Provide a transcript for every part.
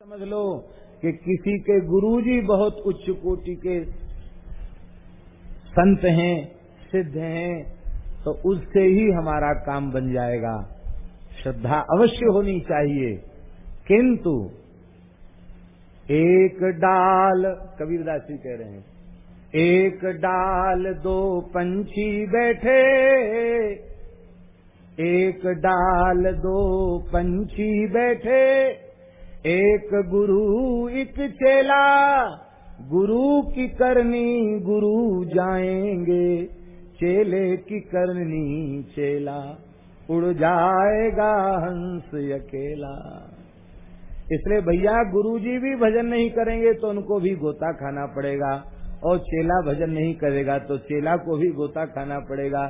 समझ लो कि किसी के गुरुजी बहुत उच्च कोटि के संत हैं सिद्ध हैं तो उससे ही हमारा काम बन जाएगा। श्रद्धा अवश्य होनी चाहिए। किंतु एक डाल कबीरदास जी कह रहे हैं, एक डाल दो पंछी बैठे, एक डाल दो पंछी बैठे, एक गुरु एक चेला, गुरु की करनी गुरु जाएँगे। चेले की करनी चेला, उड़ जाएगा हंस अकेला। इसलिए भैया, गुरुजी भी भजन नहीं करेंगे तो उनको भी गोता खाना पड़ेगा, और चेला भजन नहीं करेगा तो चेला को भी गोता खाना पड़ेगा।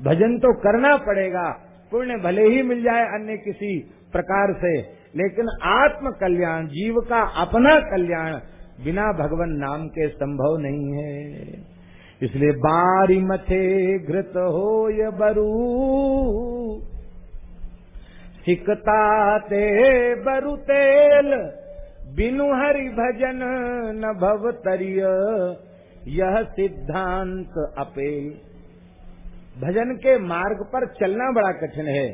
भजन तो करना पड़ेगा, पुण्य भले ही मिल जाए अन्य किसी प्रकार से, लेकिन आत्म कल्याण, जीव का अपना कल्याण बिना भगवान नाम के संभव नहीं है। इसलिए बारी मथे घृत हो य बरू। सिकता ते बरु तेल, बिनु हरि भजन न भव तरिय। यह सिद्धांत अपेल भजन के मार्ग पर चलना बड़ा कठिन है,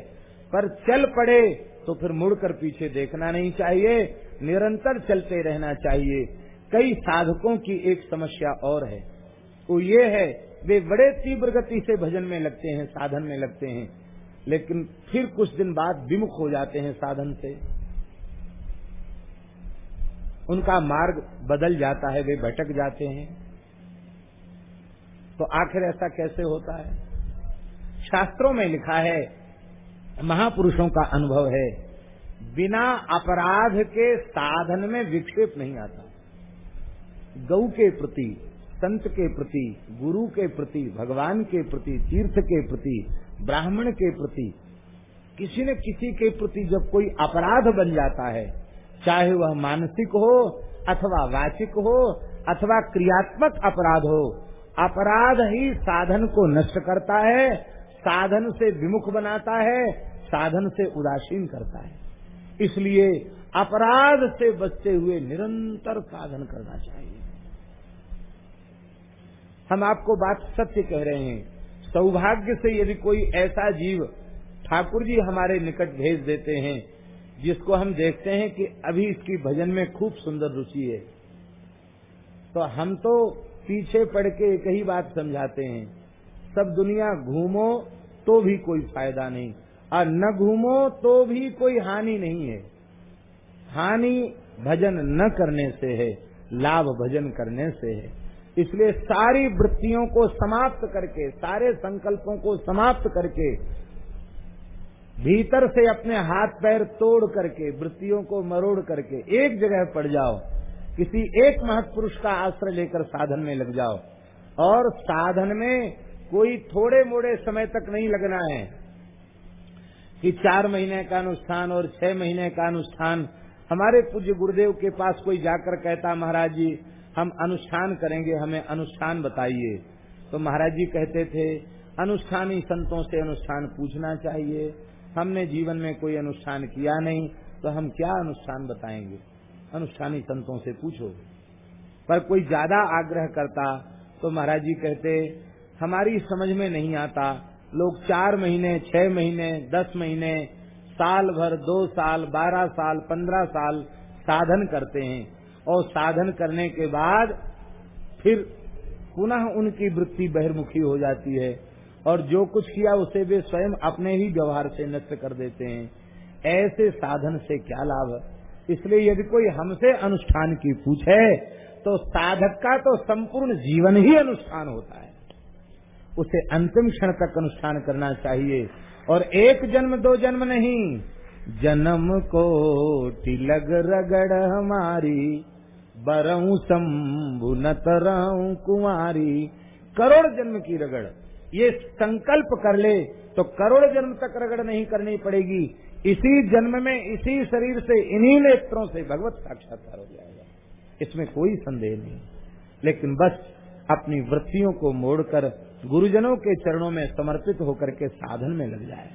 पर चल पड़े तो फिर मुड़कर पीछे देखना नहीं चाहिए, निरंतर चलते रहना चाहिए। कई साधकों की एक समस्या और है। वो ये है, वे बड़े तीव्र गति से भजन में लगते हैं, साधन में लगते हैं, लेकिन फिर कुछ दिन बाद विमुख हो जाते हैं साधन से। उनका मार्ग बदल जाता है, वे भटक जाते हैं। तो आखिर ऐसा कैसे होता है? शास्त्रों में लिखा है, महापुरुषों का अनुभव है, बिना अपराध के साधन में विक्षेप नहीं आता। गौ के प्रति संत के प्रति, गुरु के प्रति, भगवान के प्रति, तीर्थ के प्रति, ब्राह्मण के प्रति, किसी न किसी के प्रति जब कोई अपराध बन जाता है, चाहे वह मानसिक हो, अथवा वाचिक हो, अथवा क्रियात्मक अपराध हो, अपराध ही साधन को नष्ट करता है, साधन से विमुख बनाता है, साधन से उदासीन करता है। इसलिए अपराध से बचते हुए निरंतर साधन करना चाहिए। हम आपको बात सत्य कह रहे हैं। सौभाग्य से यदि कोई ऐसा जीव ठाकुर जी हमारे निकट भेज देते हैं, जिसको हम देखते हैं कि अभी इसकी भजन में खूब सुंदर रुचि है तो हम तो पीछे पड़ के एक ही बात समझाते हैं, सब दुनिया घूमो तो भी कोई फ़ायदा नहीं, और न घूमो तो भी कोई हानि नहीं है। हानि भजन न करने से है, लाभ भजन करने से है। इसलिए सारी वृत्तियों को समाप्त करके, सारे संकल्पों को समाप्त करके, भीतर से अपने हाथ पैर तोड़ करके, वृत्तियों को मरोड़ करके, एक जगह पड़ जाओ, किसी एक महत्पुरुष का आश्रय लेकर साधन में लग जाओ। और साधन में कोई थोड़े मोड़े समय तक नहीं लगना है कि चार महीने का अनुष्ठान और छह महीने का अनुष्ठान। हमारे पूज्य गुरुदेव के पास कोई जाकर कहता, महाराज जी हम अनुष्ठान करेंगे, हमें अनुष्ठान बताइए। तो महाराज जी कहते थे, अनुष्ठानी संतों से अनुष्ठान पूछना चाहिए। हमने जीवन में कोई अनुष्ठान किया नहीं तो हम क्या अनुष्ठान बताएँगे? अनुष्ठानी संतों से पूछो। पर कोई ज़्यादा आग्रह करता तो महाराज जी कहते, हमारी समझ में नहीं आता। लोग चार महीने, छह महीने, दस महीने, साल भर, दो साल, बारह साल, पंद्रह साल साधन करते हैं। और साधन करने के बाद फिर पुनः उनकी वृत्ति बहिर्मुखी हो जाती है। और जो कुछ किया उसे वे स्वयं अपने ही व्यवहार से नष्ट कर देते हैं। ऐसे साधन से क्या लाभ? इसलिए यदि कोई हमसे अनुष्ठान की पूछे तो साधक का तो संपूर्ण जीवन ही अनुष्ठान होता है। उसे अंतिम क्षण तक अनुष्ठान करना चाहिए। और एक जन्म, दो जन्म नहीं। जन्म को तिलग रगड़ हमारी। बरऊ शंभु न तरऊ कुमारी करोड़ जन्म की रगड़। ये संकल्प कर ले तो करोड़ जन्म तक रगड़ नहीं करनी पड़ेगी। इसी जन्म में, इसी शरीर से इन्हीं नेत्रों से भगवत साक्षात्कार हो जाएगा। इसमें कोई संदेह नहीं। लेकिन बस अपनी वृत्तियों को मोड़कर गुरुजनों के चरणों में समर्पित होकर के साधन में लग जाए।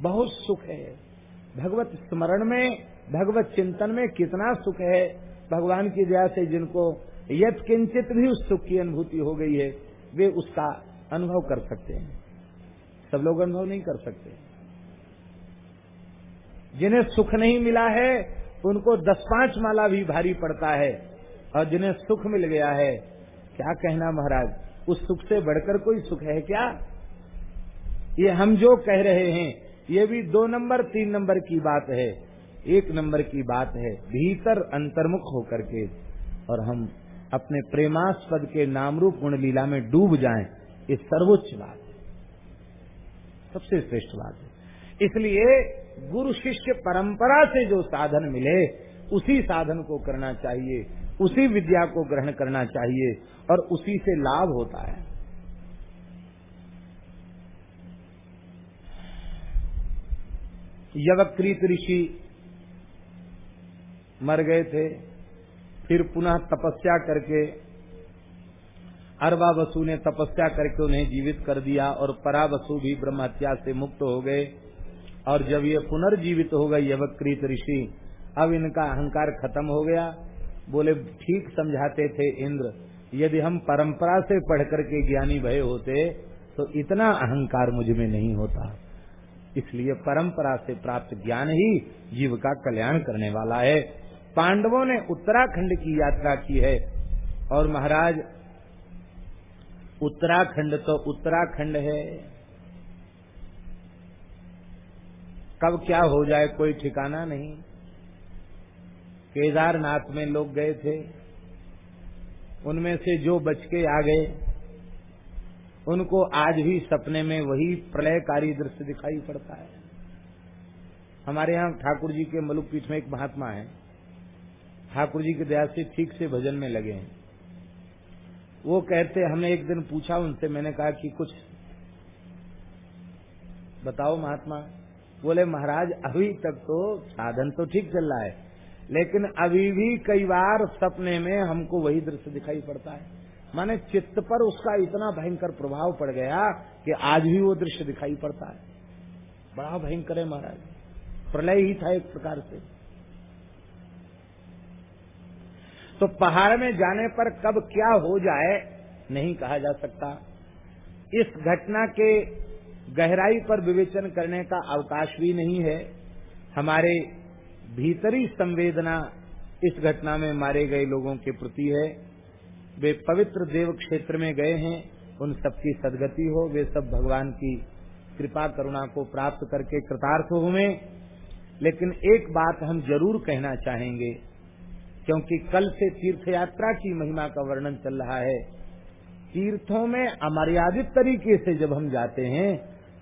बहुत सुख है। भगवत स्मरण में, भगवत चिंतन में कितना सुख है। भगवान की दया से जिनको यथ किंचित भी उस सुख की अनुभूति हो गई है, वे उसका अनुभव कर सकते हैं। सब लोग अनुभव नहीं कर सकते। जिन्हें सुख नहीं मिला है, उनको दस पाँच माला भी भारी पड़ता है, और जिन्हें सुख मिल गया है, क्या कहना महाराज? उस सुख से बढ़कर कोई सुख है क्या? ये हम जो कह रहे हैं ये भी दो नंबर, तीन नंबर की बात है। एक नंबर की बात है, भीतर अंतर्मुख होकर के और हम अपने प्रेमास्पद के नाम रूप गुण लीला में डूब जाएँ, ये सर्वोच्च बात है। सबसे श्रेष्ठ बात है। इसलिए गुरु शिष्य परंपरा से जो साधन मिले, उसी साधन को करना चाहिए, उसी विद्या को ग्रहण करना चाहिए और उसी से लाभ होता है। यवक्रीत ऋषि मर गए थे, फिर पुनः तपस्या करके अरबा वसु ने तपस्या करके उन्हें जीवित कर दिया और परा वसु भी ब्रह्म हत्या से मुक्त हो गए। और जब ये पुनर्जीवित हो गए यवक्रीत ऋषि, अब इनका अहंकार खत्म हो गया। बोले, ठीक समझाते थे इंद्र, यदि हम परंपरा से पढ़ करके ज्ञानी भय होते तो इतना अहंकार मुझमें नहीं होता। इसलिए परंपरा से प्राप्त ज्ञान ही जीव का कल्याण करने वाला है। पांडवों ने उत्तराखंड की यात्रा की है और महाराज, उत्तराखंड तो उत्तराखंड है। कब क्या हो जाए कोई ठिकाना नहीं। केदारनाथ में लोग गए थे। उनमें से जो बच के आ गए उनको आज भी सपने में वही प्रलयकारी दृश्य दिखाई पड़ता है। हमारे यहाँ ठाकुर जी के मलुक पीठ में एक महात्मा है। ठाकुर जी की दया से ठीक से भजन में लगे हैं। वो कहते, हमने एक दिन पूछा उनसे, मैंने कहा कि कुछ बताओ महात्मा। बोले, महाराज, अभी तक तो साधन तो ठीक चल रहा है, लेकिन अभी भी कई बार सपने में हमको वही दृश्य दिखाई पड़ता है। माने चित्त पर उसका इतना भयंकर प्रभाव पड़ गया कि आज भी वो दृश्य दिखाई पड़ता है। बड़ा भयंकर है महाराज। प्रलय ही था एक प्रकार से। तो पहाड़ में जाने पर कब क्या हो जाए, नहीं कहा जा सकता। इस घटना के गहराई पर विवेचन करने का अवकाश भी नहीं है। हमारे भीतरी संवेदना इस घटना में मारे गए लोगों के प्रति है। वे पवित्र देव क्षेत्र में गए हैं, उन सबकी सदगति हो, वे सब भगवान की कृपा, करुणा को प्राप्त करके कृतार्थ हुए। लेकिन एक बात हम ज़रूर कहना चाहेंगे, क्योंकि कल से तीर्थ यात्रा की महिमा का वर्णन चल रहा है। तीर्थों में अमर्यादित तरीके से जब हम जाते हैं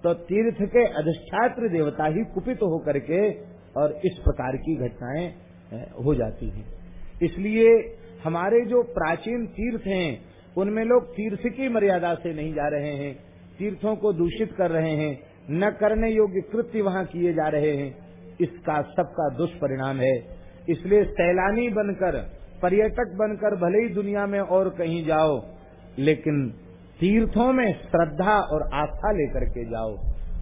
तो तीर्थ के अधिष्ठात्र देवता ही कुपित होकर के और इस प्रकार की घटनाएँ हो जाती हैं। इसलिए हमारे जो प्राचीन तीर्थ हैं, उनमें लोग तीर्थ की मर्यादा से नहीं जा रहे हैं, तीर्थों को दूषित कर रहे हैं, न करने योग्य कृत्य वहाँ किए जा रहे हैं, इसका सबका दुष्परिणाम है। इसलिए सैलानी बनकर, पर्यटक बनकर भले ही दुनिया में और कहीं जाओ, लेकिन तीर्थों में श्रद्धा और आस्था लेकर के जाओ,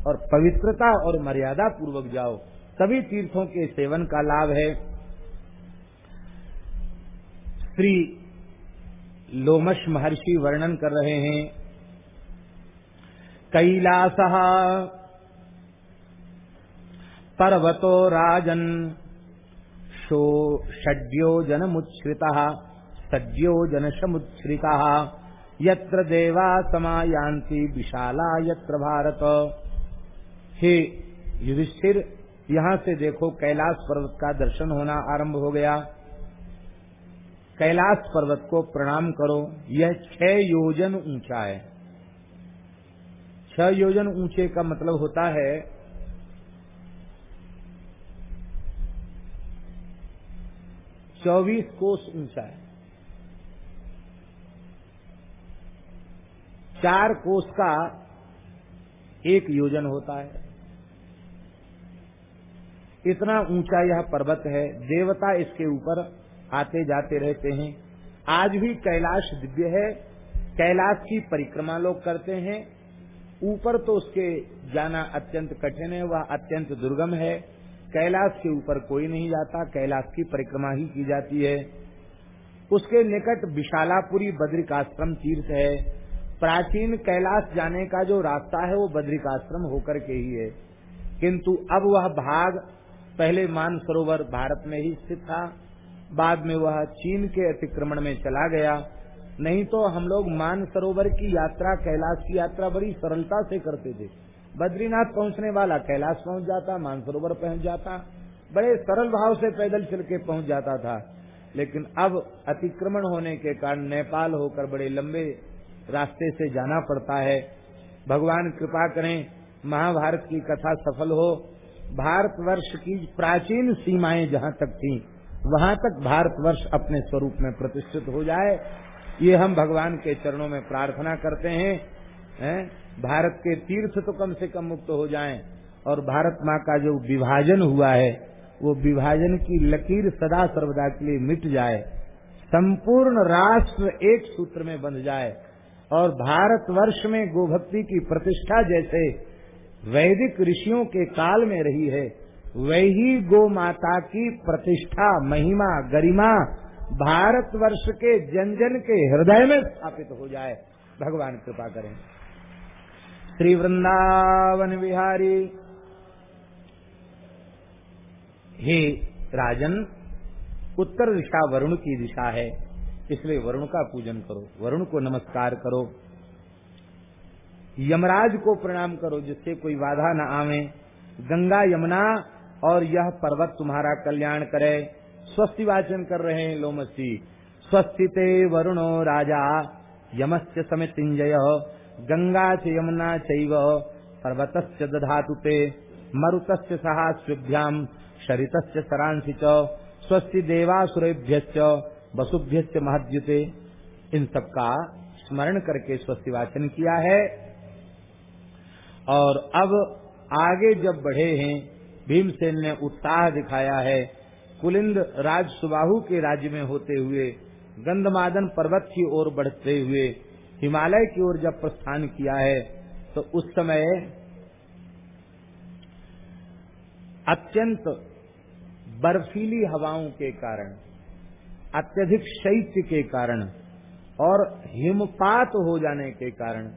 और पवित्रता और मर्यादा पूर्वक जाओ सभी तीर्थों के सेवन का लाभ है। श्री लोमश महर्षि वर्णन कर रहे हैं। कैलास पर्वतो राजन शो षड्योजन मुच्छ्रिता सद्योजन समुच्छ्रिता यत्र देवा समायांति विशाला यत्र भारत। हे युधिष्ठिर, यहाँ से देखो कैलाश पर्वत का दर्शन होना आरंभ हो गया। कैलाश पर्वत को प्रणाम करो। यह छह योजन ऊँचा है। छह योजन ऊँचे का मतलब होता है, चौबीस कोस ऊँचा है। चार कोष का एक योजन होता है। इतना ऊँचा यह पर्वत है, देवता इसके ऊपर आते जाते रहते हैं। आज भी कैलाश दिव्य है, कैलाश की परिक्रमा लोग करते हैं। ऊपर तो उसके जाना अत्यंत कठिन है, वह अत्यंत दुर्गम है। कैलाश के ऊपर कोई नहीं जाता, कैलाश की परिक्रमा ही की जाती है। उसके निकट विशालापुरी बद्रिकाश्रम तीर्थ है। प्राचीन कैलाश जाने का जो रास्ता है, वो बद्रिकाश्रम होकर के ही है। किंतु अब वह भाग पहले मानसरोवर भारत में ही स्थित था। बाद में वह चीन के अतिक्रमण में चला गया। नहीं तो हम लोग मान सरोवर की यात्रा, कैलाश की यात्रा बड़ी सरलता से करते थे। बद्रीनाथ पहुँचने वाला कैलाश पहुँच जाता, मानसरोवर पहुँच जाता, बड़े सरल भाव से पैदल चल के पहुँच जाता था। लेकिन अब अतिक्रमण होने के कारण नेपाल होकर बड़े लंबे रास्ते से जाना पड़ता है। भगवान कृपा करें, महाभारत की कथा सफल हो। भारतवर्ष की प्राचीन सीमाएँ जहाँ तक थी वहाँ तक भारतवर्ष अपने स्वरूप में प्रतिष्ठित हो जाए ये हम भगवान के चरणों में प्रार्थना करते हैं हैं? भारत के तीर्थ तो कम से कम मुक्त हो जाएँ, और भारत माँ का जो विभाजन हुआ है, वो विभाजन की लकीर सदा सर्वदा के लिए मिट जाए संपूर्ण राष्ट्र एक सूत्र में बंध जाए, और भारतवर्ष में गोभक्ति की प्रतिष्ठा जैसे वैदिक ऋषियों के काल में रही है वही गो माता की प्रतिष्ठा, महिमा, गरिमा भारतवर्ष के जन जन के हृदय में स्थापित हो जाए। भगवान कृपा करें। श्री वृंदावन विहारी हे राजन, उत्तर दिशा वरुण की दिशा है। इसलिए वरुण का पूजन करो, वरुण को नमस्कार करो। यमराज को प्रणाम करो, जिससे कोई बाधा न आवे। गंगा, यमुना और यह पर्वत तुम्हारा कल्याण करे। स्वस्ति वाचन कर रहे हैं लोमसी स्वस्तिते वरुणो राजा। यमस्य समितिंजय गंगा च यमुना चैव। पर्वत दधातु ते। मरुत सहास्भ्याम शरित सरांसी च। स्वस्ति देवासुरेभ्य वसुभ्य महद्युते। इन सबका स्मरण करके स्वस्ति वाचन किया है। और अब आगे जब बढ़े हैं भीमसेन ने उत्साह दिखाया है। कुलिंद राज सुबाहु के राज्य में होते हुए, गंधमादन पर्वत की ओर बढ़ते हुए, हिमालय की ओर जब प्रस्थान किया है तो उस समय अत्यंत बर्फीली हवाओं के कारण, अत्यधिक शैत्य के कारण और हिमपात हो जाने के कारण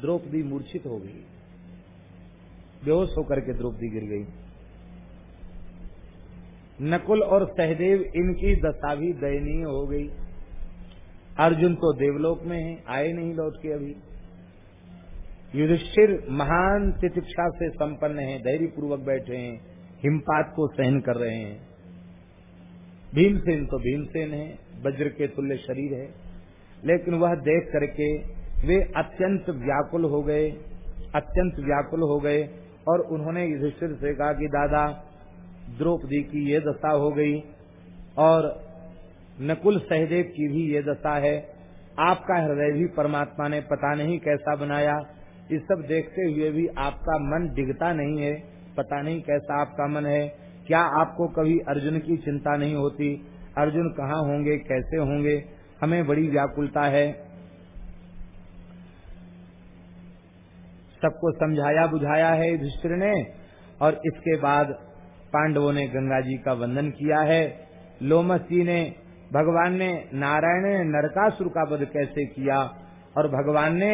द्रौपदी मूर्छित हो गई। बेहोश होकर के द्रौपदी गिर गई। नकुल और सहदेव इनकी दशा भी दयनीय हो गई। अर्जुन तो देवलोक में है, आए नहीं लौट के अभी। युधिष्ठिर महान तितिक्षा से संपन्न है धैर्य पूर्वक बैठे हैं, हिमपात को सहन कर रहे हैं। भीमसेन तो भीमसेन है, वज्र के तुल्य शरीर है। लेकिन वह देख करके वे अत्यंत व्याकुल हो गए, अत्यंत व्याकुल हो गए और उन्होंने युधिष्ठिर से कहा कि, दादा द्रौपदी की ये दशा हो गई और नकुल सहदेव की भी ये दशा है। आपका हृदय भी परमात्मा ने पता नहीं कैसा बनाया। इस सब देखते हुए भी आपका मन डिगता नहीं है। पता नहीं कैसा आपका मन है। क्या आपको कभी अर्जुन की चिंता नहीं होती? अर्जुन कहाँ होंगे? कैसे होंगे? हमें बड़ी व्याकुलता है। सबको समझाया बुझाया है युधिष्ठिर ने और इसके बाद पांडवों ने गंगा जी का वंदन किया है। लोमस जी ने, भगवान ने नारायण ने नरकासुर का वध कैसे किया? और भगवान ने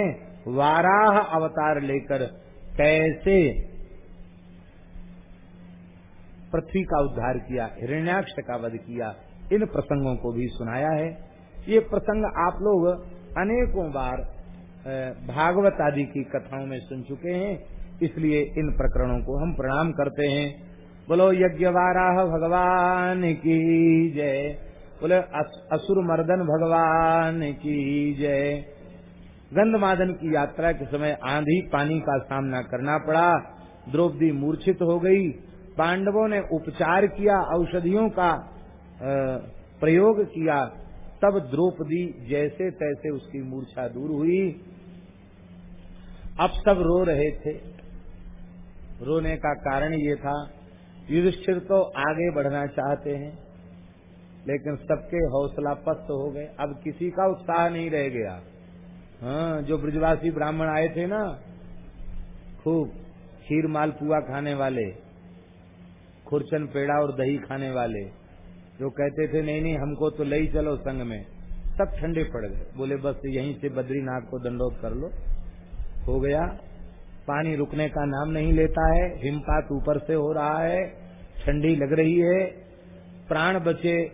वाराह अवतार लेकर कैसे पृथ्वी का उद्धार किया, हिरण्याक्ष का वध किया, इन प्रसंगों को भी सुनाया है। ये प्रसंग आप लोग अनेकों बार भागवत आदि की कथाओं में सुन चुके हैं, इसलिए इन प्रकरणों को हम प्रणाम करते हैं। बोलो, यज्ञवाराह भगवान की जय। बोले असुर मर्दन भगवान की जय। गंधमादन की यात्रा के समय आंधी पानी का सामना करना पड़ा। द्रौपदी मूर्छित हो गई। पांडवों ने उपचार किया, औषधियों का प्रयोग किया। तब द्रौपदी जैसे तैसे उसकी मूर्छा दूर हुई। अब सब रो रहे थे। रोने का कारण ये था युधिष्ठिर तो आगे बढ़ना चाहते हैं, लेकिन सबके हौसला पस्त हो गए। अब किसी का उत्साह नहीं रह गया। हाँ जो ब्रजवासी ब्राह्मण आए थे ना, खूब खीर मालपुआ खाने वाले, खुरचन पेड़ा और दही खाने वाले, जो कहते थे, नहीं नहीं, हमको तो ले ही चलो संग में। सब ठंडे पड़ गए। बोले, बस यहीं से बद्रीनाथ को दंडोत कर लो। हो गया। पानी रुकने का नाम नहीं लेता है, हिमपात ऊपर से हो रहा है। ठंडी लग रही है, प्राण बचे,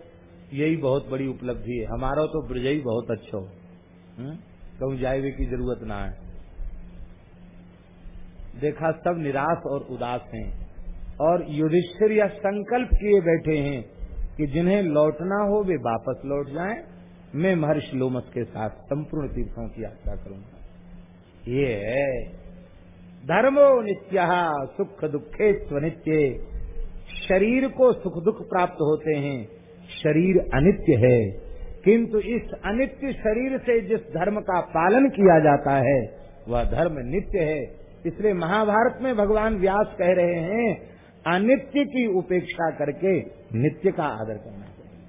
यही बहुत बड़ी उपलब्धि है। हमारा तो ब्रज ही बहुत अच्छा हो। हम्म? कहूँ जाए की ज़रूरत ना है। देखा सब निराश और उदास हैं। और युधिष्ठिर या संकल्प किए बैठे हैं कि जिन्हें लौटना हो, वे वापस लौट जाएँ। मैं महर्षि लोमस के साथ संपूर्ण तीर्थों की यात्रा करूँगा। ये है, धर्मो नित्य सुख दुखे स्वनित्य शरीर को सुख दुख प्राप्त होते हैं, शरीर अनित्य है। किंतु इस अनित्य शरीर से जिस धर्म का पालन किया जाता है, वह धर्म नित्य है। इसलिए महाभारत में भगवान व्यास कह रहे हैं, अनित्य की उपेक्षा करके नित्य का आदर करना चाहिए।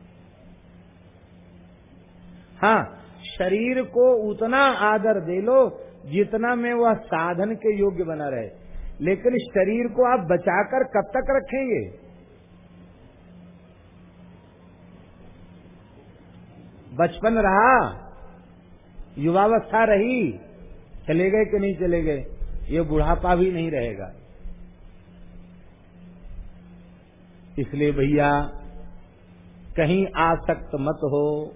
हाँ शरीर को उतना आदर दे लो जितना में वह साधन के योग्य बना रहे। लेकिन शरीर को आप बचाकर कब तक रखेंगे? बचपन रहा, युवावस्था रही, चले गए कि नहीं चले गए, ये बुढ़ापा भी नहीं रहेगा। इसलिए भैया, कहीं आसक्त मत हो,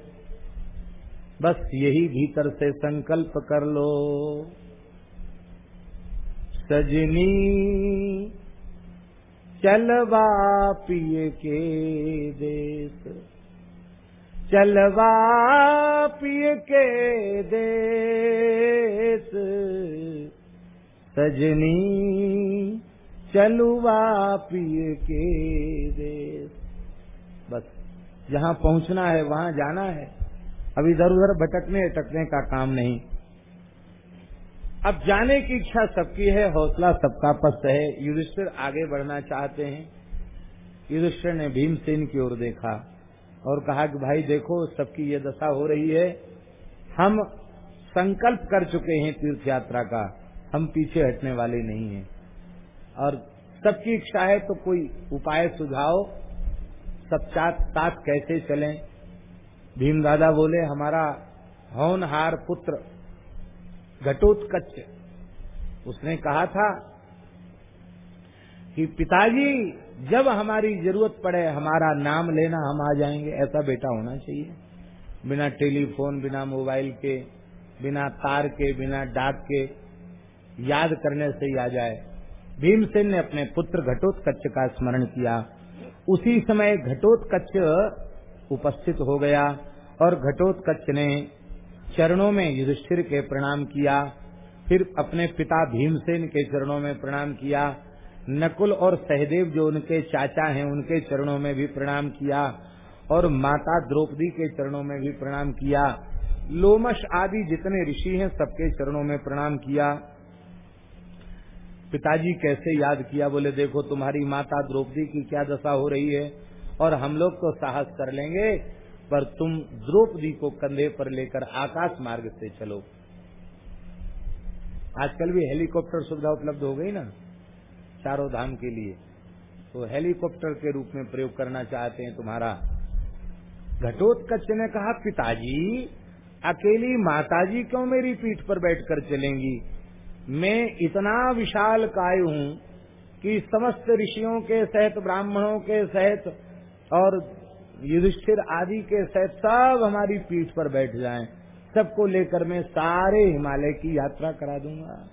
बस यही भीतर से संकल्प कर लो। सजनी, चलवा पिए के देश। चलवा पिए के देश। सजनी चलुआ पिए के देश। बस, जहाँ पहुँचना है, वहाँ जाना है। अब इधर उधर भटकने अटकने का काम नहीं। अब जाने की इच्छा सबकी है, हौसला सबका पस्त है। युधिष्ठिर आगे बढ़ना चाहते हैं। युधिष्ठिर ने भीमसेन की ओर देखा। और कहा कि भाई देखो, सबकी ये दशा हो रही है। हम संकल्प कर चुके हैं तीर्थ यात्रा का। हम पीछे हटने वाले नहीं हैं। और सबकी इच्छा है तो कोई उपाय सुझाओ। सब साथ कैसे चलें? भीम दादा बोले, हमारा होनहार पुत्र घटोत्कच। उसने कहा था कि पिताजी जब हमारी ज़रूरत पड़े, हमारा नाम लेना, हम आ जाएँगे। ऐसा बेटा होना चाहिए। बिना टेलीफोन, बिना मोबाइल के, बिना तार के, बिना डाक के याद करने से ही आ जाए। भीमसेन ने अपने पुत्र घटोत्कच का स्मरण किया। उसी समय घटोत्कच उपस्थित हो गया और घटोत्कच ने चरणों में युधिष्ठिर के प्रणाम किया। फिर अपने पिता भीमसेन के चरणों में प्रणाम किया। नकुल और सहदेव जो उनके चाचा हैं, उनके चरणों में भी प्रणाम किया और माता द्रौपदी के चरणों में भी प्रणाम किया। लोमश आदि जितने ऋषि हैं, सबके चरणों में प्रणाम किया। पिताजी कैसे याद किया, बोले, देखो, तुम्हारी माता द्रौपदी की क्या दशा हो रही है और हम लोग तो साहस कर लेंगे, पर तुम द्रौपदी को कंधे पर लेकर आकाश मार्ग से चलो। आजकल भी हेलीकॉप्टर सुविधा उपलब्ध हो गई ना? चारों धाम के लिए। तो हेलीकॉप्टर के रूप में प्रयोग करना चाहते हैं तुम्हारा। घटोत्कच ने कहा, पिताजी, अकेली माताजी क्यों मेरी पीठ पर बैठकर चलेंगी? मैं इतना विशाल काय हूँ कि समस्त ऋषियों के सहित, ब्राह्मणों के सहित और युधिष्ठिर आदि के सहित सब हमारी पीठ पर बैठ जाएँ। सबको लेकर मैं सारे हिमालय की यात्रा करा दूँगा।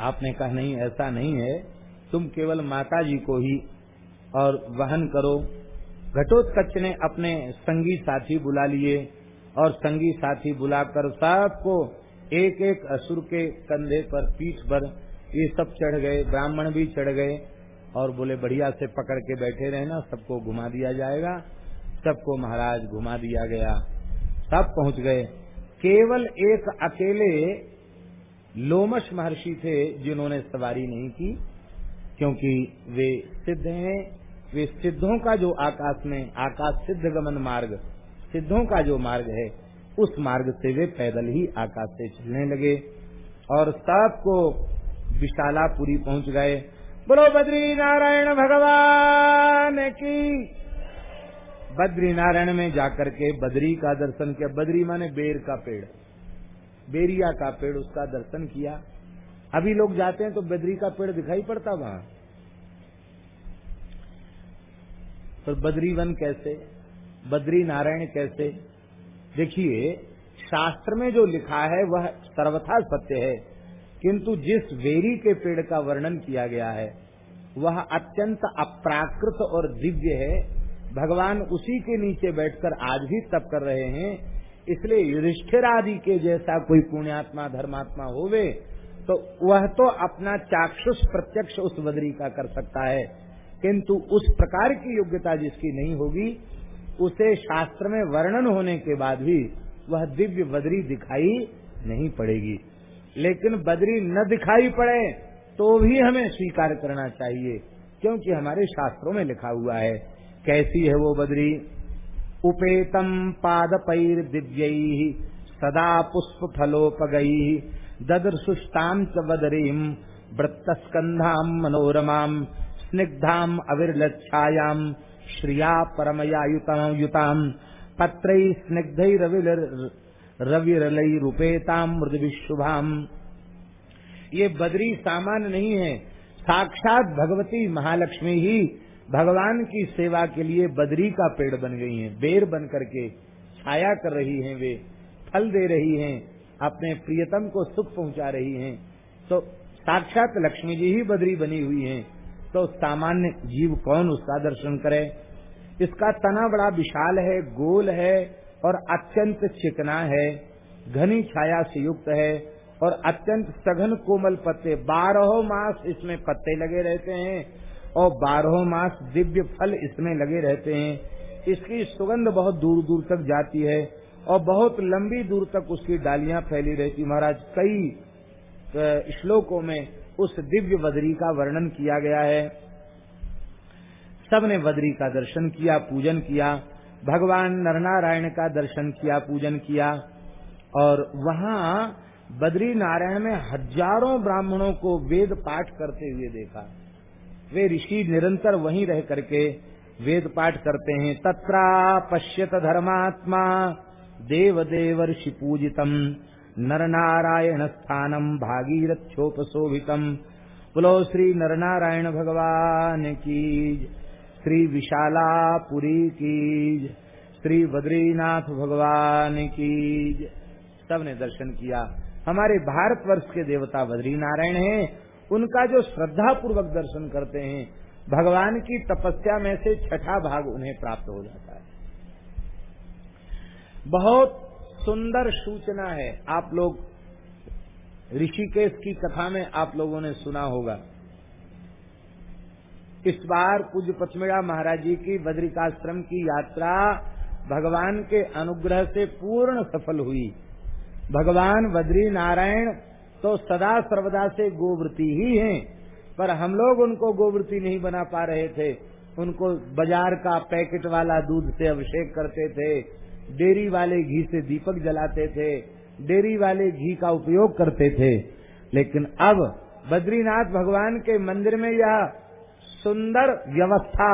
आपने कहा, नहीं, ऐसा नहीं है। तुम केवल माता जी को ही और वहन करो। घटोत्कच ने अपने संगी साथी बुला लिए और संगी साथी बुलाकर सबको एक एक असुर के कंधे पर पीठ पर ये सब चढ़ गए, ब्राह्मण भी चढ़ गए और बोले, बढ़िया से पकड़ के बैठे रहना, सबको घुमा दिया जाएगा, सबको महाराज घुमा दिया गया। सब पहुँच गए। केवल एक अकेले लोमश महर्षि थे जिन्होंने सवारी नहीं की, क्योंकि वे सिद्ध हैं। वे सिद्धों का जो आकाश में आकाश सिद्ध गमन मार्ग, सिद्धों का जो मार्ग है, उस मार्ग से वे पैदल ही आकाश से चलने लगे और सबको विशालापुरी पहुँच गए। बोलो बद्री नारायण भगवान की। बद्री नारायण में जाकर के बद्री का दर्शन किया। बद्री माने बेर का पेड़। बेरिया का पेड़ उसका दर्शन किया। अभी लोग जाते हैं तो बद्री का पेड़ दिखाई पड़ता वहाँ। तो बद्री वन कैसे? बद्री नारायण कैसे? देखिए, शास्त्र में जो लिखा है वह सर्वथा सत्य है, किंतु जिस वेरी के पेड़ का वर्णन किया गया है, वह अत्यंत अप्राकृत और दिव्य है। भगवान उसी के नीचे बैठकर आज भी तप कर रहे हैं इसलिए युधिष्ठिर आदि के जैसा कोई पुण्यात्मा, धर्मात्मा होवे तो वह तो अपना चाक्षुष प्रत्यक्ष उस बदरी का कर सकता है। किंतु उस प्रकार की योग्यता जिसकी नहीं होगी, उसे शास्त्र में वर्णन होने के बाद भी वह दिव्य बदरी दिखाई नहीं पड़ेगी। लेकिन बदरी न दिखाई पड़े तो भी हमें स्वीकार करना चाहिए, क्योंकि हमारे शास्त्रों में लिखा हुआ है, कैसी है वो बदरी? उपेतम पाद दिव्य सदा पुष्प फलोपगई ददर्शुष्टाम च बदरीम वृत्तस्कंधाम मनोरमाम स्निग्धाम अविर्लच्छायाम श्रिया परमया युताम पत्र स्निग्ध रविरलई मृद विशुभाम ये बद्री सामान नहीं है, साक्षात भगवती महालक्ष्मी ही भगवान की सेवा के लिए बदरी का पेड़ बन गई हैं, बेर बन करके छाया कर रही हैं वे, फल दे रही हैं, अपने प्रियतम को सुख पहुँचा रही हैं। तो साक्षात लक्ष्मी जी ही बदरी बनी हुई हैं। तो सामान्य जीव कौन उसका दर्शन करे? इसका तना बड़ा विशाल है, गोल है और अत्यंत चिकना है, घनी छाया से युक्त है और अत्यंत सघन कोमल पत्ते, बारह मास इसमें पत्ते लगे रहते हैं। और बारह मास दिव्य फल इसमें लगे रहते हैं। इसकी सुगंध बहुत दूर दूर तक जाती है और बहुत लंबी दूर तक उसकी डालियाँ फैली रहती महाराज, कई श्लोकों में उस दिव्य बदरी का वर्णन किया गया है। सबने बदरी का दर्शन किया, पूजन किया, भगवान नरनारायण का दर्शन किया, पूजन किया, और वहाँ बद्री नारायण में हज़ारों ब्राह्मणों को वेद पाठ करते हुए देखा। वे ऋषि निरंतर वहीं रह करके वेद पाठ करते हैं। तत्रा पश्यत धर्मात्मा देव देव ऋषि पूजितम। नर नारायण स्थानम भागीरथ भागीरथोपशोभितम बोलो श्री नर नारायण भगवान की श्री विशालापुरी की श्री बद्रीनाथ भगवान की सबने दर्शन किया। हमारे भारतवर्ष के देवता बद्री नारायण हैं। उनका जो श्रद्धा पूर्वक दर्शन करते हैं, भगवान की तपस्या में से छठा भाग उन्हें प्राप्त हो जाता है। बहुत सुंदर सूचना है। आप लोग ऋषिकेश की कथा में आप लोगों ने सुना होगा। इस बार पूज्य पचमेड़ा महाराज जी की बद्रिकाश्रम की यात्रा भगवान के अनुग्रह से पूर्ण सफल हुई। भगवान बद्री नारायण तो सदा सर्वदा से गोवृति ही हैं। पर हम लोग उनको गोवृति नहीं बना पा रहे थे। उनको बाज़ार का पैकेट वाला दूध से अभिषेक करते थे। डेयरी वाले घी से दीपक जलाते थे। डेयरी वाले घी का उपयोग करते थे। लेकिन अब बद्रीनाथ भगवान के मंदिर में यह सुंदर व्यवस्था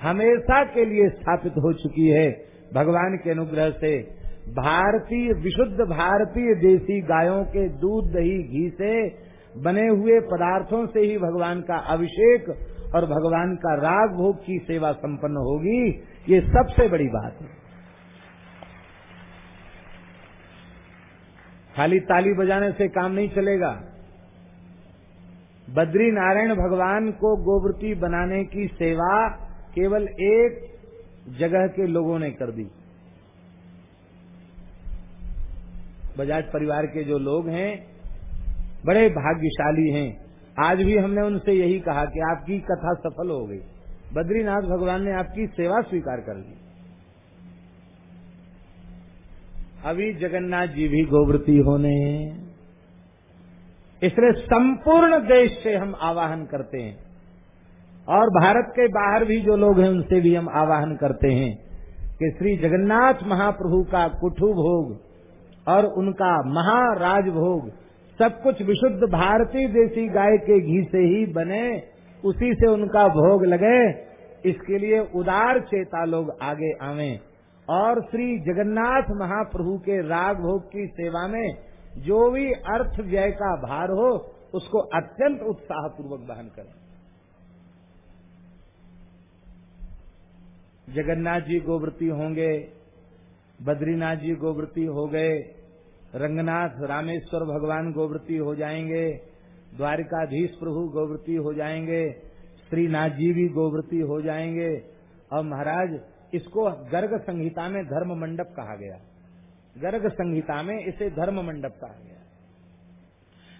हमेशा के लिए स्थापित हो चुकी है। भगवान के अनुग्रह से भारतीय, विशुद्ध भारतीय देसी गायों के दूध, दही, घी से बने हुए पदार्थों से ही भगवान का अभिषेक और भगवान का राग भोग की सेवा संपन्न होगी। ये सबसे बड़ी बात है। खाली ताली बजाने से काम नहीं चलेगा। बद्री नारायण भगवान को गोवृती बनाने की सेवा केवल एक जगह के लोगों ने कर दी। बजाज परिवार के जो लोग हैं, बड़े भाग्यशाली हैं। आज भी हमने उनसे यही कहा कि आपकी कथा सफल हो गई। बद्रीनाथ भगवान ने आपकी सेवा स्वीकार कर ली। अभी जगन्नाथ जी भी गोवृती होने इसलिए संपूर्ण देश से हम आवाहन करते हैं। और भारत के बाहर भी जो लोग हैं, उनसे भी हम आवाहन करते हैं कि श्री जगन्नाथ महाप्रभु का कुठु भोग और उनका महाराज भोग सब कुछ विशुद्ध भारतीय देसी गाय के घी से ही बने, उसी से उनका भोग लगे। इसके लिए उदार चेता लोग आगे आवे। और श्री जगन्नाथ महाप्रभु के राग भोग की सेवा में जो भी अर्थ व्यय का भार हो, उसको अत्यंत उत्साह पूर्वक वहन करें। जगन्नाथ जी गोवृती होंगे बद्रीनाथ जी गोवृती हो गए। रंगनाथ रामेश्वर भगवान गोवृती हो जाएँगे। द्वारिकाधीश प्रभु गोवृती हो जाएँगे। श्रीनाथ जी भी गोवृती हो जाएँगे। और महाराज, इसको गर्ग संहिता में धर्म मंडप कहा गया। गर्ग संहिता में इसे धर्म मंडप कहा गया।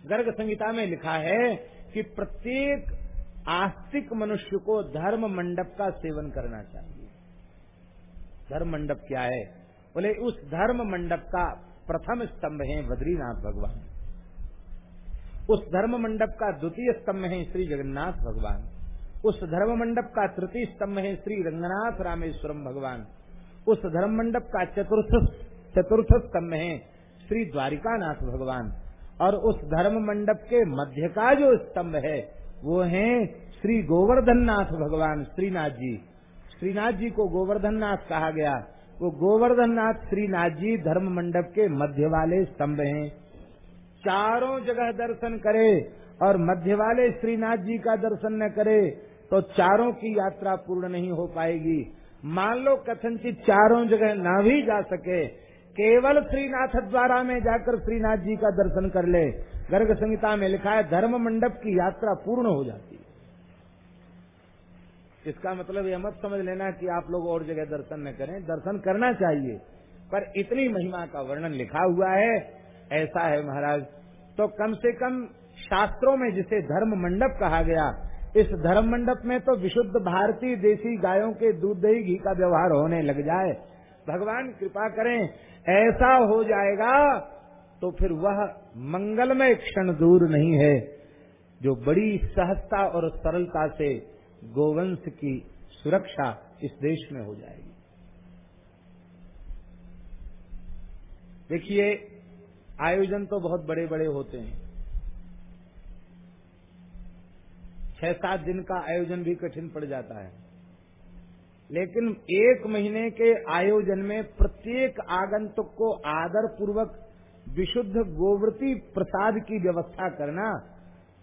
गर्ग संहिता में लिखा है कि प्रत्येक आस्तिक मनुष्य को धर्म मंडप का सेवन करना चाहिए। धर्म मंडप क्या है? बोले, उस धर्म मंडप का प्रथम स्तंभ है बद्रीनाथ भगवान। उस धर्म मंडप का द्वितीय स्तंभ है श्री जगन्नाथ भगवान। उस धर्म मंडप का तृतीय स्तंभ है श्री रंगनाथ रामेश्वरम भगवान। उस धर्म मंडप का चतुर्थ चतुर्थ स्तंभ है श्री द्वारिकानाथ भगवान। और उस धर्म मंडप के मध्य का जो स्तंभ है, वो है श्री गोवर्धन नाथ भगवान, श्रीनाथ जी। श्रीनाथ जी को गोवर्धन नाथ कहा गया। वो गोवर्धन नाथ श्रीनाथ जी धर्म मंडप के मध्य वाले स्तंभ हैं। चारों जगह दर्शन करे और मध्य वाले श्रीनाथ जी का दर्शन न करे तो चारों की यात्रा पूर्ण नहीं हो पाएगी। मान लो कथनचित चारों जगह ना भी जा सके, केवल श्रीनाथ द्वारा में जाकर श्रीनाथ जी का दर्शन कर ले। गर्ग संहिता में लिखा है धर्म मंडप की यात्रा पूर्ण हो जाती। है इसका मतलब यह मत समझ लेना कि आप लोग और जगह दर्शन न करें। दर्शन करना चाहिए, पर इतनी महिमा का वर्णन लिखा हुआ है, ऐसा है महाराज। तो कम से कम शास्त्रों में जिसे धर्म मंडप कहा गया, इस धर्म मंडप में तो विशुद्ध भारतीय देसी गायों के दूध दही घी का व्यवहार होने लग जाए। भगवान कृपा करें, ऐसा हो जाएगा तो फिर वह मंगलमय क्षण दूर नहीं है, जो बड़ी सहजता और सरलता से गोवंश की सुरक्षा इस देश में हो जाएगी। देखिए, आयोजन तो बहुत बड़े बड़े होते हैं। छह सात दिन का आयोजन भी कठिन पड़ जाता है। लेकिन एक महीने के आयोजन में प्रत्येक आगंतुक को आदर पूर्वक विशुद्ध गोवृती प्रसाद की व्यवस्था करना,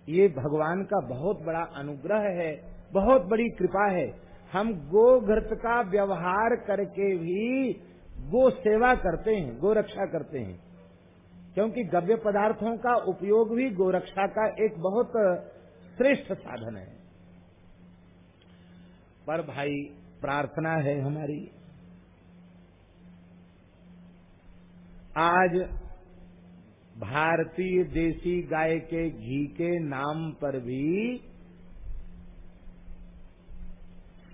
ये भगवान का बहुत बड़ा अनुग्रह है। बहुत बड़ी कृपा है। हम गो घृत का व्यवहार करके भी गो सेवा करते हैं, गो रक्षा करते हैं। क्योंकि गव्य पदार्थों का उपयोग भी गोरक्षा का एक बहुत श्रेष्ठ साधन है। पर भाई, प्रार्थना है हमारी। आज भारतीय देसी गाय के घी के नाम पर भी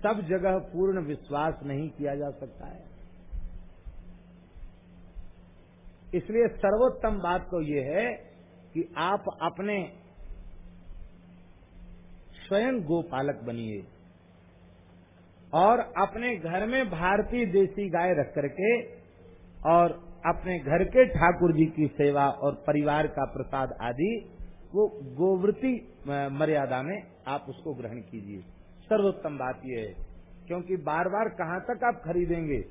सब जगह पूर्ण विश्वास नहीं किया जा सकता है। इसलिए सर्वोत्तम बात तो ये है कि आप अपने स्वयं गोपालक बनिए और अपने घर में भारतीय देसी गाय रख करके और अपने घर के ठाकुर जी की सेवा और परिवार का प्रसाद आदि वो गोवृत्ति मर्यादा में आप उसको ग्रहण कीजिए। सर्वोत्तम बात यह है, क्योंकि बार बार कहाँ तक आप खरीदेंगे?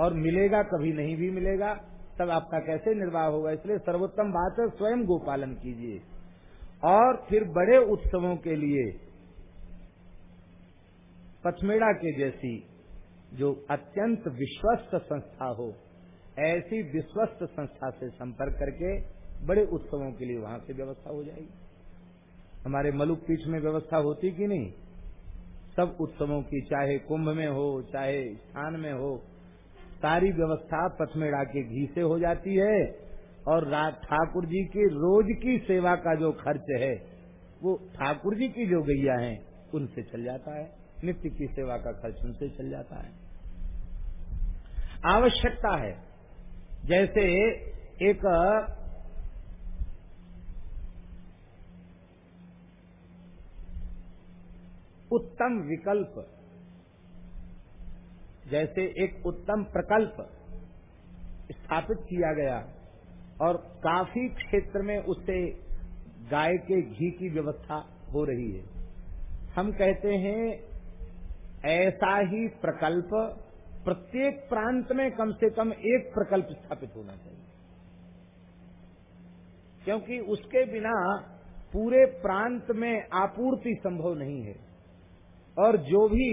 और मिलेगा कभी नहीं भी मिलेगा, तब आपका कैसे निर्वाह होगा? इसलिए सर्वोत्तम बात है, स्वयं गोपालन कीजिए। और फिर बड़े उत्सवों के लिए, पचमेड़ा के जैसी जो अत्यंत विश्वस्त संस्था हो, ऐसी विश्वस्त संस्था से संपर्क करके बड़े उत्सवों के लिए वहाँ से व्यवस्था हो जाएगी। हमारे मलुक पीठ में व्यवस्था होती कि नहीं? सब उत्सवों की, चाहे कुंभ में हो, चाहे स्थान में हो, सारी व्यवस्था पथमेड़ा के घी से हो जाती है। और ठाकुर जी की रोज की सेवा का जो खर्च है, वो ठाकुर जी की जो गैया है, उनसे चल जाता है। नित्य की सेवा का खर्च उनसे चल जाता है। आवश्यकता है। जैसे एक उत्तम विकल्प। जैसे एक उत्तम प्रकल्प स्थापित किया गया और काफ़ी क्षेत्र में उससे गाय के घी की व्यवस्था हो रही है। हम कहते हैं, ऐसा ही प्रकल्प प्रत्येक प्रांत में कम से कम एक प्रकल्प स्थापित होना चाहिए। क्योंकि उसके बिना पूरे प्रांत में आपूर्ति संभव नहीं है। और जो भी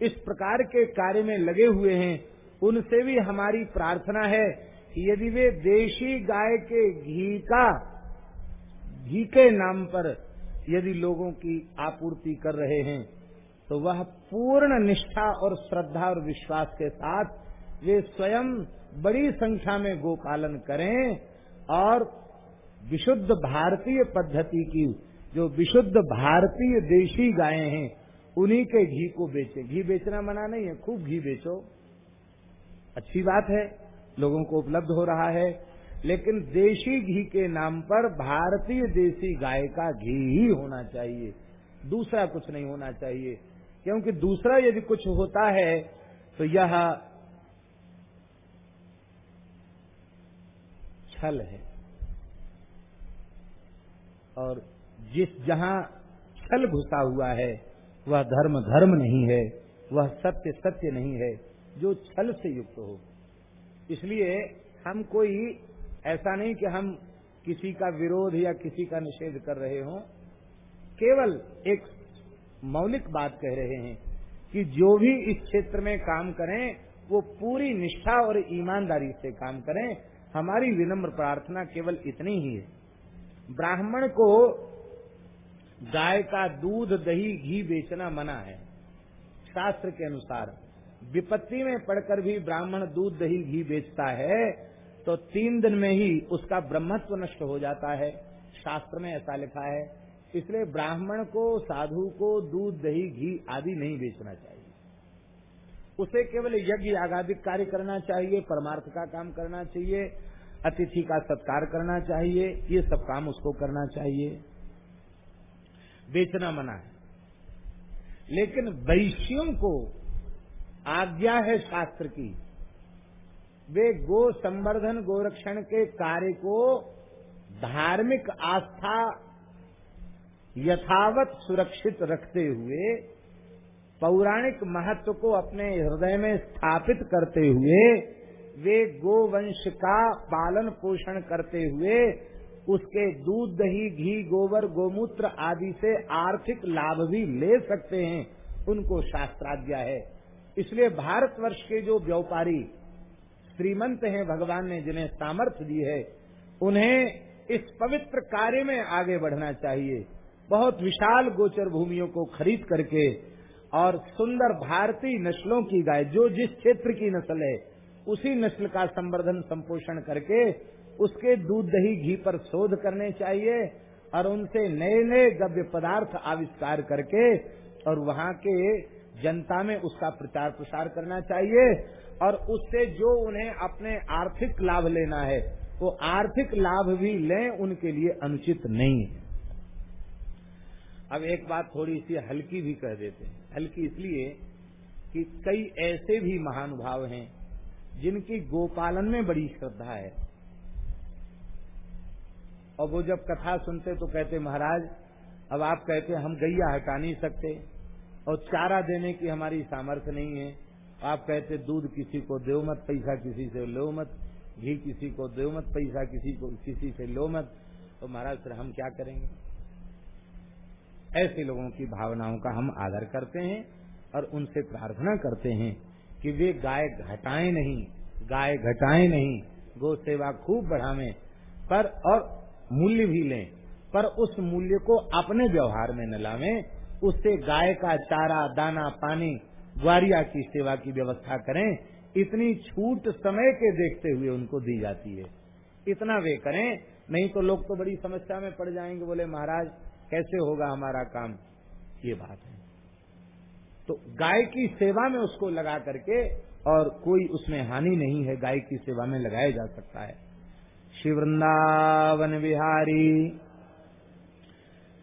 इस प्रकार के कार्य में लगे हुए हैं, उनसे भी हमारी प्रार्थना है कि यदि वे देशी गाय के घी का, घी के नाम पर यदि लोगों की आपूर्ति कर रहे हैं तो वह पूर्ण निष्ठा और श्रद्धा और विश्वास के साथ वे स्वयं बड़ी संख्या में गोपालन करें और विशुद्ध भारतीय पद्धति की, जो विशुद्ध भारतीय देशी गायें हैं उन्हीं के घी को बेचे। घी बेचना मना नहीं है, खूब घी बेचो। अच्छी बात है, लोगों को उपलब्ध हो रहा है, लेकिन देशी घी के नाम पर भारतीय देसी गाय का घी ही होना चाहिए। दूसरा कुछ नहीं होना चाहिए, क्योंकि दूसरा यदि कुछ होता है तो यह छल है। और जिस जहाँ छल घुसा हुआ है वह धर्म धर्म नहीं है, वह सत्य सत्य नहीं है, जो छल से युक्त हो। इसलिए हम कोई ऐसा नहीं कि हम किसी का विरोध या किसी का निषेध कर रहे हों। केवल एक मौलिक बात कह रहे हैं कि जो भी इस क्षेत्र में काम करें, वो पूरी निष्ठा और ईमानदारी से काम करें। हमारी विनम्र प्रार्थना केवल इतनी ही है। ब्राह्मण को गाय का दूध, दही, घी बेचना मना है। शास्त्र के अनुसार, विपत्ति में पड़कर भी ब्राह्मण दूध, दही, घी बेचता है तो तीन दिन में ही उसका ब्रह्मत्व नष्ट हो जाता है। शास्त्र में ऐसा लिखा है, इसलिए ब्राह्मण को, साधु को दूध, दही, घी आदि नहीं बेचना चाहिए। उसे केवल यज्ञ, आगादिक कार्य करना चाहिए, परमार्थ का काम करना चाहिए, अतिथि का सत्कार करना चाहिए, ये सब काम उसको करना चाहिए। बेचना मना है। लेकिन वैश्यों को आज्ञा है शास्त्र की, वे गो संवर्धन गोरक्षण के कार्य को धार्मिक आस्था यथावत सुरक्षित रखते हुए, पौराणिक महत्व को अपने हृदय में स्थापित करते हुए, वे गोवंश का पालन पोषण करते हुए उसके दूध, दही, घी, गोबर, गोमूत्र आदि से आर्थिक लाभ भी ले सकते हैं। उनको शास्त्राज्ञा है। इसलिए भारतवर्ष के जो व्यापारी श्रीमंत हैं भगवान ने, जिन्हें सामर्थ्य दी है, उन्हें इस पवित्र कार्य में आगे बढ़ना चाहिए। बहुत विशाल गोचर भूमियों को खरीद करके और सुंदर भारतीय नस्लों की गाय, जो जिस क्षेत्र की नस्ल है, उसी नस्ल का संवर्धन, संपोषण करके उसके दूध दही घी पर शोध करने चाहिए और उनसे नए नए गव्य पदार्थ आविष्कार करके और वहाँ के जनता में उसका प्रचार प्रसार करना चाहिए और उससे जो उन्हें अपने आर्थिक लाभ लेना है, वो आर्थिक लाभ भी लें, उनके लिए अनुचित नहीं है। अब एक बात थोड़ी सी हल्की भी कह देते हैं। हल्की इसलिए कि कई ऐसे भी महानुभाव हैं जिनकी गोपालन में बड़ी श्रद्धा है। और वो जब कथा सुनते तो कहते, महाराज, अब आप कहते हम गैया हटा नहीं सकते और चारा देने की हमारी सामर्थ्य नहीं है। आप कहते दूध किसी को दो मत, पैसा किसी से लो मत, घी किसी को दो मत, पैसा किसी को, किसी से लो मत। तो महाराज, फिर हम क्या करेंगे? ऐसे लोगों की भावनाओं का हम आदर करते हैं और उनसे प्रार्थना करते हैं कि वे गाय घटाएँ नहीं, गाय घटाएँ नहीं, गो सेवा खूब बढ़ावे। पर और मूल्य भी लें, पर उस मूल्य को अपने व्यवहार में न लावें। उससे गाय का चारा, दाना, पानी, ग्वारिया की सेवा की व्यवस्था करें। इतनी छूट समय के देखते हुए उनको दी जाती है। इतना वे करें, नहीं तो लोग तो बड़ी समस्या में पड़ जाएँगे, बोले, महाराज, कैसे होगा हमारा काम? ये बात है। तो गाय की सेवा में उसको लगा करके, और कोई उसमें हानि नहीं है, गाय की सेवा में लगाया जा सकता है। श्री वृंदावन बिहारी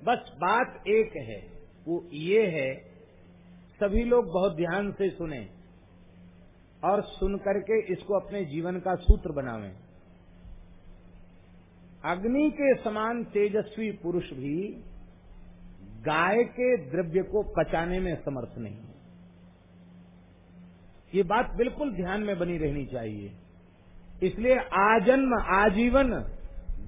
बस बात एक है, वो ये है, सभी लोग बहुत ध्यान से सुने और सुन करके इसको अपने जीवन का सूत्र बनावें। अग्नि के समान तेजस्वी पुरुष भी गाय के द्रव्य को पचाने में समर्थ नहीं है। ये बात बिल्कुल ध्यान में बनी रहनी चाहिए। इसलिए आजन्म, आजीवन,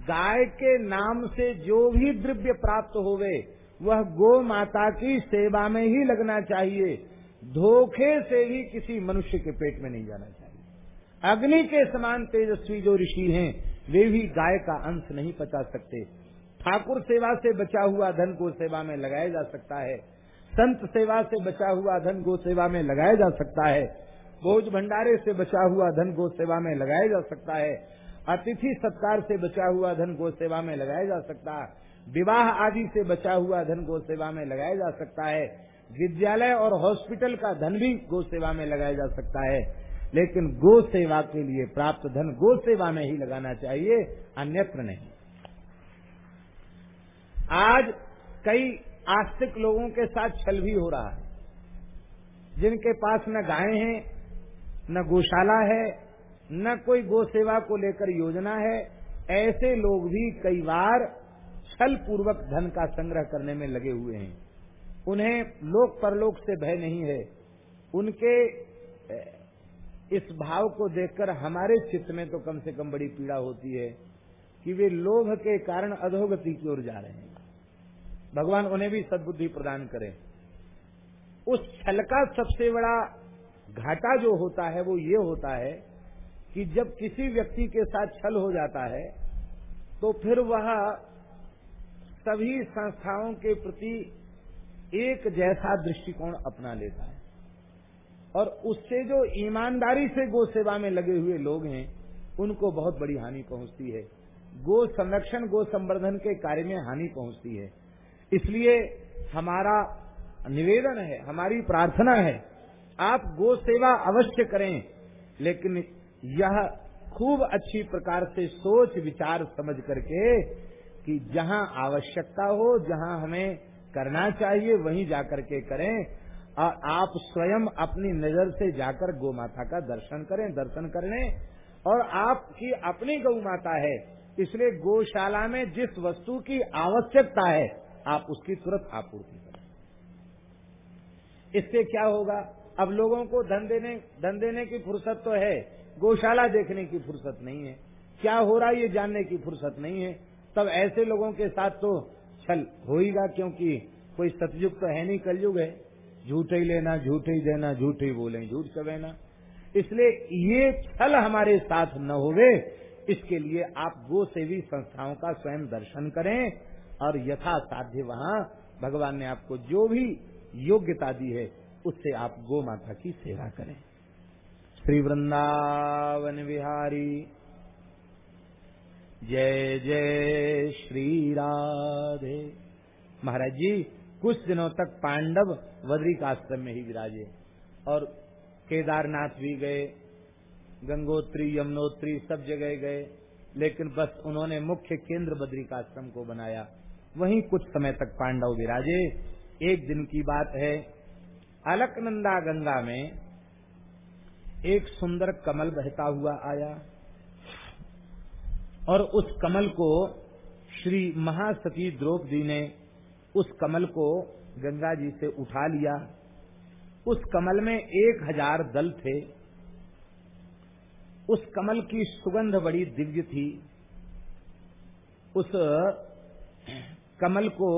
गाय के नाम से जो भी द्रव्य प्राप्त होवे, वह गो माता की सेवा में ही लगना चाहिए। धोखे से भी किसी मनुष्य के पेट में नहीं जाना चाहिए। अग्नि के समान तेजस्वी जो ऋषि हैं, वे भी गाय का अंश नहीं पचा सकते। ठाकुर सेवा से बचा हुआ धन गो सेवा में लगाया जा सकता है। संत सेवा से बचा हुआ धन गो सेवा में लगाया जा सकता है। भोज भंडारे से बचा हुआ धन गो सेवा में लगाया जा सकता है। अतिथि सत्कार से बचा हुआ धन गो सेवा में लगाया जा सकता है। विवाह आदि से बचा हुआ धन गो सेवा में लगाया जा सकता है। विद्यालय और हॉस्पिटल का धन भी गो सेवा में लगाया जा सकता है। लेकिन गो सेवा के लिए प्राप्त धन गो सेवा में ही लगाना चाहिए, अन्यत्र नहीं। आज कई आस्तिक लोगों के साथ छल भी हो रहा है। जिनके पास न गायें हैं न गौशाला है, न कोई गो सेवा को लेकर योजना है। ऐसे लोग भी कई बार छल पूर्वक धन का संग्रह करने में लगे हुए हैं। उन्हें लोक परलोक से भय नहीं है। उनके इस भाव को देखकर हमारे चित्त में तो कम से कम बड़ी पीड़ा होती है कि वे लोभ के कारण अधोगति की ओर जा रहे हैं। भगवान उन्हें भी सद्बुद्धि प्रदान करें। उस छल का सबसे बड़ा घाटा जो होता है, वो ये होता है कि जब किसी व्यक्ति के साथ छल हो जाता है तो फिर वह सभी संस्थाओं के प्रति एक जैसा दृष्टिकोण अपना लेता है। और उससे जो ईमानदारी से गो सेवा में लगे हुए लोग हैं, उनको बहुत बड़ी हानि पहुँचती है। गो संरक्षण, गो संवर्धन के कार्य में हानि पहुँचती है। इसलिए हमारा निवेदन है, हमारी प्रार्थना है आप गो सेवा अवश्य करें, लेकिन यह खूब अच्छी प्रकार से सोच, विचार, समझ करके कि जहाँ आवश्यकता हो, जहाँ हमें करना चाहिए, वहीं जाकर के करें और आप स्वयं अपनी नज़र से जाकर गौ माता का दर्शन करें, दर्शन करने और आपकी अपनी गौ माता है, इसलिए गौशाला में जिस वस्तु की आवश्यकता है, आप उसकी तुरंत आपूर्ति करें। इससे क्या होगा? अब लोगों को धन देने धन देने की फुर्सत तो है, गौशाला देखने की फुर्सत नहीं है। क्या हो रहा है ये जानने की फुर्सत नहीं है। तब ऐसे लोगों के साथ तो छल होगा क्योंकि कोई सतयुग तो है नहीं, कलयुग है। झूठे ही लेना, झूठे ही देना, झूठे ही बोले, झूठ कबेना इसलिए ये छल हमारे साथ न होवे, इसके लिए आप गो सेवी संस्थाओं का स्वयं दर्शन करें, और यथा साध्य वहाँ भगवान ने आपको जो भी योग्यता दी है उससे आप गो माता की सेवा करें। श्री वृंदावन विहारी जय जय श्री राधे। महाराज जी, कुछ दिनों तक पांडव वद्रिक आश्रम में ही विराजे और केदारनाथ भी गए, गंगोत्री, यमुनोत्री सब जगह गए, लेकिन बस उन्होंने मुख्य केंद्र बद्रिकाश्रम को बनाया। वहीं कुछ समय तक पांडव विराजे। एक दिन की बात है अलकनंदा गंगा में एक सुंदर कमल बहता हुआ आया और उस कमल को श्री महासती द्रौपदी ने उस कमल को गंगा जी से उठा लिया। उस कमल में एक हज़ार दल थे। उस कमल की सुगंध बड़ी दिव्य थी। उस कमल को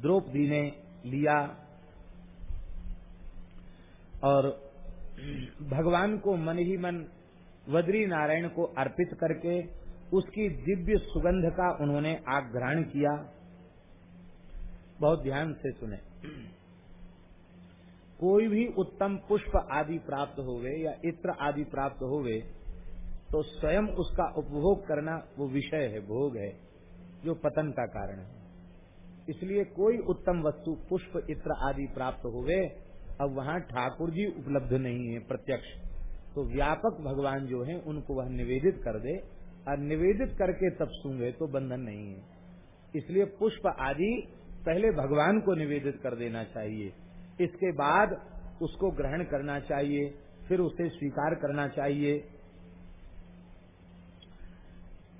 द्रौपदी ने लिया। और भगवान को मन ही मन वद्री नारायण को अर्पित करके उसकी दिव्य सुगंध का उन्होंने आग्रहण किया। बहुत ध्यान से सुने। कोई भी उत्तम पुष्प आदि प्राप्त होवे या इत्र आदि प्राप्त होवे तो स्वयं उसका उपभोग करना वो विषय है, भोग है, जो पतन का कारण है। इसलिए कोई उत्तम वस्तु, पुष्प, इत्र आदि प्राप्त होवे अब वहाँ ठाकुर जी उपलब्ध नहीं है प्रत्यक्ष। तो व्यापक भगवान जो है, उनको वह निवेदित कर दे। और निवेदित करके तब सूँगे तो बंधन नहीं है। इसलिए पुष्प आदि पहले भगवान को निवेदित कर देना चाहिए। इसके बाद उसको ग्रहण करना चाहिए, फिर उसे स्वीकार करना चाहिए।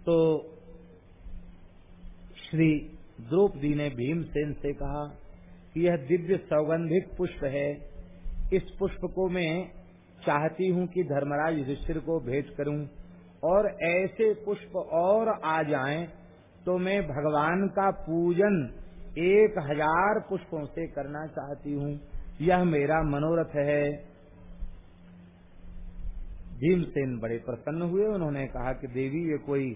तो श्री द्रौपदी ने भीमसेन से कहा कि यह दिव्य सौगंधिक पुष्प है। इस पुष्प को मैं चाहती हूँ कि धर्मराज युधिष्ठिर को भेंट करूँ और ऐसे पुष्प और आ जाएँ तो मैं भगवान का पूजन एक हज़ार पुष्पों से करना चाहती हूँ। यह मेरा मनोरथ है। भीमसेन बड़े प्रसन्न हुए। उन्होंने कहा कि देवी, ये कोई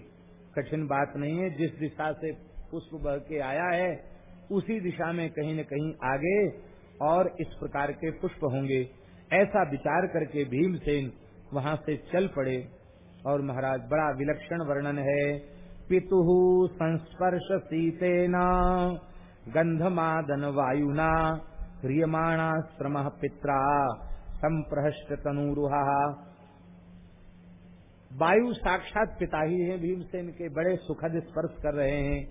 कठिन बात नहीं है। जिस दिशा से पुष्प बह के आया है, उसी दिशा में कहीं न कहीं आगे और इस प्रकार के पुष्प होंगे। ऐसा विचार करके भीमसेन वहाँ से चल पड़े। और महाराज, बड़ा विलक्षण वर्णन है। पितु संस्पर्श सीतेना गंधमादन वायुना क्रियमाणा श्रम पित्रा संप्रहष्ट तनुरुहा। वायु साक्षात पिता ही है भीमसेन के, बड़े सुखद स्पर्श कर रहे हैं।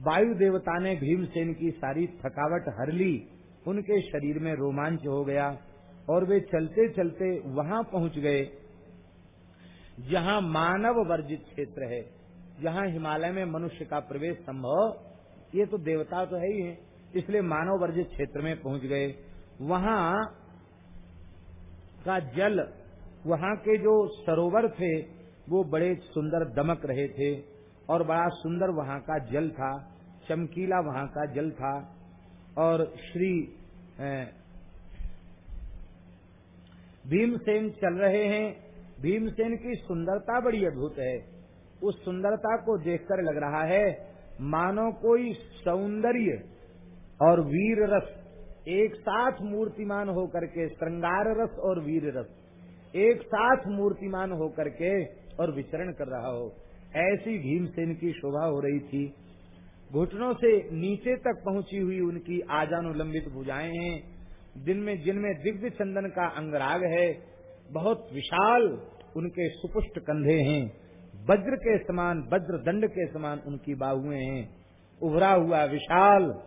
वायु देवता ने भीमसेन की सारी थकावट हर ली। उनके शरीर में रोमांच हो गया और वे चलते चलते वहाँ पहुँच गए, जहाँ मानव वर्जित क्षेत्र है, जहाँ हिमालय में मनुष्य का प्रवेश संभव, ये तो देवता तो है ही है, इसलिए मानव वर्जित क्षेत्र में पहुँच गए। वहाँ का जल, वहाँ के जो सरोवर थे, वो बड़े सुंदर दमक रहे थे और बड़ा सुंदर वहाँ का जल था, चमकीला वहाँ का जल था। और श्री भीमसेन चल रहे हैं। भीमसेन की सुंदरता बड़ी अद्भुत है। उस सुंदरता को देखकर लग रहा है, मानो कोई सौंदर्य और वीर रस, एक साथ मूर्तिमान होकर के, श्रृंगार रस और वीर रस, एक साथ मूर्तिमान होकर के और विचरण कर रहा हो। ऐसी भीमसेन की शोभा हो रही थी। घुटनों से नीचे तक पहुँची हुई उनकी आजानुलंबित भुजाएँ हैं। जिनमें जिनमें दिव्य चंदन का अंगराग है, बहुत विशाल उनके सुपुष्ट कंधे हैं। वज्र के समान, वज्र दंड के समान उनकी बाहुएँ हैं। उभरा हुआ विशाल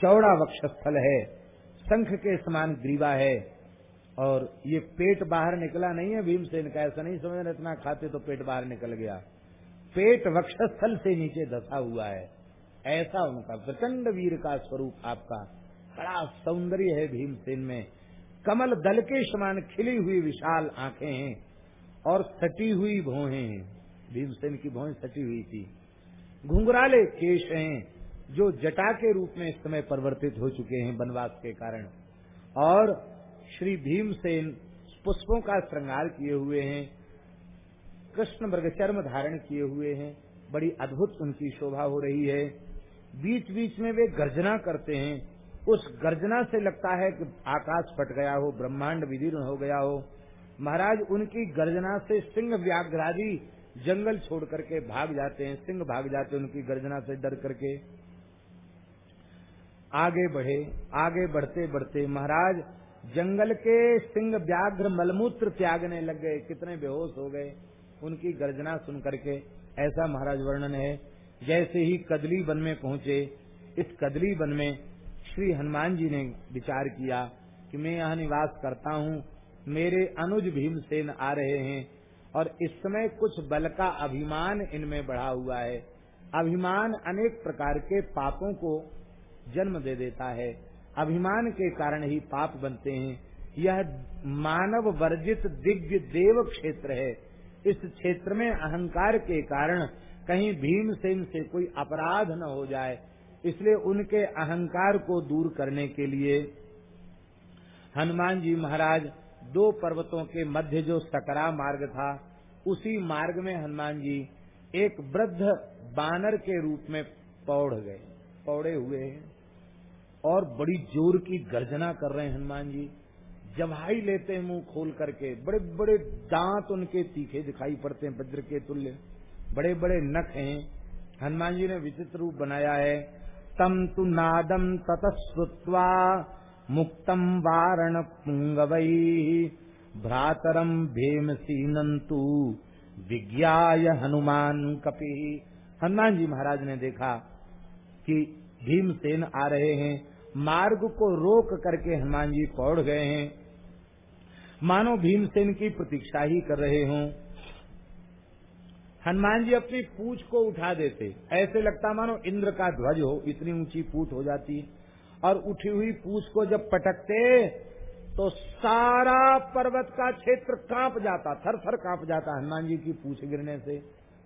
चौड़ा वक्षस्थल है। शंख के समान ग्रीवा है। और ये पेट बाहर निकला नहीं है भीमसेन का, ऐसा नहीं समझ रहे, इतना खाते तो पेट बाहर निकल गया। पेट वक्षस्थल से नीचे धसा हुआ है। ऐसा उनका प्रचंड वीर का स्वरूप आपका बड़ा सौंदर्य है भीमसेन में। कमल दल के समान खिली हुई विशाल आँखें हैं और सटी हुई भौहें हैं। भीमसेन की भौहें सटी हुई थी। घुंघराले केश हैं जो जटा के रूप में इस समय परिवर्तित हो चुके हैं वनवास के कारण। और श्री भीमसेन पुष्पों का श्रृंगार किए हुए हैं, कृष्ण वर्ग चर्म धारण किए हुए हैं। बड़ी अद्भुत उनकी शोभा हो रही है। बीच बीच में वे गर्जना करते हैं। उस गर्जना से लगता है कि आकाश फट गया हो, ब्रह्मांड विदीर्ण हो गया हो। महाराज, उनकी गर्जना से सिंह व्याघ्रादि जंगल छोड़ करके भाग जाते हैं। सिंह भाग जाते हैं उनकी गर्जना से डर करके। आगे बढ़े, आगे बढ़ते बढ़ते महाराज, जंगल के सिंह व्याघ्र मलमूत्र त्यागने लग गए। कितने बेहोश हो गए उनकी गर्जना सुन करके। ऐसा महाराज वर्णन है। जैसे ही कदली वन में पहुँचे, इस कदली वन में श्री हनुमान जी ने विचार किया कि मैं यहाँ निवास करता हूँ, मेरे अनुज भीमसेन आ रहे हैं और इस समय कुछ बल का अभिमान इनमें बढ़ा हुआ है। अभिमान अनेक प्रकार के पापों को जन्म दे देता है। अभिमान के कारण ही पाप बनते हैं। यह मानव वर्जित दिव्य देव क्षेत्र है। इस क्षेत्र में अहंकार के कारण कहीं भीमसेन से कोई अपराध न हो जाए, इसलिए उनके अहंकार को दूर करने के लिए हनुमान जी महाराज दो पर्वतों के मध्य जो सकरा मार्ग था, उसी मार्ग में हनुमान जी एक वृद्ध बानर के रूप में पौड़ गए, पौड़े हुए हैं और बड़ी ज़ोर की गर्जना कर रहे हैं हनुमान जी। जवाई लेते हैं मुँह खोल करके बड़े बड़े दांत उनके तीखे दिखाई पड़ते हैं वज्र के तुल्य। बड़े बड़े नख हैं। हनुमान जी ने विचित्र रूप बनाया है। तम तु नादम ततः मुक्तम वारण पुंगवई भ्रातरम भीमसीनंतु विज्ञाय हनुमान कपि। हनुमान जी महाराज ने देखा कि भीमसेन आ रहे हैं। मार्ग को रोक करके हनुमान जी पौड़ गए हैं। मानो भीमसेन की प्रतीक्षा ही कर रहे हों। हनुमान जी अपनी पूछ को उठा देते। ऐसे लगता मानो इंद्र का ध्वज हो, इतनी ऊँची पूछ हो जाती और उठी हुई पूछ को जब पटकते तो सारा पर्वत का क्षेत्र काँप जाता थर थर काँप जाता हनुमान जी की पूछ गिरने से।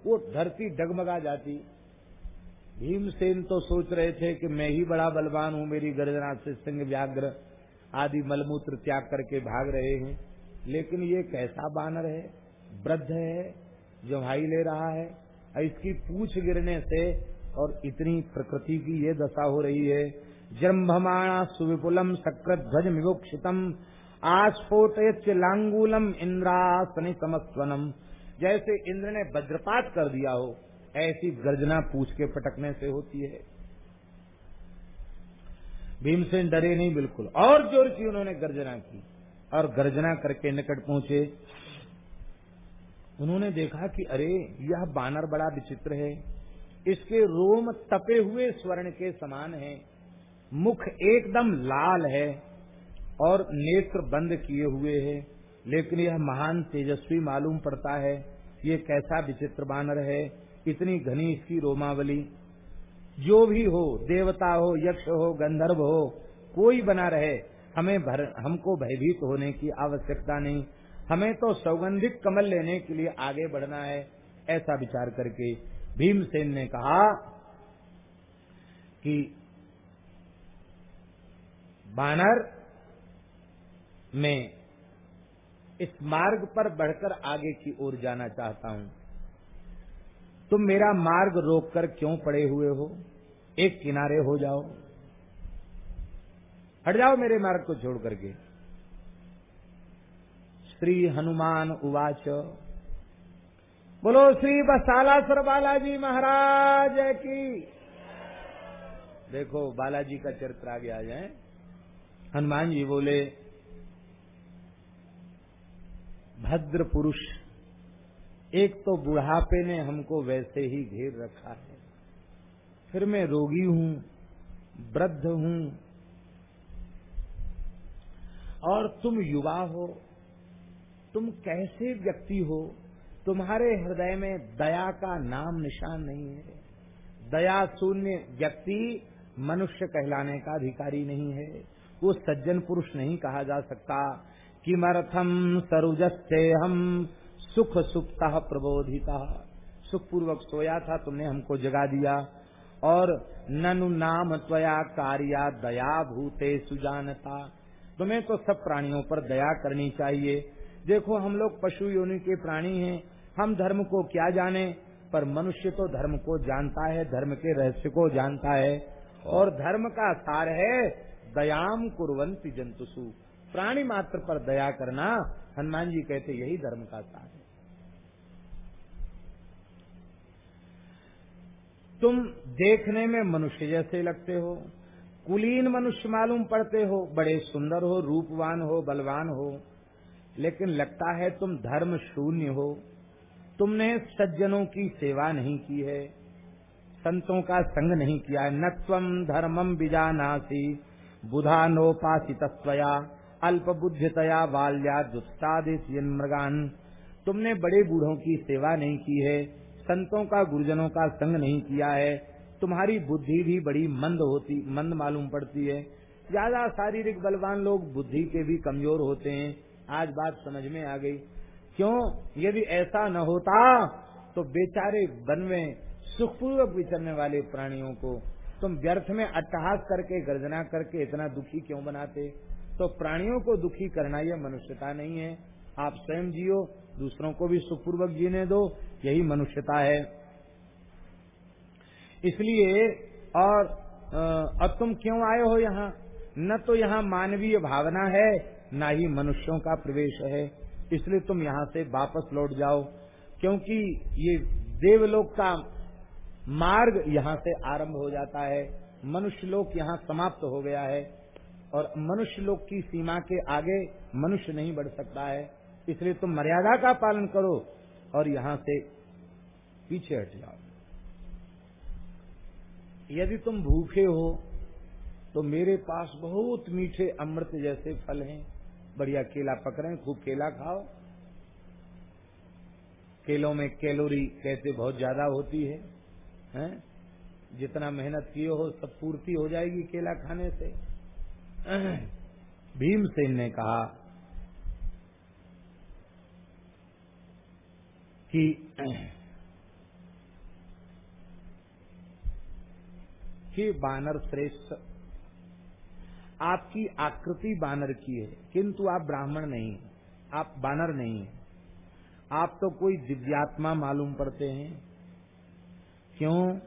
वो धरती डगमगा जाती। भीमसेन तो सोच रहे थे कि मैं ही बड़ा बलवान हूँ, मेरी गर्जना से सिंह व्याघ्र आदि मलमूत्र त्याग करके भाग रहे हैं। लेकिन ये कैसा बानर है? वृद्ध है जो भाई ले रहा है इसकी पूछ गिरने से और इतनी प्रकृति की ये दशा हो रही है, जम्भमाणा सुविपुलम सकृत ध्वज विवोक्षितम आस्फोट लांगूलम इंद्रासनि समस्वनम। जैसे इंद्र ने वज्रपात कर दिया हो, ऐसी गर्जना पूछ के पटकने से होती है। भीमसेन डरे नहीं बिल्कुल। और ज़ोर की उन्होंने गर्जना की और गर्जना करके निकट पहुँचे। उन्होंने देखा कि अरे यह बानर बड़ा विचित्र है। इसके रोम तपे हुए स्वर्ण के समान है। मुख एकदम लाल है और नेत्र बंद किए हुए है। लेकिन यह महान तेजस्वी मालूम पड़ता है ये कैसा विचित्र बानर है इतनी घनी इसकी रोमावली। जो भी हो देवता हो यक्ष हो गंधर्व हो कोई बना रहे हमें भर, हमको भयभीत होने की आवश्यकता नहीं। हमें तो सौगंधिक कमल लेने के लिए आगे बढ़ना है, ऐसा विचार करके भीमसेन ने कहा कि बानर में इस मार्ग पर बढ़कर आगे की ओर जाना चाहता हूँ। तुम मेरा मार्ग रोककर क्यों पड़े हुए हो? एक किनारे हो जाओ। हट जाओ मेरे मार्ग को छोड़ करके। श्री हनुमान उवाच। बोलो श्री बसालासर बालाजी महाराज की। देखो, बालाजी का चरित्र आगे आ जाए। हनुमान जी बोले, भद्र पुरुष, एक तो बुढ़ापे ने हमको वैसे ही घेर रखा है। फिर मैं रोगी हूँ, वृद्ध हूँ, और तुम युवा हो। तुम कैसे व्यक्ति हो? तुम्हारे हृदय में दया का नाम निशान नहीं है। दया शून्य व्यक्ति मनुष्य कहलाने का अधिकारी नहीं है। वो सज्जन पुरुष नहीं कहा जा सकता। किमर्थम सरुजस्ते हम सुख सुप्ता प्रबोधिता। सुखपूर्वक सोया था, तुमने हमको जगा दिया। और ननु नाम त्वया कार्या दया भूते सुजानता तुम्हें तो सब प्राणियों पर दया करनी चाहिए। देखो हम लोग पशु योनि के प्राणी हैं, हम धर्म को क्या जाने? पर मनुष्य तो धर्म को जानता है, धर्म के रहस्य को जानता है। और धर्म का सार है दयाम कुरवंती जंतुसु प्राणी मात्र पर दया करना, हनुमान जी कहते यही धर्म का सार है। तुम देखने में मनुष्य जैसे लगते हो, कुलीन मनुष्य मालूम पड़ते हो, बड़े सुंदर हो, रूपवान हो, बलवान हो। लेकिन लगता है तुम धर्म शून्य हो। तुमने सज्जनों की सेवा नहीं की है, संतों का संग नहीं किया है। न तम धर्मम बिजानासी बुधा नोपासित अल्प बुद्धितया बाल्या दुस्तादित मृगान तुमने बड़े बूढ़ों की सेवा नहीं की है, संतों का गुरुजनों का संग नहीं किया है। तुम्हारी बुद्धि भी बड़ी मंद होती, मंद मालूम पड़ती है। ज़्यादा शारीरिक बलवान लोग बुद्धि के भी कमज़ोर होते हैं। आज बात समझ में आ गई। क्यों? यदि ऐसा न होता तो बेचारे वन में सुखपूर्वक विचरने वाले प्राणियों को। तुम व्यर्थ में अट्टहास करके, गर्जना करके इतना दुखी क्यों बनाते? तो प्राणियों को दुखी करना यह मनुष्यता नहीं है। आप स्वयं जियो, दूसरों को भी सुखपूर्वक जीने दो, यही मनुष्यता है। इसलिए, और अब तुम क्यों आए हो यहाँ? न तो यहाँ मानवीय भावना है न ही मनुष्यों का प्रवेश है। इसलिए तुम यहाँ से वापस लौट जाओ, क्योंकि ये देवलोक का मार्ग यहाँ से आरंभ हो जाता है। मनुष्य लोक यहाँ समाप्त हो गया है और मनुष्य लोग की सीमा के आगे मनुष्य नहीं बढ़ सकता है। इसलिए तुम मर्यादा का पालन करो और यहाँ से पीछे हट जाओ। यदि तुम भूखे हो तो मेरे पास बहुत मीठे अमृत जैसे फल हैं। बढ़िया केला पकड़े खूब केला खाओ केलों में कैलोरी कैसे बहुत ज़्यादा होती है, हैं? जितना मेहनत किए हो, सब पूर्ति हो जाएगी केला खाने से भीमसेन ने कहा कि कि बानर श्रेष्ठ आपकी आकृति बानर की है। किंतु आप ब्राह्मण नहीं आप बानर नहीं है। आप तो कोई दिव्यात्मा मालूम पड़ते हैं। क्यों?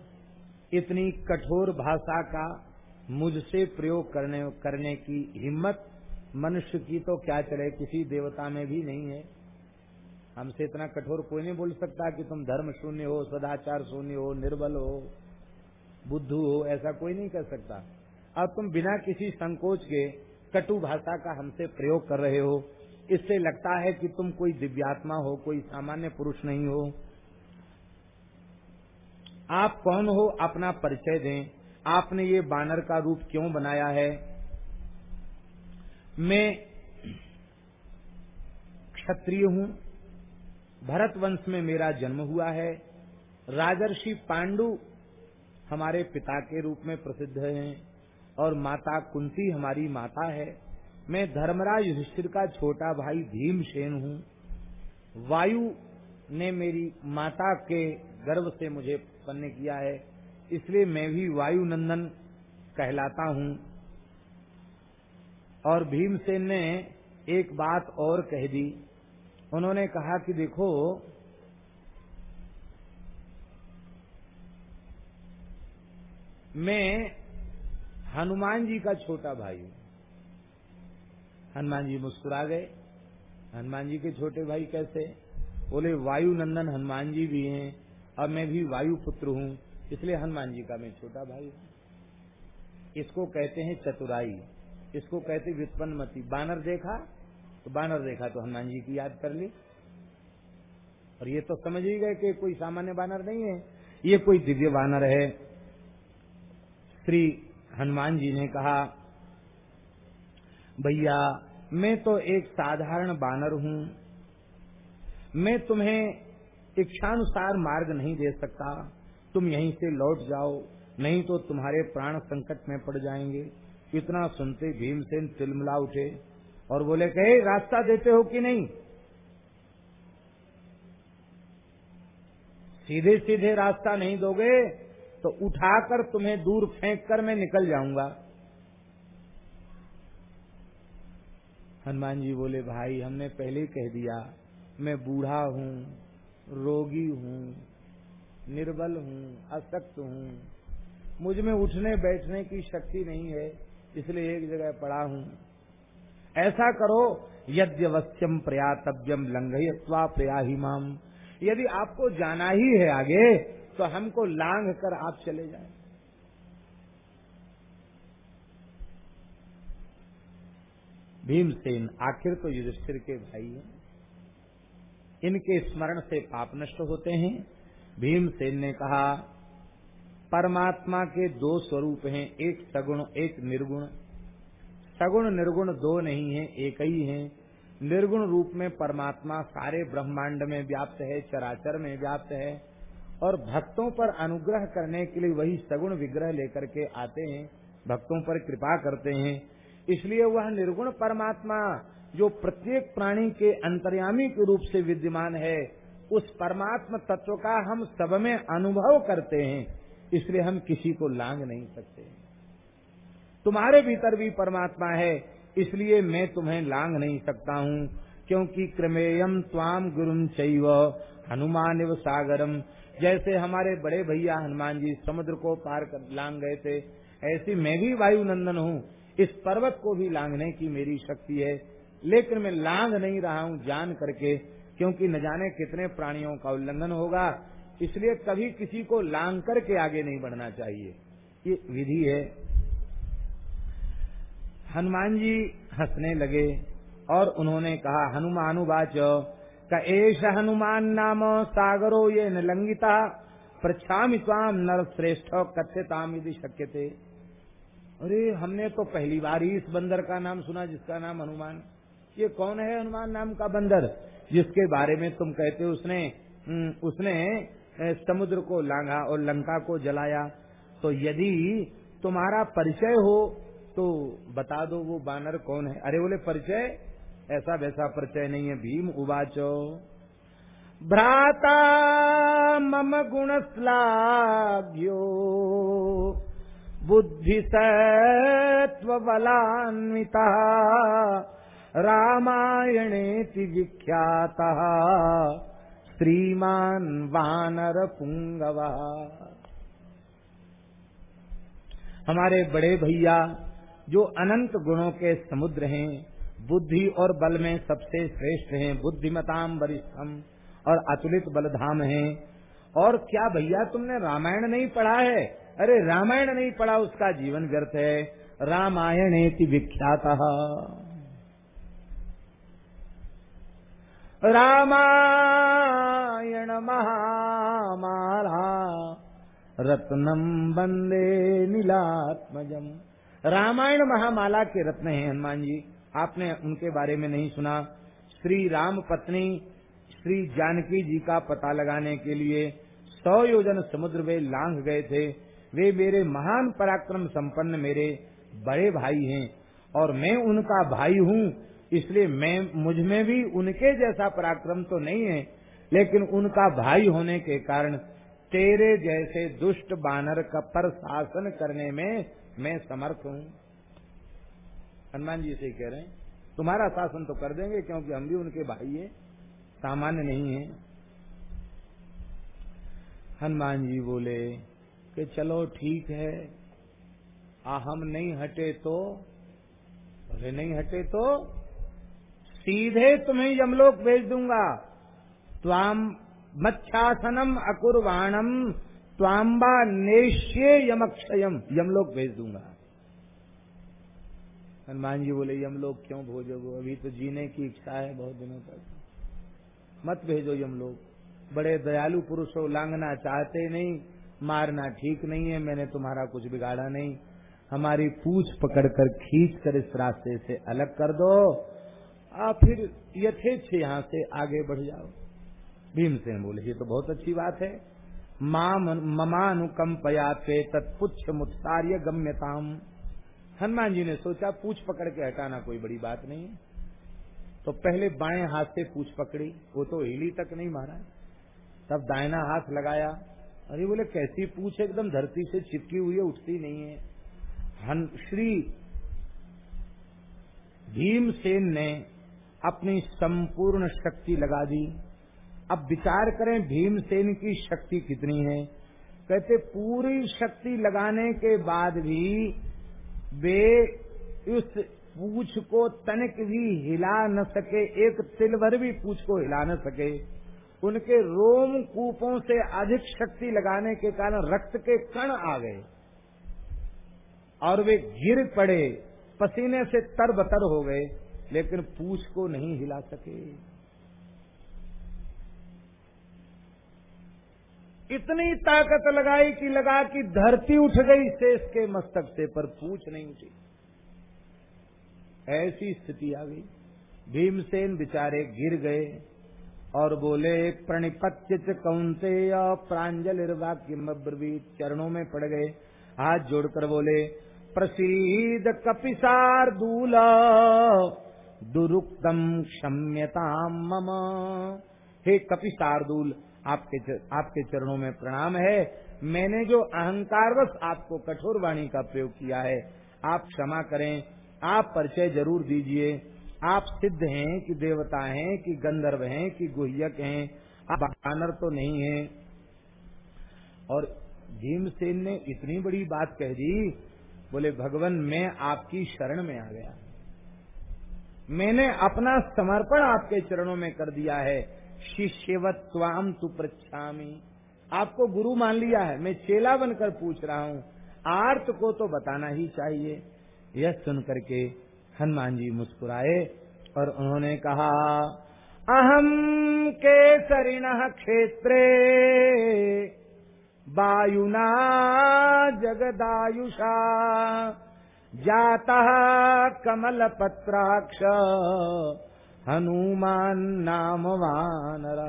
इतनी कठोर भाषा का मुझसे प्रयोग करने करने की हिम्मत मनुष्य की तो क्या चले? किसी देवता में भी नहीं है। हमसे इतना कठोर कोई नहीं बोल सकता कि तुम धर्म शून्य हो, सदाचार शून्य हो, निर्बल हो, बुद्धू हो, ऐसा कोई नहीं कर सकता। अब तुम बिना किसी संकोच के कटु भाषा का हमसे प्रयोग कर रहे हो। इससे लगता है कि तुम कोई दिव्यात्मा हो, कोई सामान्य पुरुष नहीं हो। आप कौन हो? अपना परिचय दें। आपने ये बानर का रूप क्यों बनाया है? मैं क्षत्रिय हूँ। भरत वंश में मेरा जन्म हुआ है। राजर्षि पांडु हमारे पिता के रूप में प्रसिद्ध हैं। और माता कुंती हमारी माता है। मैं धर्मराज युधिष्ठिर का छोटा भाई भीमसेन हूँ। वायु ने मेरी माता के गर्भ से मुझे उत्पन्न किया है, इसलिए मैं भी वायु नंदन कहलाता हूँ। और भीमसेन ने एक बात और कह दी। उन्होंने कहा कि देखो, मैं हनुमान जी का छोटा भाई हनुमान जी मुस्कुरा गए। हनुमान जी के छोटे भाई कैसे? बोले, वायु नंदन हनुमान जी भी हैं और मैं भी वायु पुत्र हूँ, इसलिए हनुमान जी का मैं छोटा भाई हूँ। इसको कहते हैं चतुराई। इसको कहते व्युत्पन्न मती बानर देखा? तो बानर देखा तो हनुमान जी की याद कर ली। और ये तो समझ ही गए कि कोई सामान्य बानर नहीं है। ये कोई दिव्य बानर है। श्री हनुमान जी ने कहा, भैया, मैं तो एक साधारण बानर हूँ। मैं तुम्हें इच्छानुसार मार्ग नहीं दे सकता। तुम यहीं से लौट जाओ, नहीं तो तुम्हारे प्राण संकट में पड़ जाएँगे। इतना सुनते भीमसेन तिलमिला उठे और बोले, कहे, रास्ता देते हो कि नहीं? सीधे सीधे रास्ता नहीं दोगे तो उठाकर तुम्हें दूर फेंक कर मैं निकल जाऊँगा। हनुमान जी बोले, भाई, हमने पहले कह दिया, मैं बूढ़ा हूँ, रोगी हूँ, निर्बल हूँ असक्त हूँ। मुझमें उठने बैठने की शक्ति नहीं है, इसलिए एक जगह पड़ा हूँ। ऐसा करो यद्यवश्यम प्रयातव्यम लंघयत्वा प्रयाहिमाम यदि आपको जाना ही है आगे तो हमको लांग कर आप चले जाए। भीमसेन आखिर तो युधिष्ठिर के भाई हैं। इनके स्मरण से पाप नष्ट होते हैं। भीमसेन ने कहा, परमात्मा के दो स्वरूप हैं, एक सगुण, एक निर्गुण। सगुण निर्गुण दो नहीं है, एक ही है। निर्गुण रूप में परमात्मा सारे ब्रह्मांड में व्याप्त है, चराचर में व्याप्त है। और भक्तों पर अनुग्रह करने के लिए वही सगुण विग्रह लेकर के आते हैं, भक्तों पर कृपा करते हैं। इसलिए वह निर्गुण परमात्मा, जो प्रत्येक प्राणी के अंतर्यामी के रूप से विद्यमान है, उस परमात्मा तत्व का हम सब में अनुभव करते हैं। इसलिए हम किसी को लांग नहीं सकते। तुम्हारे भीतर भी परमात्मा है, इसलिए मैं तुम्हें लांग नहीं सकता हूँ, क्योंकि क्रमेयम त्वाम गुरुम चैव हनुमान सागरम। जैसे हमारे बड़े भैया हनुमान जी समुद्र को पार कर लांग गए थे, ऐसी मैं भी वायु नंदन हूँ। इस पर्वत को भी लांगने की मेरी शक्ति है। लेकिन मैं लांग नहीं रहा हूँ जान करके, क्योंकि न जाने कितने प्राणियों का उल्लंघन होगा। इसलिए कभी किसी को लांग करके आगे नहीं बढ़ना चाहिए। ये विधि है। हनुमान जी हंसने लगे और उन्होंने कहा, हनुमानुवाच एश हनुमान नाम सागरो ये न लंगिता स्वाम नर श्रेष्ठ कथ्यताम यदि शक्य थे अरे हमने तो पहली बार ही इस बंदर का नाम सुना जिसका नाम हनुमान। ये कौन है हनुमान नाम का बंदर? जिसके बारे में तुम कहते उसने हम्म, उसने समुद्र को लांघा और लंका को जलाया। तो यदि तुम्हारा परिचय हो तो बता दो वो बानर कौन है। अरे बोले परिचय? ऐसा वैसा परिचय नहीं है। भीम उवाचो। भ्राता मम गुण श्लाघ्यो बुद्धि बलान्विता रामायणे विख्याता। श्रीमान वानर पुंगवा हमारे बड़े भैया, जो अनंत गुणों के समुद्र हैं बुद्धि और बल में सबसे श्रेष्ठ हैं बुद्धिमताम वरिष्ठम और अतुलित बलधाम हैं। और क्या भैया तुमने रामायण नहीं पढ़ा है? अरे रामायण नहीं पढ़ा, उसका जीवन व्यर्थ है। रामायण विख्यात। रामायण महामाला रत्नम बंदे नीलात्मजम। रामायण महामाला के रत्न हैं हनुमान जी। आपने उनके बारे में नहीं सुना। श्री राम पत्नी, श्री जानकी जी का पता लगाने के लिए सौ योजन समुद्र में लांघ गए थे। वे मेरे महान पराक्रम संपन्न मेरे बड़े भाई हैं और मैं उनका भाई हूँ, इसलिए मैं, मुझमें भी उनके जैसा पराक्रम तो नहीं है, लेकिन उनका भाई होने के कारण तेरे जैसे दुष्ट बानर का पर शासन करने में मैं समर्थ हूँ। हनुमान जी से कह रहे हैं, तुम्हारा शासन तो कर देंगे, क्योंकि हम भी उनके भाई हैं, सामान्य नहीं है। हनुमान जी बोले कि चलो ठीक है, आ हम नहीं हटे तो बोले नहीं हटे तो सीधे तुम्हें यमलोक भेज दूँगा। त्वाम मच्छासनम अकुर्वाणम त्वाम्बा नेश्ये यमक्षयम, यमलोक भेज दूँगा। हनुमान जी बोले, यम लोग क्यों भोजोगो? अभी तो जीने की इच्छा है बहुत दिनों तक। मत भेजो यम लोग। बड़े दयालु पुरुष हो, लांगना चाहते नहीं, मारना ठीक नहीं है, मैंने तुम्हारा कुछ बिगाड़ा नहीं। हमारी पूछ पकड़कर खींच कर इस रास्ते से अलग कर दो। आप फिर यथेच यहाँ से आगे बढ़ जाओ। भीमसेन बोले, ये तो बहुत अच्छी बात है। ममानुकंपयाते तत्पुच्छ मुत्सार्य गम्यताम। हनुमान जी ने सोचा, पूछ पकड़ के हटाना कोई बड़ी बात नहीं है। तो पहले बाएँ हाथ से पूछ पकड़ी, वो तो हिली तक नहीं मारा। तब दायना हाथ लगाया, अरे बोले, कैसी पूछ, एकदम धरती से चिपकी हुई है, उठती नहीं है। हन, श्री भीमसेन ने अपनी संपूर्ण शक्ति लगा दी। अब विचार करें, भीमसेन की शक्ति कितनी है? कहते, पूरी शक्ति लगाने के बाद भी वे उस पूछ को तनिक भी हिला न सके, एक तिल भर भी पूछ को हिला न सके। उनके रोम कूपों से अधिक शक्ति लगाने के कारण रक्त के कण आ गए और वे गिर पड़े, पसीने से तरबतर हो गए, लेकिन पूछ को नहीं हिला सके। इतनी ताकत लगाई कि लगा कि धरती उठ गई शेष के मस्तक से, पर पूछ नहीं उठी। ऐसी स्थिति आ गई। भीमसेन बिचारे गिर गए और बोले प्रणिपत्य कौनते प्रांजल वाक्यब्रवीत चरणों में पड़ गए। हाथ जोड़कर बोले, प्रसीद कपिसार दूला, दुरुक्तम क्षम्यताम मम। हे कपि शार्दुल आपके आपके चरणों में प्रणाम है। मैंने जो अहंकारवश आपको कठोर वाणी का प्रयोग किया है, आप क्षमा करें, आप परिचय ज़रूर दीजिए। आप सिद्ध हैं कि देवता हैं, कि गंधर्व हैं, कि गुहयक हैं। आप बानर तो नहीं हैं। और भीमसेन ने इतनी बड़ी बात कह दी, बोले, भगवान, मैं आपकी शरण में आ गया। मैंने अपना समर्पण आपके चरणों में कर दिया है। शिष्यवत स्वाम तु प्रच्छामी आपको गुरु मान लिया है, मैं चेला बनकर पूछ रहा हूँ। आर्त को तो बताना ही चाहिए। यह सुन करके हनुमान जी मुस्कुराए और उन्होंने कहा अहम केसरिण क्षेत्रे, वायुना जगदायुषा, जाता कमल पत्राक्ष हनुमान नाम वानर।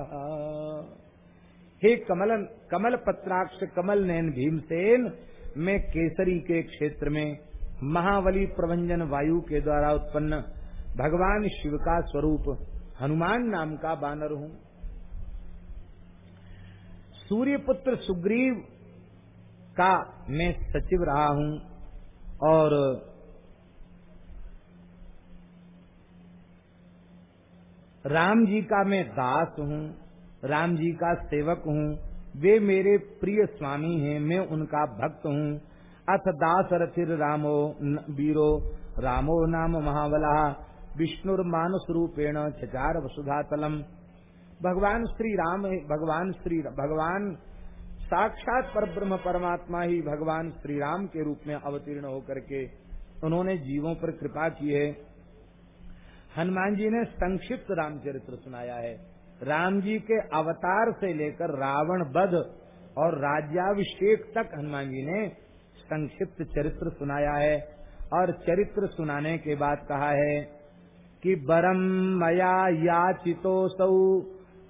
हे कमल कमल पत्राक्ष, कमल नैन भीमसेन, मैं केसरी के क्षेत्र में महावली प्रभंजन वायु के द्वारा उत्पन्न भगवान शिव का स्वरूप हनुमान नाम का बानर हूँ। सूर्यपुत्र सुग्रीव का मैं सचिव रहा हूँ और राम जी का मैं दास हूँ, राम जी का सेवक हूँ, वे मेरे प्रिय स्वामी हैं, मैं उनका भक्त हूँ। अथ दास रथिर रामो वीरो, रामो नाम महावला विष्णुर्मानस रूपेण चचार वसुधातलम। भगवान श्री राम भगवान श्री भगवान साक्षात पर ब्रह्म परमात्मा ही भगवान श्री राम के रूप में अवतीर्ण होकर के उन्होंने जीवों पर कृपा की है। हनुमान जी ने संक्षिप्त रामचरित्र सुनाया है। राम जी के अवतार से लेकर रावण बध और राज्याभिषेक तक हनुमान जी ने संक्षिप्त चरित्र सुनाया है और चरित्र सुनाने के बाद कहा है कि बरम मया याचितो सौ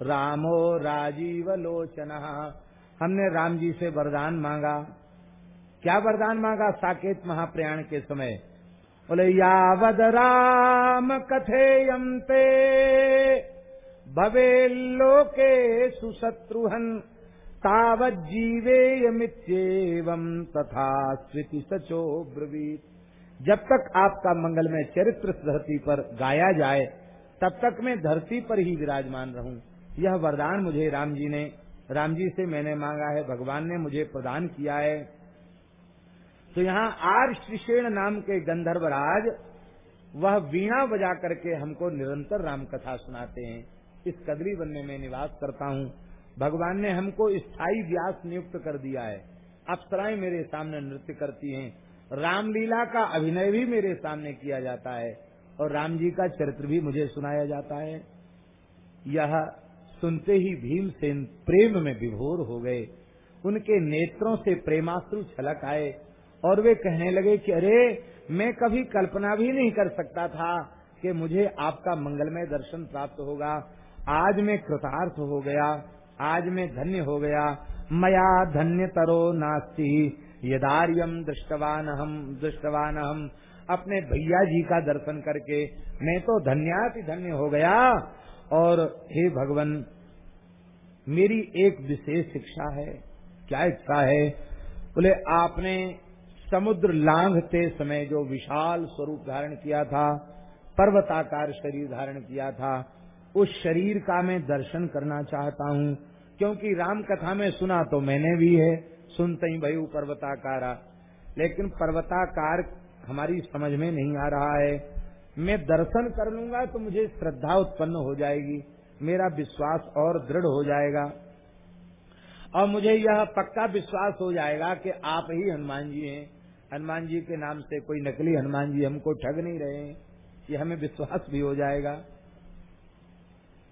रामो राजीव लोचन। हमने राम जी से वरदान मांगा। क्या वरदान मांगा? साकेत महाप्रयाण के समय बोले यावद राम कथेयंते भवे लोके सुशत्रुहन तावत जीवेयमित्येवं तथा स्मृति सचो ब्रवीत। जब तक आपका मंगलमय चरित्र धरती पर गाया जाए, तब तक मैं धरती पर ही विराजमान रहूँ। यह वरदान मुझे राम जी ने राम जी से मैंने मांगा है, भगवान ने मुझे प्रदान किया है। तो यहाँ आर श्रीषेण नाम के गंधर्वराज वह वीणा बजा करके हमको निरंतर राम कथा सुनाते हैं। इस कदरी बनने में निवास करता हूँ। भगवान ने हमको स्थायी व्यास नियुक्त कर दिया है। अप्सराएँ मेरे सामने नृत्य करती हैं। रामलीला का अभिनय भी मेरे सामने किया जाता है और राम जी का चरित्र भी मुझे सुनाया जाता है। यह सुनते ही भीमसेन प्रेम में विभोर हो गए। उनके नेत्रों से प्रेमाश्रु छलक आए। और वे कहने लगे कि अरे, मैं कभी कल्पना भी नहीं कर सकता था कि मुझे आपका मंगलमय दर्शन प्राप्त होगा। आज मैं कृतार्थ हो गया, आज मैं धन्य हो गया। मया धन्य तरो नास्ती यदार्यम दृष्टवान हम दृष्टवान हम अपने भैया जी का दर्शन करके मैं तो धन्याति धन्य हो गया। और हे भगवान, मेरी एक विशेष शिक्षा है। क्या इच्छा है? बोले, आपने समुद्र लांघते समय जो विशाल स्वरूप धारण किया था, पर्वताकार शरीर धारण किया था, उस शरीर का मैं दर्शन करना चाहता हूँ। क्योंकि राम कथा में सुना तो मैंने भी है, सुनते ही भयू पर्वताकारा। लेकिन पर्वताकार हमारी समझ में नहीं आ रहा है। मैं दर्शन कर लूँगा तो मुझे श्रद्धा उत्पन्न हो जाएगी, मेरा विश्वास और दृढ़ हो जाएगा। और मुझे यह पक्का विश्वास हो जाएगा कि आप ही हनुमान जी हैं। हनुमान जी के नाम से कोई नकली हनुमान जी हमको ठग नहीं रहे ये हमें विश्वास भी हो जाएगा।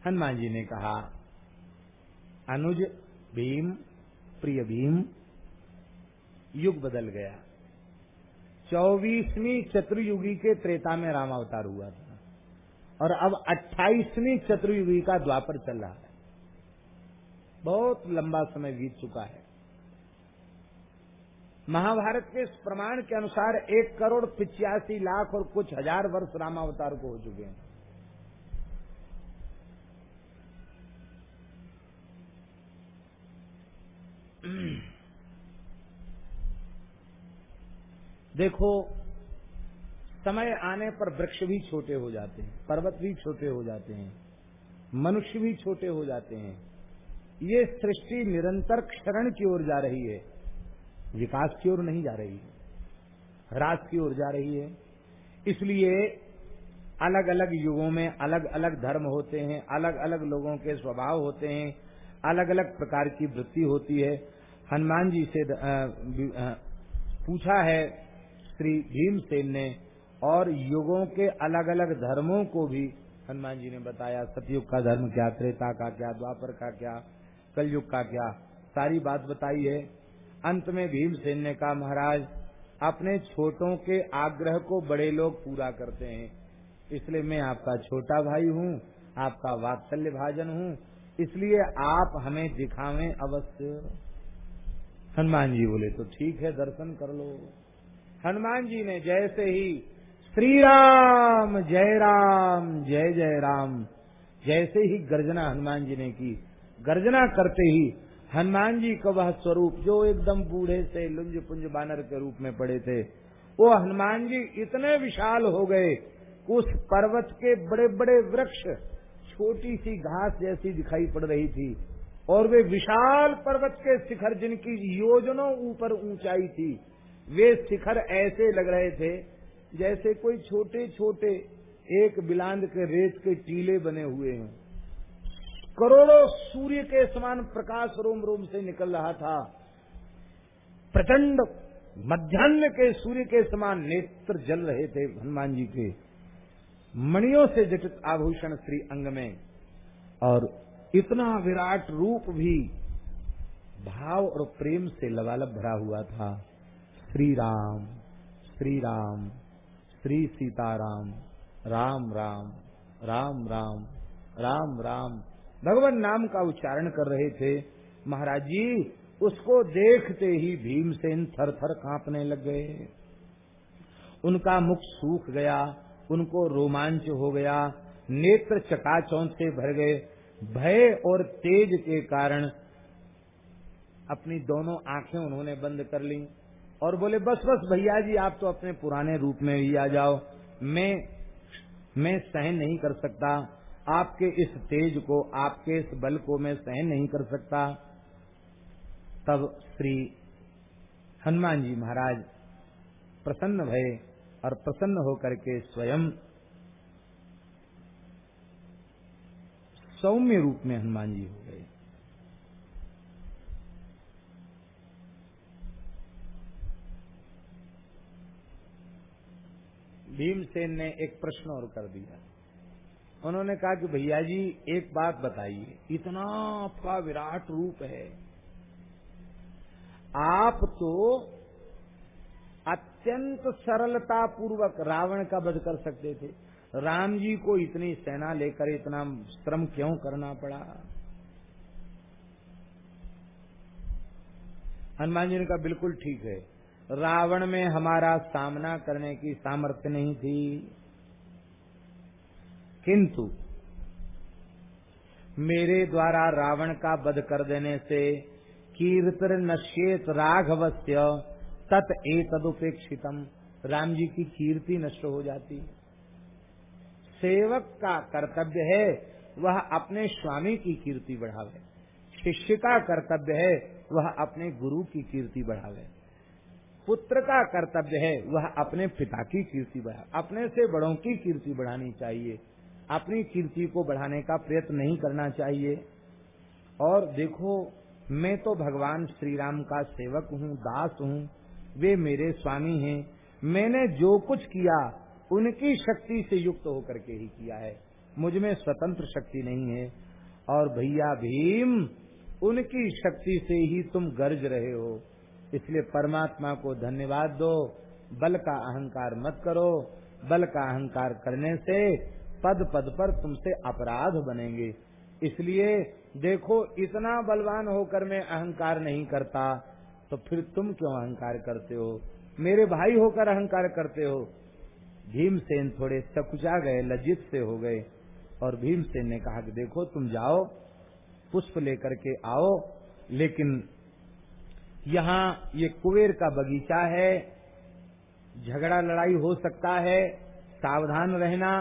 हनुमान जी ने कहा, अनुज भीम, प्रिय भीम, युग बदल गया। चौबीसवीं चतुर्युगी के त्रेता में राम अवतार हुआ था और अब अट्ठाईसवीं चतुर्युगी का द्वापर चल रहा है। बहुत लंबा समय बीत चुका है। महाभारत के इस प्रमाण के अनुसार एक करोड़ पिचासी लाख और कुछ हज़ार वर्ष रामावतार को हो चुके हैं। देखो, समय आने पर वृक्ष भी छोटे हो जाते हैं, पर्वत भी छोटे हो जाते हैं, मनुष्य भी छोटे हो जाते हैं। ये सृष्टि निरंतर क्षरण की ओर जा रही है। विकास की ओर नहीं जा रही है। ह्रास की ओर जा रही है। इसलिए अलग अलग युगों में अलग अलग धर्म होते हैं अलग अलग लोगों के स्वभाव होते हैं अलग अलग प्रकार की वृत्ति होती है। हनुमान जी से पूछा है श्री भीमसेन ने, और युगों के अलग अलग धर्मों को भी हनुमान जी ने बताया, सतयुग का धर्म क्या, त्रेता का क्या, द्वापर का क्या, कलयुग का क्या, सारी बात बताई है। अंत में भीमसेन ने कहा, महाराज, अपने छोटों के आग्रह को बड़े लोग पूरा करते हैं। इसलिए मैं आपका छोटा भाई हूँ, आपका वात्सल्य भाजन हूँ। इसलिए आप हमें दिखावें अवश्य। हनुमान जी बोले तो ठीक है, दर्शन कर लो। हनुमान जी ने जैसे ही श्री राम जय राम, जय जय राम, जैसे ही गर्जना हनुमान जी ने की, गर्जना करते ही हनुमान जी का वह स्वरूप जो एकदम बूढ़े से लुंज पुंज बानर के रूप में पड़े थे, वो हनुमान जी इतने विशाल हो गए उस पर्वत के बड़े बड़े वृक्ष छोटी सी घास जैसी दिखाई पड़ रही थी और वे विशाल पर्वत के शिखर जिनकी योजनों ऊपर ऊंचाई थी, वे शिखर ऐसे लग रहे थे जैसे कोई छोटे छोटे एक बिलांद के रेत के टीले बने हुए हैं। करोड़ों सूर्य के समान प्रकाश रोम रोम से निकल रहा था। प्रचंड मध्यान्ह के सूर्य के समान नेत्र जल रहे थे हनुमान जी के। मणियों से जटित आभूषण श्री अंग में। और इतना विराट रूप भी भाव और प्रेम से लबालब भरा हुआ था। श्री राम श्री राम, श्री सीताराम, राम राम राम राम राम राम भगवान नाम का उच्चारण कर रहे थे। महाराज जी, उसको देखते ही भीमसेन थर थर कांपने लग गए। उनका मुख सूख गया, उनको रोमांच हो गया, नेत्र चकाचौंध से भर गए। भय और तेज के कारण अपनी दोनों आँखें उन्होंने बंद कर ली और बोले, बस बस भैया जी, आप तो अपने पुराने रूप में ही आ जाओ। मैं मैं सहन नहीं कर सकता। आपके इस तेज को, आपके इस बल को मैं सहन नहीं कर सकता। तब श्री हनुमान जी महाराज प्रसन्न भये और प्रसन्न होकर के स्वयं सौम्य रूप में हनुमान जी हो गए। भीमसेन ने एक प्रश्न और कर दिया। उन्होंने कहा कि भैया जी, एक बात बताइए, इतना आपका विराट रूप है। आप तो अत्यंत सरलता पूर्वक रावण का वध कर सकते थे। राम जी को इतनी सेना लेकर इतना श्रम क्यों करना पड़ा? हनुमान जी ने कहा, बिल्कुल ठीक है। रावण में हमारा सामना करने की सामर्थ्य नहीं थी। किंतु मेरे द्वारा रावण का वध कर देने से कीर्तर नश्येत राघवस्य तत् तदुपेक्षितम राम जी की कीर्ति नष्ट हो जाती। सेवक का कर्तव्य है, वह अपने स्वामी की कीर्ति बढ़ावे। शिष्य का कर्तव्य है, वह अपने गुरु की कीर्ति बढ़ावे। पुत्र का कर्तव्य है, वह अपने पिता की कीर्ति बढ़ा, अपने से बड़ों की कीर्ति बढ़ानी चाहिए। अपनी कीर्ति को बढ़ाने का प्रयत्न नहीं करना चाहिए। और देखो, मैं तो भगवान श्री राम का सेवक हूँ, दास हूँ, वे मेरे स्वामी हैं। मैंने जो कुछ किया, उनकी शक्ति से युक्त होकर के ही किया है। मुझमें स्वतंत्र शक्ति नहीं है। और भैया भीम, उनकी शक्ति से ही तुम गर्ज रहे हो। इसलिए परमात्मा को धन्यवाद दो। बल का अहंकार मत करो। बल का अहंकार करने से पद पद पर तुमसे अपराध बनेंगे। इसलिए देखो, इतना बलवान होकर मैं अहंकार नहीं करता तो फिर तुम क्यों अहंकार करते हो? मेरे भाई होकर अहंकार करते हो। भीमसेन थोड़े सकुचा गए, लज्जित से हो गए, और भीमसेन ने कहा कि देखो, तुम जाओ, पुष्प लेकर के आओ, लेकिन यहाँ ये कुबेर का बगीचा है, झगड़ा लड़ाई हो सकता है, सावधान रहना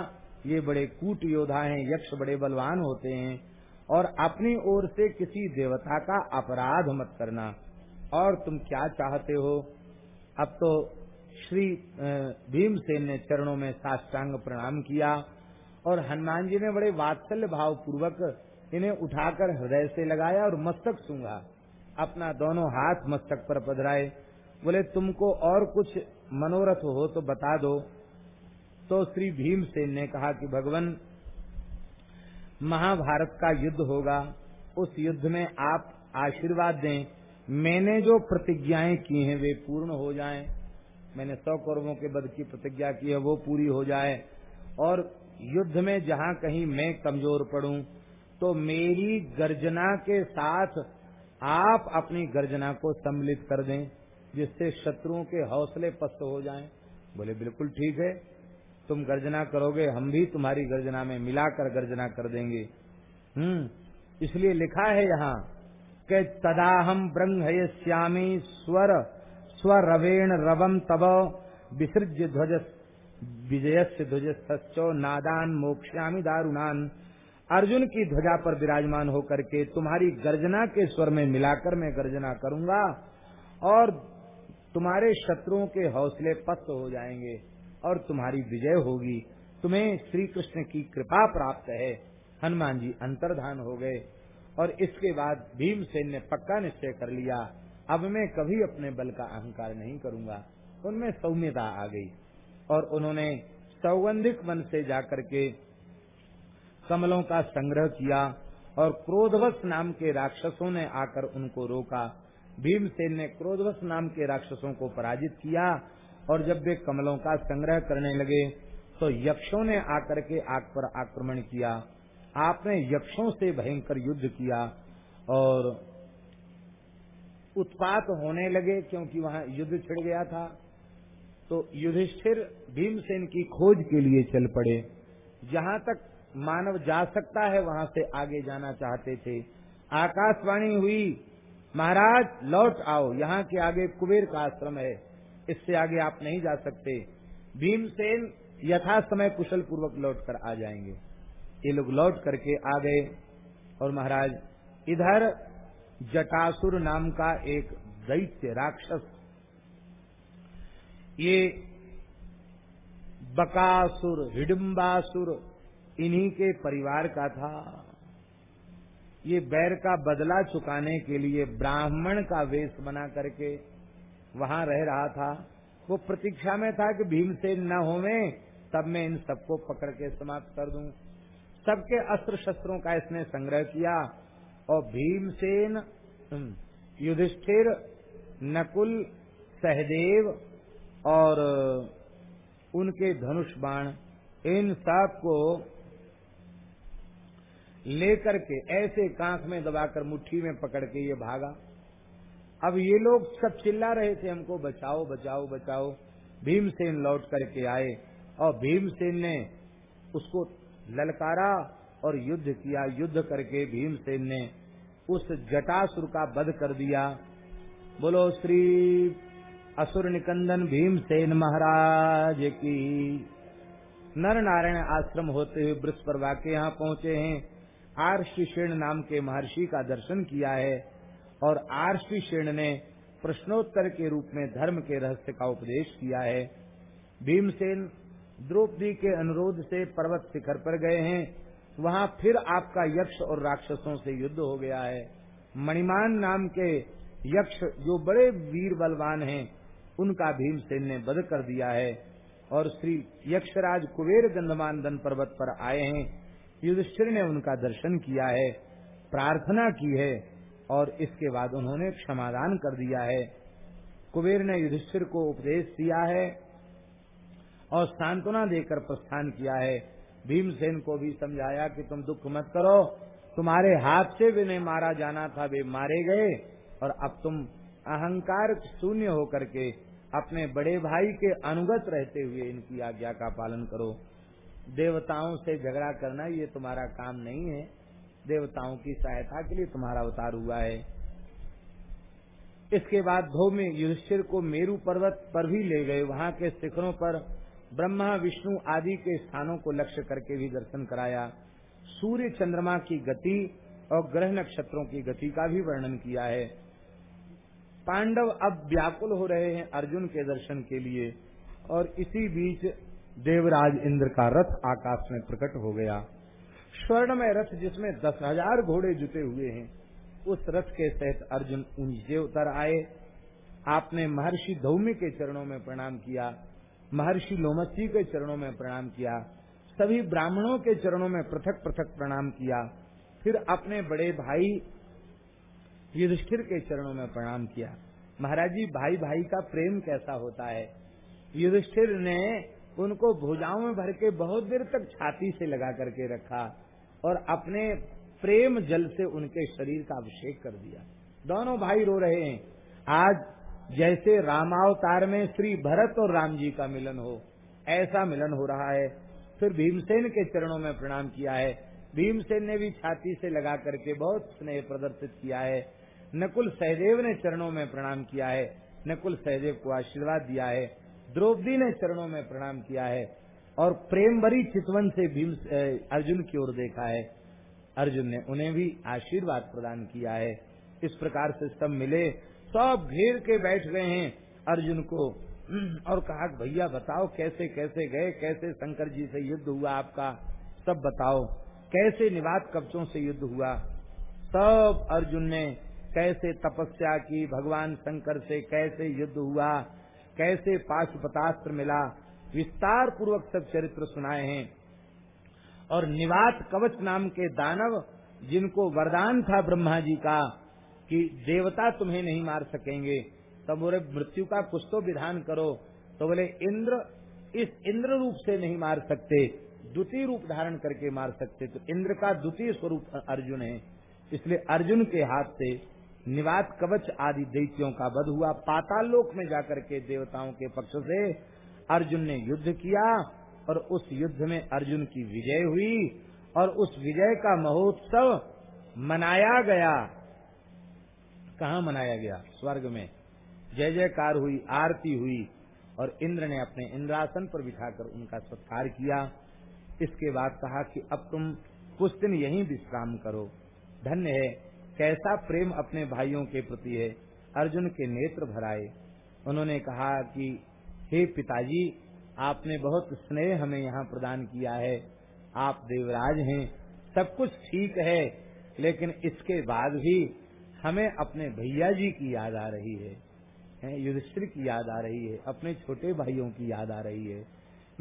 ये बड़े कूट योद्धा हैं, यक्ष बड़े बलवान होते हैं, और अपनी ओर से किसी देवता का अपराध मत करना। और तुम क्या चाहते हो? अब तो श्री भीमसेन ने चरणों में साष्टांग प्रणाम किया, और हनुमान जी ने बड़े वात्सल्य भाव पूर्वक इन्हें उठाकर हृदय से लगाया और मस्तक सूँगा अपना दोनों हाथ मस्तक पर पधराए। बोले, तुमको और कुछ मनोरथ हो तो बता दो। तो श्री भीमसेन ने कहा कि भगवान, महाभारत का युद्ध होगा। उस युद्ध में आप आशीर्वाद दें। मैंने जो प्रतिज्ञाएँ की हैं, वे पूर्ण हो जाएँ। मैंने सौ कौरवों के बद की प्रतिज्ञा की है, वो पूरी हो जाए। और युद्ध में जहाँ कहीं मैं कमज़ोर पड़ूं तो मेरी गर्जना के साथ आप अपनी गर्जना को सम्मिलित कर दें, जिससे शत्रुओं के हौसले पस्त हो जाएँ। बोले, बिल्कुल ठीक है। तुम गर्जना करोगे, हम भी तुम्हारी गर्जना में मिलाकर गर्जना कर देंगे। हम्म इसलिए लिखा है यहाँ के तदा हम श्यामी स्वर, स्वरवेण रवम तब विसृज्य ध्वज विजय से ध्वज नादान मोक्ष्यामी दारुणान। अर्जुन की ध्वजा पर विराजमान होकर के तुम्हारी गर्जना के स्वर में मिलाकर मैं गर्जना करूँगा और तुम्हारे शत्रुओं के हौसले पस्त हो जाएँगे। और तुम्हारी विजय होगी। तुम्हें श्री कृष्ण की कृपा प्राप्त है। हनुमान जी अंतर्धान हो गए और इसके बाद भीमसेन ने पक्का निश्चय कर लिया। अब मैं कभी अपने बल का अहंकार नहीं करूँगा। उनमें सौम्यता आ गई और उन्होंने सौगंधिक मन से जाकर के कमलों का संग्रह किया और क्रोधवश नाम के राक्षसों ने आकर उनको रोका। भीमसेन ने क्रोधवश नाम के राक्षसों को पराजित किया और जब वे कमलों का संग्रह करने लगे तो यक्षों ने आकर के आग पर आक्रमण किया। आपने यक्षों से भयंकर युद्ध किया और उत्पात होने लगे क्योंकि वहाँ युद्ध छिड़ गया था। तो युधिष्ठिर भीमसेन की खोज के लिए चल पड़े। जहाँ तक मानव जा सकता है, वहाँ से आगे जाना चाहते थे। आकाशवाणी हुई, महाराज, लौट आओ, यहाँ के आगे कुबेर का आश्रम है। इससे आगे आप नहीं जा सकते। भीमसेन यथा समय कुशल पूर्वक लौट कर आ जाएँगे। ये लोग लौट करके आ गए और महाराज, इधर जटासुर नाम का एक दैत्य राक्षस, ये बकासुर, हिडम्बासुर, इन्हीं के परिवार का था। ये बैर का बदला चुकाने के लिए ब्राह्मण का वेश बना करके वहाँ रह रहा था। वो प्रतीक्षा में था कि भीमसेन न होवे तब मैं इन सबको पकड़ के समाप्त कर दूँ। सबके अस्त्र शस्त्रों का इसने संग्रह किया और भीमसेन हम्म, युधिष्ठिर नकुल सहदेव और उनके धनुष बाण इन सबको लेकर के ऐसे कांख में दबाकर मुट्ठी में पकड़ के ये भागा। अब ये लोग सब चिल्ला रहे थे हमको, बचाओ बचाओ बचाओ। भीमसेन लौट करके आए और भीमसेन ने उसको ललकारा और युद्ध किया। युद्ध करके भीमसेन ने उस जटासुर का वध कर दिया। बोलो, श्री असुर निकंदन भीमसेन महाराज की नर नारायण आश्रम होते हुए वृक्ष बृहस्पति के यहाँ पहुँचे हैं। आर्षिषेण नाम के महर्षि का दर्शन किया है। और आर्षिषेण ने प्रश्नोत्तर के रूप में धर्म के रहस्य का उपदेश किया है। भीमसेन द्रौपदी के अनुरोध से पर्वत शिखर पर गए हैं। वहाँ फिर आपका यक्ष और राक्षसों से युद्ध हो गया है। मणिमान नाम के यक्ष जो बड़े वीर बलवान हैं, उनका भीमसेन ने वध कर दिया है और श्री यक्षराज कुबेर गंधमान दन पर्वत पर आए हैं। युधिष्ठिर ने उनका दर्शन किया है, प्रार्थना की है और इसके बाद उन्होंने क्षमादान कर दिया है। कुबेर ने युधिष्ठिर को उपदेश दिया है और सांत्वना देकर प्रस्थान किया है। भीमसेन को भी समझाया कि तुम दुख मत करो, तुम्हारे हाथ से भी नहीं मारा जाना था, वे मारे गए और अब तुम अहंकार शून्य होकर के अपने बड़े भाई के अनुगत रहते हुए इनकी आज्ञा का पालन करो। देवताओं से झगड़ा करना ये तुम्हारा काम नहीं है। देवताओं की सहायता के लिए तुम्हारा अवतार हुआ है। इसके बाद भौम्य युधिष्ठिर को मेरू पर्वत पर भी ले गए। वहाँ के शिखरों पर ब्रह्मा, विष्णु आदि के स्थानों को लक्ष्य करके भी दर्शन कराया। सूर्य चंद्रमा की गति और ग्रह नक्षत्रों की गति का भी वर्णन किया है। पांडव अब व्याकुल हो रहे हैं अर्जुन के दर्शन के लिए और इसी बीच देवराज इंद्र का रथ आकाश में प्रकट हो गया। स्वर्ण में रथ जिसमें दस हज़ार घोड़े जुटे हुए हैं, उस रथ के सहित अर्जुन नीचे उतर आए। आपने महर्षि धौमी के चरणों में प्रणाम किया, महर्षि लोमसी के चरणों में प्रणाम किया, सभी ब्राह्मणों के चरणों में पृथक पृथक प्रणाम किया, फिर अपने बड़े भाई युधिष्ठिर के चरणों में प्रणाम किया। महाराज जी भाई भाई का प्रेम कैसा होता है? युधिष्ठिर ने उनको भुजाओं में भर के बहुत देर तक छाती से लगा करके रखा और अपने प्रेम जल से उनके शरीर का अभिषेक कर दिया। दोनों भाई रो रहे हैं। आज जैसे रामावतार में श्री भरत और राम जी का मिलन हो, ऐसा मिलन हो रहा है। फिर भीमसेन के चरणों में प्रणाम किया है। भीमसेन ने भी छाती से लगा करके बहुत स्नेह प्रदर्शित किया है। नकुल सहदेव ने चरणों में प्रणाम किया है। नकुल सहदेव को आशीर्वाद दिया है। द्रौपदी ने चरणों में प्रणाम किया है और प्रेम भरी चितवन से भीम अर्जुन की ओर देखा है। अर्जुन ने उन्हें भी आशीर्वाद प्रदान किया है। इस प्रकार से सब मिले, सब घेर के बैठ गए हैं अर्जुन को। और कहा, भैया, बताओ कैसे कैसे गए? कैसे शंकर जी से युद्ध हुआ आपका? सब बताओ, कैसे निवात कब्चों से युद्ध हुआ? सब अर्जुन ने, कैसे तपस्या की भगवान शंकर से? कैसे युद्ध हुआ? कैसे पाशुपतास्त्र मिला विस्तार पूर्वक सब चरित्र सुनाए हैं। और निवात कवच नाम के दानव, जिनको वरदान था ब्रह्मा जी का, कि देवता तुम्हें नहीं मार सकेंगे, तब बोले, मृत्यु का कुछ तो विधान करो। तो बोले, इंद्र, इस इंद्र रूप से नहीं मार सकते, द्वितीय रूप धारण करके मार सकते। तो इंद्र का द्वितीय स्वरूप अर्जुन है, इसलिए अर्जुन के हाथ से निवात कवच आदि दैत्यों का वध हुआ। पाताल लोक में जाकर के देवताओं के पक्ष से अर्जुन ने युद्ध किया और उस युद्ध में अर्जुन की विजय हुई और उस विजय का महोत्सव मनाया गया। कहा मनाया गया? स्वर्ग में। जय जयकार हुई, आरती हुई और इंद्र ने अपने इंद्रासन पर बिठाकर उनका सत्कार किया। इसके बाद कहा कि अब तुम कुछ दिन यहीं विश्राम करो। धन्य है कैसा प्रेम अपने भाइयों के प्रति है, अर्जुन के नेत्र भराए। उन्होंने कहा कि, हे पिताजी, आपने बहुत स्नेह हमें यहाँ प्रदान किया है। आप देवराज हैं, सब कुछ ठीक है, लेकिन इसके बाद भी हमें अपने भैया जी की याद आ रही है युधिष्ठिर की याद आ रही है, अपने छोटे भाइयों की याद आ रही है।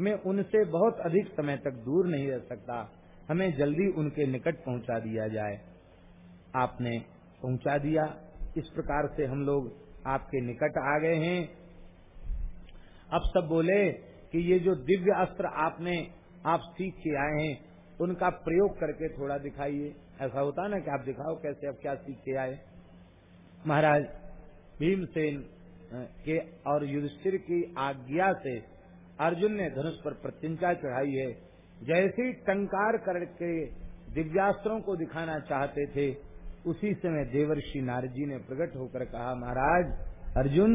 मैं उनसे बहुत अधिक समय तक दूर नहीं रह सकता। हमें जल्दी उनके निकट पहुँचा दिया जाए। आपने पहुँचा दिया। इस प्रकार से हम लोग आपके निकट आ गए हैं। अब सब बोले कि ये जो दिव्य अस्त्र आपने आप सीख के आए हैं, उनका प्रयोग करके थोड़ा दिखाइए। ऐसा होता ना कि आप दिखाओ कैसे अब क्या सीख के आए। महाराज, भीमसेन के और युधिष्ठिर की आज्ञा से अर्जुन ने धनुष पर प्रत्यंचा चढ़ाई है। जैसे ही टंकार करके दिव्यास्त्रों को दिखाना चाहते थे उसी समय देवर्षि नारद जी ने प्रकट होकर कहा, महाराज, अर्जुन,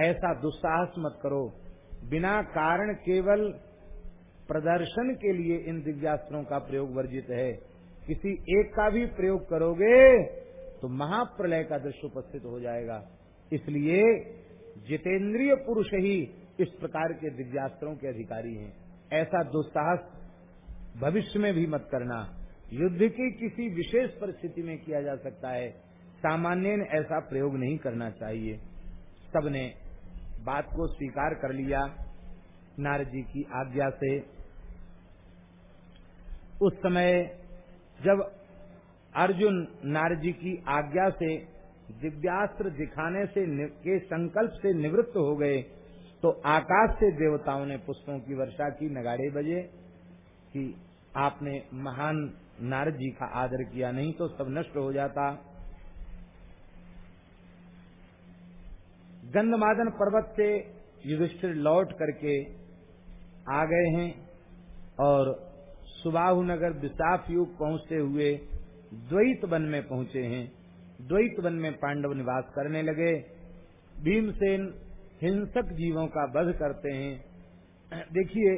ऐसा दुस्साहस मत करो। बिना कारण केवल प्रदर्शन के लिए इन दिव्यास्त्रों का प्रयोग वर्जित है। किसी एक का भी प्रयोग करोगे तो महाप्रलय का दृश्य उपस्थित हो जाएगा। इसलिए जितेंद्रिय पुरुष ही इस प्रकार के दिव्यास्त्रों के अधिकारी हैं। ऐसा दुस्साहस भविष्य में भी मत करना। युद्ध की किसी विशेष परिस्थिति में किया जा सकता है। सामान्य ऐसा प्रयोग नहीं करना चाहिए। सबने बात को स्वीकार कर लिया। नारद जी की आज्ञा से। उस समय जब अर्जुन नारद जी की आज्ञा से दिव्यास्त्र दिखाने से के संकल्प से निवृत्त हो गए तो आकाश से देवताओं ने पुष्पों की वर्षा की नगाड़े बजे कि आपने महान नारद जी का आदर किया, नहीं तो सब नष्ट हो जाता। गंधमादन पर्वत से युधिष्ठिर लौट करके आ गए हैं और सुबाहु नगर विशाफ युग पहुँचते हुए द्वैत वन में पहुँचे हैं। द्वैत वन में पांडव निवास करने लगे। भीमसेन हिंसक जीवों का वध करते हैं। देखिए,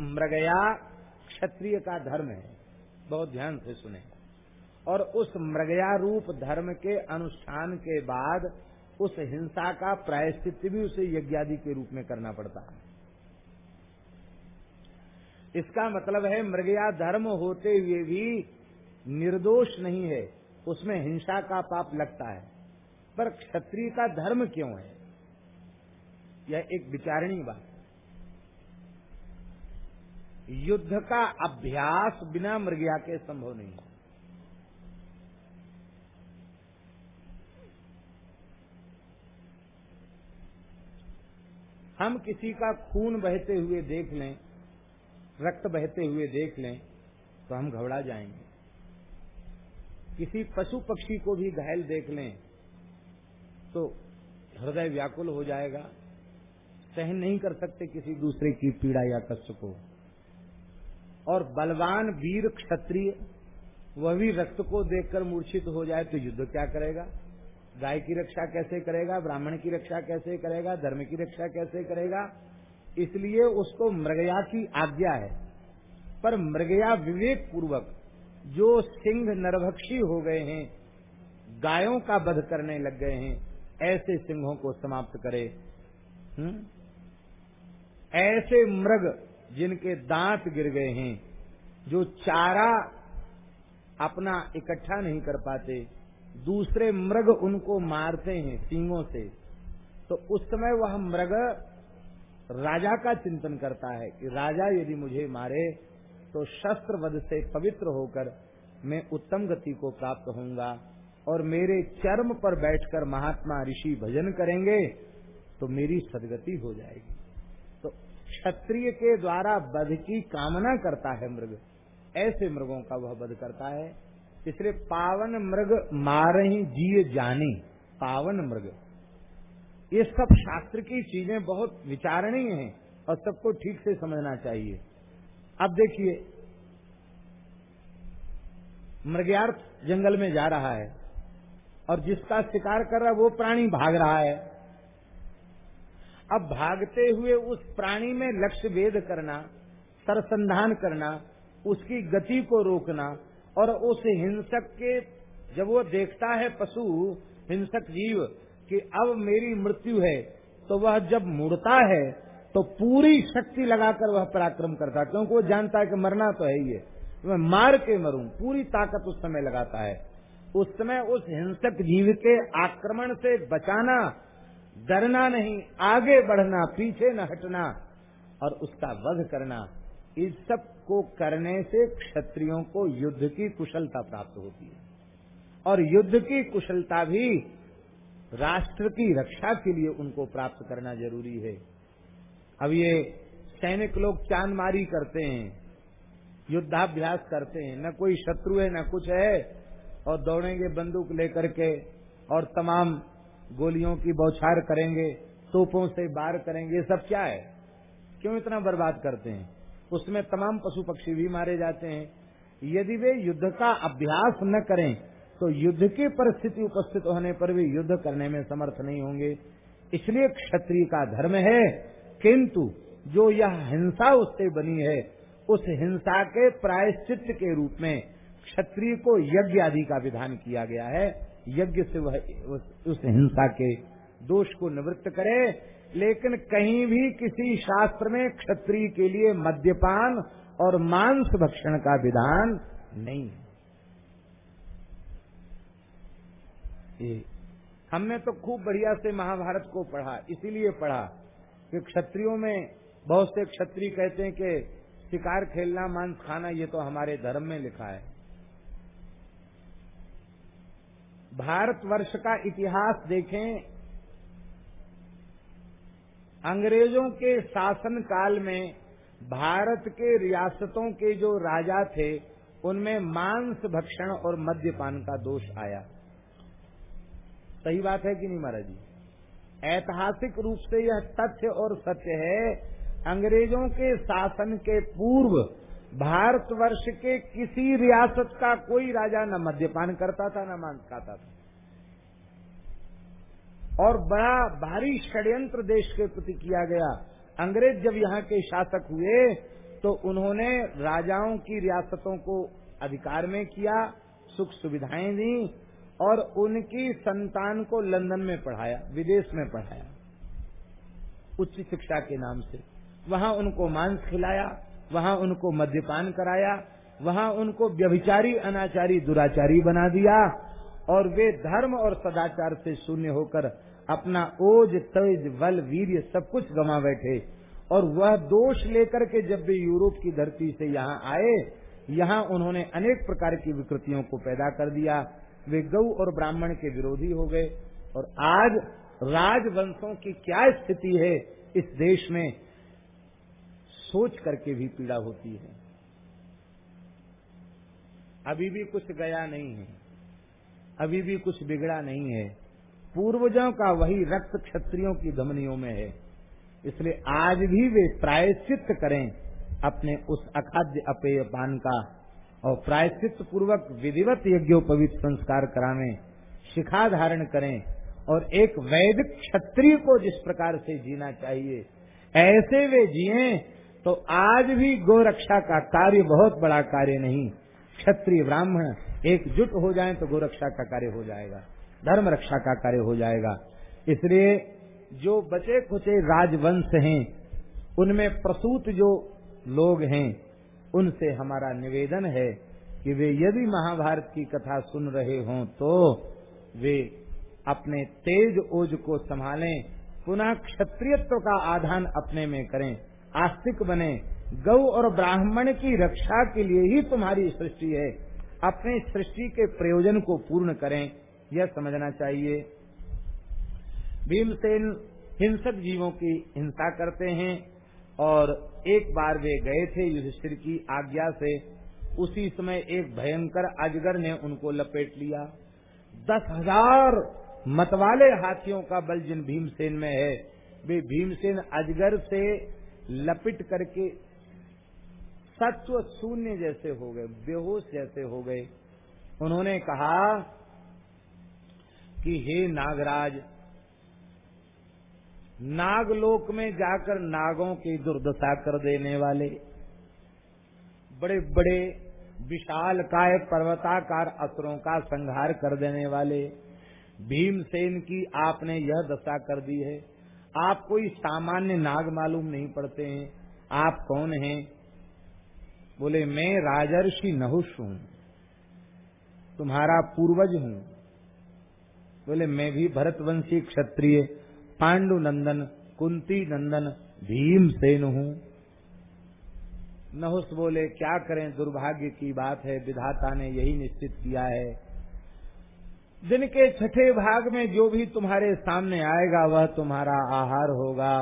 मृगया क्षत्रिय का धर्म है। बहुत ध्यान से सुने। और उस मृगया रूप धर्म के अनुष्ठान के बाद उस हिंसा का प्रायश्चित भी उसे यज्ञादि के रूप में करना पड़ता है। इसका मतलब है, मृगया धर्म होते हुए भी निर्दोष नहीं है, उसमें हिंसा का पाप लगता है। पर क्षत्रिय का धर्म क्यों है? यह एक विचारणीय बात। युद्ध का अभ्यास बिना मृगया के संभव नहीं है। हम किसी का खून बहते हुए देख लें, रक्त बहते हुए देख लें तो हम घबरा जाएँगे। किसी पशु पक्षी को भी घायल देख लें तो हृदय व्याकुल हो जाएगा। सहन नहीं कर सकते किसी दूसरे की पीड़ा या कष्ट को। और बलवान वीर क्षत्रिय, वह भी रक्त को देखकर मूर्छित हो जाए तो युद्ध क्या करेगा? गाय की रक्षा कैसे करेगा? ब्राह्मण की रक्षा कैसे करेगा? धर्म की रक्षा कैसे करेगा? इसलिए उसको मृगया की आज्ञा है। पर मृगया विवेक पूर्वक जो सिंह नरभक्षी हो गए हैं, गायों का वध करने लग गए हैं, ऐसे सिंहों को समाप्त करे। हुँ? हम्म? ऐसे मृग जिनके दांत गिर गए हैं, जो चारा अपना इकट्ठा नहीं कर पाते, दूसरे मृग उनको मारते हैं सींगों से तो उस समय वह मृग राजा का चिंतन करता है कि राजा यदि मुझे मारे तो शस्त्र वध से पवित्र होकर मैं उत्तम गति को प्राप्त होऊँगा और मेरे चर्म पर बैठकर महात्मा ऋषि भजन करेंगे तो मेरी सदगति हो जाएगी। क्षत्रिय के द्वारा वध की कामना करता है मृग। ऐसे मृगों का वह वध करता है। इसलिए पावन मृग मार ही जिए जाने, पावन मृग। ये सब शास्त्र की चीज़ें बहुत विचारणीय हैं और सबको ठीक से समझना चाहिए। अब देखिए, मृग्यार्थ जंगल में जा रहा है और जिसका शिकार कर रहा है, वो प्राणी भाग रहा है। अब भागते हुए उस प्राणी में लक्ष्य वेद करना, सरसंधान करना, उसकी गति को रोकना और उस हिंसक के, जब वो देखता है पशु, हिंसक जीव, कि अब मेरी मृत्यु है तो वह जब मुड़ता है तो पूरी शक्ति लगाकर वह पराक्रम करता क्योंकि वो जानता है कि मरना तो है ही है। मैं मार के मरूं, पूरी ताकत उस समय लगाता है। उस समय उस हिंसक जीव के आक्रमण से बचाना डरना नहीं, आगे बढ़ना, पीछे न हटना और उसका वध करना, इस सबको करने से क्षत्रियों को युद्ध की कुशलता प्राप्त होती है। और युद्ध की कुशलता भी राष्ट्र की रक्षा के लिए उनको प्राप्त करना ज़रूरी है। अब ये सैनिक लोग चांदमारी करते हैं, युद्धाभ्यास करते हैं, न कोई शत्रु है, न कुछ है, और दौड़ेंगे बंदूक लेकर के और तमाम गोलियों की बौछार करेंगे, तोपों से बार करेंगे सब क्या है? क्यों इतना बर्बाद करते हैं? उसमें तमाम पशु पक्षी भी मारे जाते हैं। यदि वे युद्ध का अभ्यास न करें तो युद्ध की परिस्थिति उपस्थित होने पर भी युद्ध करने में समर्थ नहीं होंगे। इसलिए क्षत्रिय का धर्म है, किंतु जो यह हिंसा उससे बनी है, उस हिंसा के प्रायश्चित के रूप में क्षत्रिय को यज्ञ आदि का विधान किया गया है। यज्ञ से वह उस, हिंसा के दोष को निवृत्त करे लेकिन कहीं भी किसी शास्त्र में क्षत्रिय के लिए मद्यपान और मांस भक्षण का विधान नहीं है। हमने तो खूब बढ़िया से महाभारत को पढ़ा इसीलिए पढ़ा कि क्षत्रियों में बहुत से क्षत्रिय कहते हैं कि शिकार खेलना मांस खाना ये तो हमारे धर्म में लिखा है। भारतवर्ष का इतिहास देखें, अंग्रेज़ों के शासन काल में भारत के रियासतों के जो राजा थे, उनमें मांस भक्षण और मद्यपान का दोष आया। सही बात है कि नहीं महाराज जी? ऐतिहासिक रूप से यह तथ्य और सत्य है, अंग्रेज़ों के शासन के पूर्व भारतवर्ष के किसी रियासत का कोई राजा न मद्यपान करता था, न मांस खाता था। और बड़ा भारी षड्यंत्र देश के प्रति किया गया। अंग्रेज़ जब यहाँ के शासक हुए तो उन्होंने राजाओं की रियासतों को अधिकार में किया, सुख सुविधाएँ दी, और उनकी संतान को लंदन में पढ़ाया, विदेश में पढ़ाया, उच्च शिक्षा के नाम से। वहाँ उनको मांस खिलाया वहाँ उनको मद्यपान कराया, वहाँ उनको व्यभिचारी, अनाचारी, दुराचारी बना दिया, और वे धर्म और सदाचार से शून्य होकर अपना ओज, तेज, बल वीर सब कुछ गवा बैठे। और वह दोष लेकर के जब भी यूरोप की धरती से यहाँ आए, यहाँ उन्होंने अनेक प्रकार की विकृतियों को पैदा कर दिया। वे गौ और ब्राह्मण के विरोधी हो गए। और आज राजवंशों की क्या स्थिति है इस देश में? सोच करके भी पीड़ा होती है। अभी भी कुछ गया नहीं है। अभी भी कुछ बिगड़ा नहीं है। पूर्वजों का वही रक्त क्षत्रियों की धमनियों में है। इसलिए आज भी वे प्रायश्चित करें अपने उस अखाद्य अपेय पान का और प्रायश्चित पूर्वक विधिवत यज्ञोपवित संस्कार कराने शिखा धारण करें और एक वैदिक क्षत्रिय को जिस प्रकार से जीना चाहिए, ऐसे वे जिए तो आज भी गोरक्षा का कार्य बहुत बड़ा कार्य नहीं। क्षत्रिय ब्राह्मण एकजुट हो जाएँ तो गोरक्षा का कार्य हो जाएगा। धर्म रक्षा का कार्य हो जाएगा। इसलिए जो बचे खुचे राजवंश हैं, उनमें प्रसूत जो लोग हैं, उनसे हमारा निवेदन है कि वे यदि महाभारत की कथा सुन रहे हों तो वे अपने तेज ओज को संभालें, पुनः क्षत्रियत्व का आधान अपने में करें। आस्तिक बने। गौ और ब्राह्मण की रक्षा के लिए ही तुम्हारी सृष्टि है। अपने सृष्टि के प्रयोजन को पूर्ण करें, यह समझना चाहिए। भीमसेन हिंसक जीवों की हिंसा करते हैं और एक बार वे गए थे युधिष्ठिर की आज्ञा से, उसी समय एक भयंकर अजगर ने उनको लपेट लिया। दस हज़ार मतवाले हाथियों का बल जिन भीमसेन में है, वे भीमसेन अजगर से लपिट करके सत्व शून्य जैसे हो गए, बेहोश जैसे हो गए। उन्होंने कहा कि हे नागराज, नागलोक में जाकर नागों की दुर्दशा कर देने वाले बड़े बड़े विशाल काय पर्वताकार असुरों का संहार कर देने वाले, भीमसेन की आपने यह दशा कर दी है। आप कोई सामान्य नाग मालूम नहीं पड़ते हैं। आप कौन हैं? बोले, मैं राजर्षि नहुष हूँ। तुम्हारा पूर्वज हूँ। बोले, मैं भी भरतवंशी क्षत्रिय पांडु नंदन कुंती नंदन भीमसेन हूँ। नहुस बोले, क्या करें? दुर्भाग्य की बात है, विधाता ने यही निश्चित किया है। दिन के छठे भाग में जो भी तुम्हारे सामने आएगा, वह तुम्हारा आहार होगा।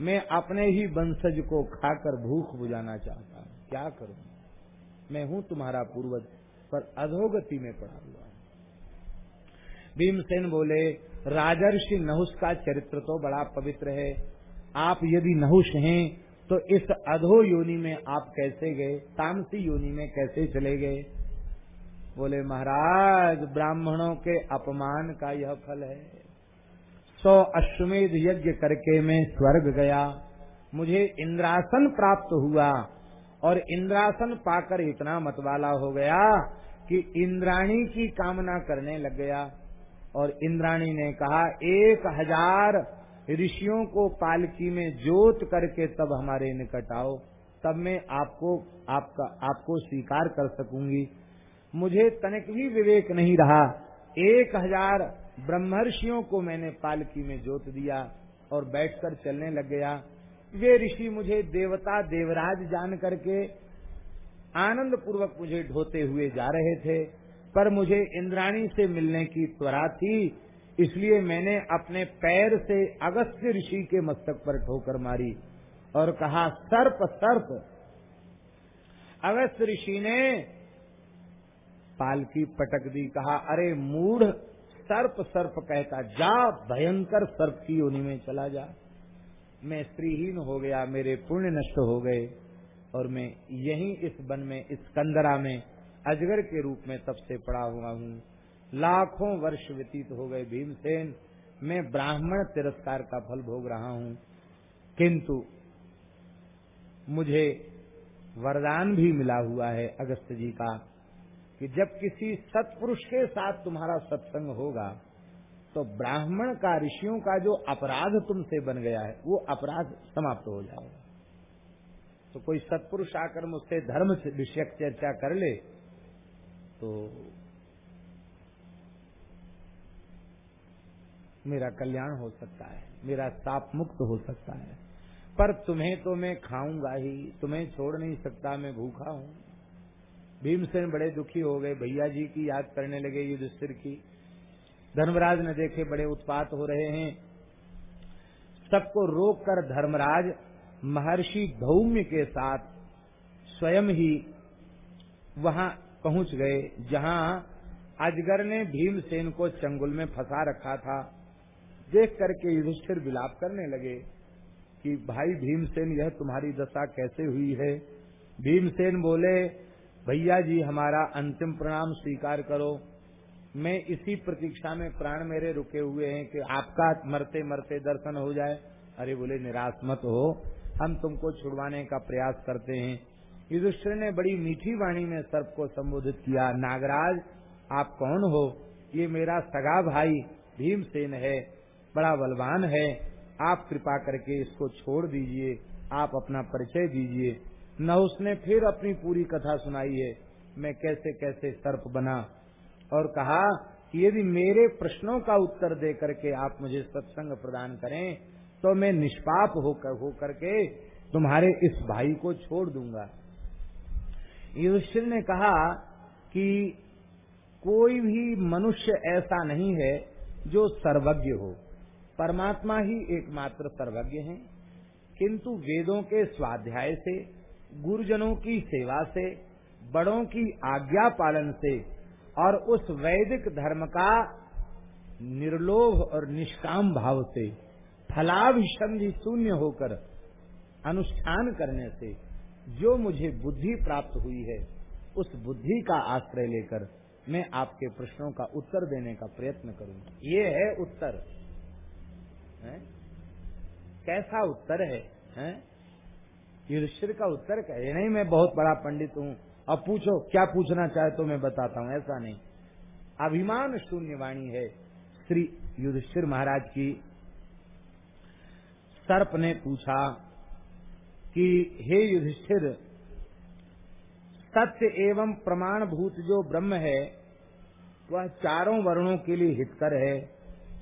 मैं अपने ही वंशज को खाकर भूख बुझाना चाहता हूँ। क्या करूँ? मैं हूँ तुम्हारा पूर्वज, पर अधोगति में पड़ा हुआ भीमसेन बोले, राजर्षि नहुष का चरित्र तो बड़ा पवित्र है। आप यदि नहुष हैं तो इस अधो योनि में आप कैसे गए? तामसी योनि में कैसे चले गए? बोले, महाराज, ब्राह्मणों के अपमान का यह फल है। सौ अश्वमेध यज्ञ करके मैं स्वर्ग गया। मुझे इंद्रासन प्राप्त हुआ और इंद्रासन पाकर इतना मतवाला हो गया कि इंद्राणी की कामना करने लग गया। और इंद्राणी ने कहा, एक हज़ार ऋषियों को पालकी में जोत करके तब हमारे निकट आओ। तब मैं आपको, आपका, आपको स्वीकार कर सकूँगी। मुझे तनिक भी विवेक नहीं रहा। एक हज़ार ब्रह्मर्षियों को मैंने पालकी में जोत दिया और बैठकर चलने लग गया। वे ऋषि मुझे देवता देवराज जान करके आनंद पूर्वक मुझे ढोते हुए जा रहे थे, पर मुझे इंद्राणी से मिलने की त्वरा थी, इसलिए मैंने अपने पैर से अगस्त्य ऋषि के मस्तक पर ठोकर मारी और कहा, सर्प सर्प अगस्त ऋषि ने पालकी पटक दी, कहा, अरे मूढ़, सर्प सर्प कहता, जा, भयंकर सर्प की योनि में चला जा। मैं स्त्रीहीन हो गया, मेरे पुण्य नष्ट हो गए, और मैं यहीं इस वन में, इस कंदरा में, अजगर के रूप में तब से पड़ा हुआ हूँ। लाखों वर्ष व्यतीत हो गए भीमसेन, मैं ब्राह्मण तिरस्कार का फल भोग रहा हूँ। किंतु मुझे वरदान भी मिला हुआ है अगस्त जी का कि जब किसी सत्पुरुष के साथ तुम्हारा सत्संग होगा तो ब्राह्मण का, ऋषियों का जो अपराध तुमसे बन गया है, वो अपराध समाप्त हो जाएगा। तो कोई सत्पुरुष आकर मुझसे धर्म विषयक चर्चा कर ले तो मेरा कल्याण हो सकता है, मेरा साप मुक्त हो सकता है। पर तुम्हें तो मैं खाऊँगा ही, तुम्हें छोड़ नहीं सकता, मैं भूखा हूँ। भीमसेन बड़े दुखी हो गए, भैया जी की याद करने लगे युधिष्ठिर की। धर्मराज ने देखे बड़े उत्पात हो रहे हैं। सबको रोककर धर्मराज महर्षि धौम्य के साथ स्वयं ही वहाँ पहुँच गए, जहाँ अजगर ने भीमसेन को चंगुल में फंसा रखा था। देख करके युधिष्ठिर विलाप करने लगे कि भाई भीमसेन, यह तुम्हारी दशा कैसे हुई है? भीमसेन बोले भैया जी, हमारा अंतिम प्रणाम स्वीकार करो। मैं इसी प्रतीक्षा में प्राण मेरे रुके हुए हैं कि आपका मरते मरते दर्शन हो जाए। अरे बोले, निराश मत हो। हम तुमको छुड़वाने का प्रयास करते हैं। युधिष्ठिर ने बड़ी मीठी वाणी में सर्प को संबोधित किया, नागराज, आप कौन हो? ये मेरा सगा भाई भीमसेन है, बड़ा बलवान है। आप कृपा करके इसको छोड़ दीजिए। आप अपना परिचय दीजिए। न उसने फिर अपनी पूरी कथा सुनाई है। मैं कैसे कैसे सर्प बना। और कहा कि यदि मेरे प्रश्नों का उत्तर दे करके आप मुझे सत्संग प्रदान करें तो मैं निष्पाप होकर हो करके तुम्हारे इस भाई को छोड़ दूँगा। युधिष्ठिर ने कहा कि कोई भी मनुष्य ऐसा नहीं है जो सर्वज्ञ हो। परमात्मा ही एकमात्र सर्वज्ञ है। किंतु वेदों के स्वाध्याय से गुरुजनों की सेवा से बड़ों की आज्ञा पालन से और उस वैदिक धर्म का निर्लोभ और निष्काम भाव से फलाभिसंधि शून्य होकर अनुष्ठान करने से जो मुझे बुद्धि प्राप्त हुई है उस बुद्धि का आश्रय लेकर मैं आपके प्रश्नों का उत्तर देने का प्रयत्न करूँगा ये है उत्तर है? कैसा उत्तर है, है? युधिष्ठिर का उत्तर कहे नहीं, मैं बहुत बड़ा पंडित हूँ। अब पूछो, क्या पूछना चाहे तो मैं बताता हूँ, ऐसा नहीं। अभिमान शून्य वाणी है श्री युधिष्ठिर महाराज की। सर्प ने पूछा कि, हे युधिष्ठिर, सत्य एवं प्रमाण भूत जो ब्रह्म है, वह चारों वर्णों के लिए हितकर है।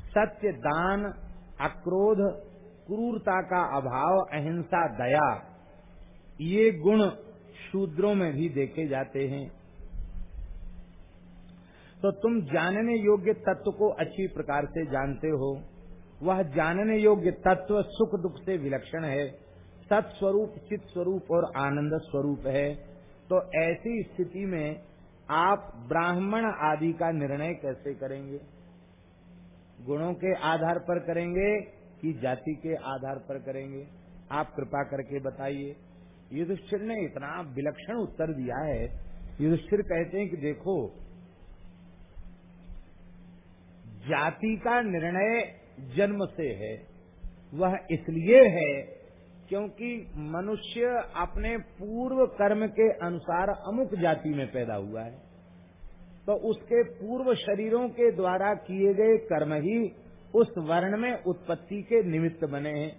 सत्य दान, अक्रोध, क्रूरता का अभाव, अहिंसा, दया ये गुण शूद्रों में भी देखे जाते हैं। तो तुम जानने योग्य तत्व को अच्छी प्रकार से जानते हो। वह जानने योग्य तत्व सुख दुख से विलक्षण है। सत्स्वरूप चित स्वरूप और आनंद स्वरूप है। तो ऐसी स्थिति में आप ब्राह्मण आदि का निर्णय कैसे करेंगे? गुणों के आधार पर करेंगे कि जाति के आधार पर करेंगे? आप कृपा करके बताइए। युधिष्ठिर ने इतना विलक्षण उत्तर दिया है। युधिष्ठिर कहते हैं कि देखो, जाति का निर्णय जन्म से है। वह इसलिए है क्योंकि मनुष्य अपने पूर्व कर्म के अनुसार अमुक जाति में पैदा हुआ है। तो उसके पूर्व शरीरों के द्वारा किए गए कर्म ही उस वर्ण में उत्पत्ति के निमित्त बने हैं।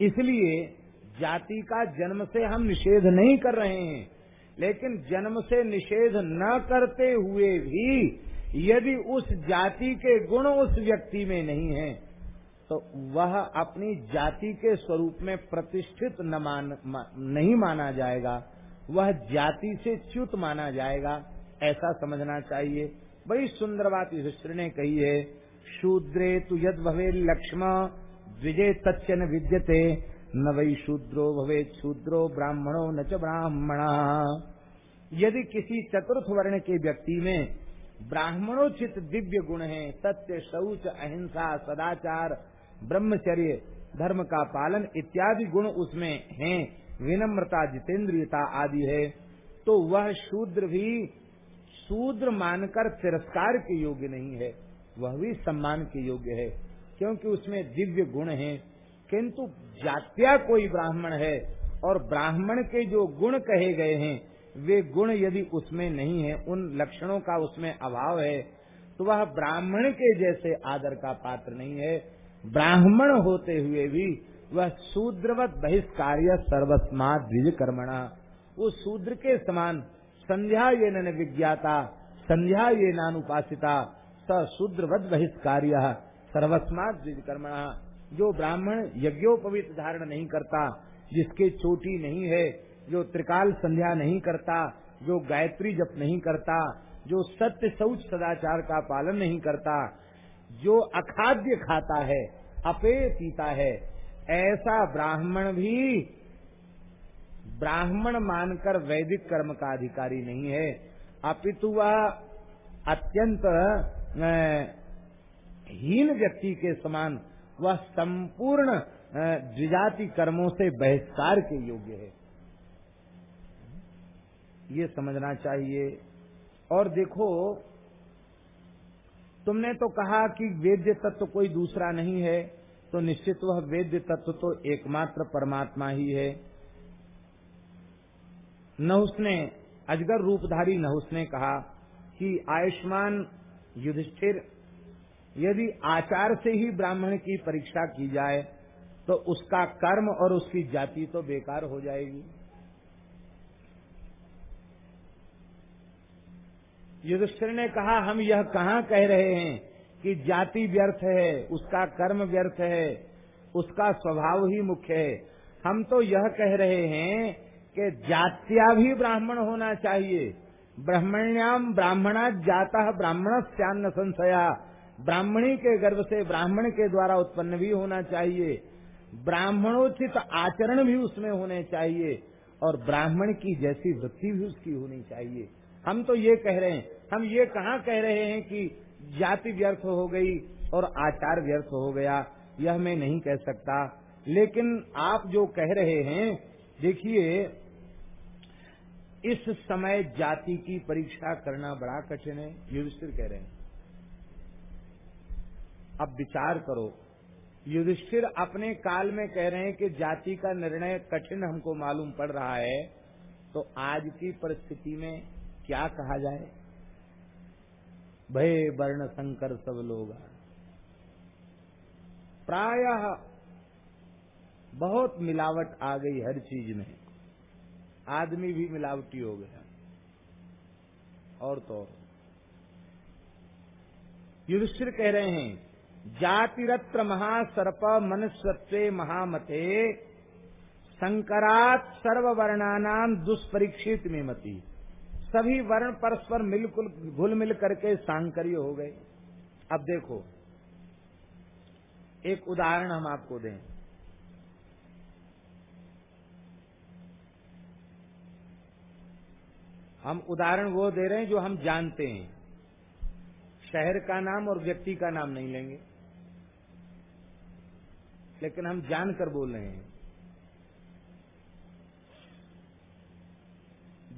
इसलिए जाति का जन्म से हम निषेध नहीं कर रहे हैं। लेकिन जन्म से निषेध न करते हुए भी यदि उस जाति के गुण उस व्यक्ति में नहीं है तो वह अपनी जाति के स्वरूप में प्रतिष्ठित न मान मा, नहीं माना जाएगा। वह जाति से च्युत माना जाएगा। ऐसा समझना चाहिए। बड़ी सुंदर बात युधिष्ठिर ने कही है। शूद्रे तु यद भवे लक्ष्म द्विजय तच्चन विद्यते। न वही शूद्रो भवे शूद्रो ब्राह्मणो न च ब्राह्मण। यदि किसी चतुर्थ वर्ण के व्यक्ति में ब्राह्मणोचित दिव्य गुण है, सत्य, शौच, अहिंसा, सदाचार, ब्रह्मचर्य, धर्म का पालन इत्यादि गुण उसमें हैं, विनम्रता जितेंद्रियता आदि है तो वह शूद्र भी शूद्र मानकर तिरस्कार के योग्य नहीं है, वह भी सम्मान के योग्य है, क्योंकि उसमें दिव्य गुण हैं। किंतु जात्या कोई ब्राह्मण है और ब्राह्मण के जो गुण कहे गए हैं, वे गुण यदि उसमें नहीं है, उन लक्षणों का उसमें अभाव है तो वह ब्राह्मण के जैसे आदर का पात्र नहीं है। ब्राह्मण होते हुए भी वह शूद्रवत बहिष्कार्य सर्वस्मा द्विज कर्मणा वो शूद्र के समान संध्या ये न विज्ञाता, संध्या ये नानुपासिता, स शूद्रवत बहिष्कार्य सर्वस्मा द्विज कर्मणा जो ब्राह्मण यज्ञोपवित धारण नहीं करता, जिसके चोटी नहीं है, जो त्रिकाल संध्या नहीं करता, जो गायत्री जप नहीं करता, जो सत्य शौच सदाचार का पालन नहीं करता, जो अखाद्य खाता है अपेय पीता है, ऐसा ब्राह्मण भी ब्राह्मण मानकर वैदिक कर्म का अधिकारी नहीं है। अपितु वह अत्यंत हीन व्यक्ति के समान वह संपूर्ण द्विजाति कर्मों से बहिष्कार के योग्य है। ये समझना चाहिए। और देखो, तुमने तो कहा कि वेद्य तत्व कोई दूसरा नहीं है तो निश्चित वह वेद्य तत्व तो एकमात्र परमात्मा ही है। नहुस ने अजगर रूपधारी नहुस ने कहा कि आयुष्मान युधिष्ठिर यदि आचार से ही ब्राह्मण की परीक्षा की जाए तो उसका कर्म और उसकी जाति तो बेकार हो जाएगी। युधिष्ठिर ने कहा, हम यह कहाँ कह रहे हैं कि जाति व्यर्थ है, उसका कर्म व्यर्थ है, उसका स्वभाव ही मुख्य है। हम तो यह कह रहे हैं कि जात्या भी ब्राह्मण होना चाहिए। ब्राह्मण्याम ब्राह्मणा जाता ब्राह्मण स्यान्न संशया। ब्राह्मणी के गर्भ से ब्राह्मण के द्वारा उत्पन्न भी होना चाहिए। ब्राह्मणोचित आचरण भी उसमें होने चाहिए और ब्राह्मण की जैसी वृत्ति भी उसकी होनी चाहिए। हम तो ये कह रहे हैं, हम ये कहाँ कह रहे हैं कि जाति व्यर्थ हो गई और आचार व्यर्थ हो गया, यह मैं नहीं कह सकता। लेकिन आप जो कह रहे हैं, देखिए, इस समय जाति की परीक्षा करना बड़ा कठिन है युधिष्ठिर कह रहे हैं। अब विचार करो। युधिष्ठिर अपने काल में कह रहे हैं कि जाति का निर्णय कठिन हमको मालूम पड़ रहा है तो आज की परिस्थिति में क्या कहा जाए? भय वर्ण संकर सब लोग। प्रायः बहुत मिलावट आ गई हर चीज़ में। आदमी भी मिलावटी हो गया। और तो युधिष्ठिर कह रहे हैं जातिरत्र महासर्प मनुष्यत्व महामते, संकरात सर्ववर्णानाम दुष्परीक्षित में मती। सभी वर्ण परस्पर मिलकुल घुल मिल करके सांकर्य हो गए। अब देखो, एक उदाहरण हम आपको दें। हम उदाहरण वो दे रहे हैं जो हम जानते हैं। शहर का नाम और व्यक्ति का नाम नहीं लेंगे। लेकिन हम जानकर बोल रहे हैं।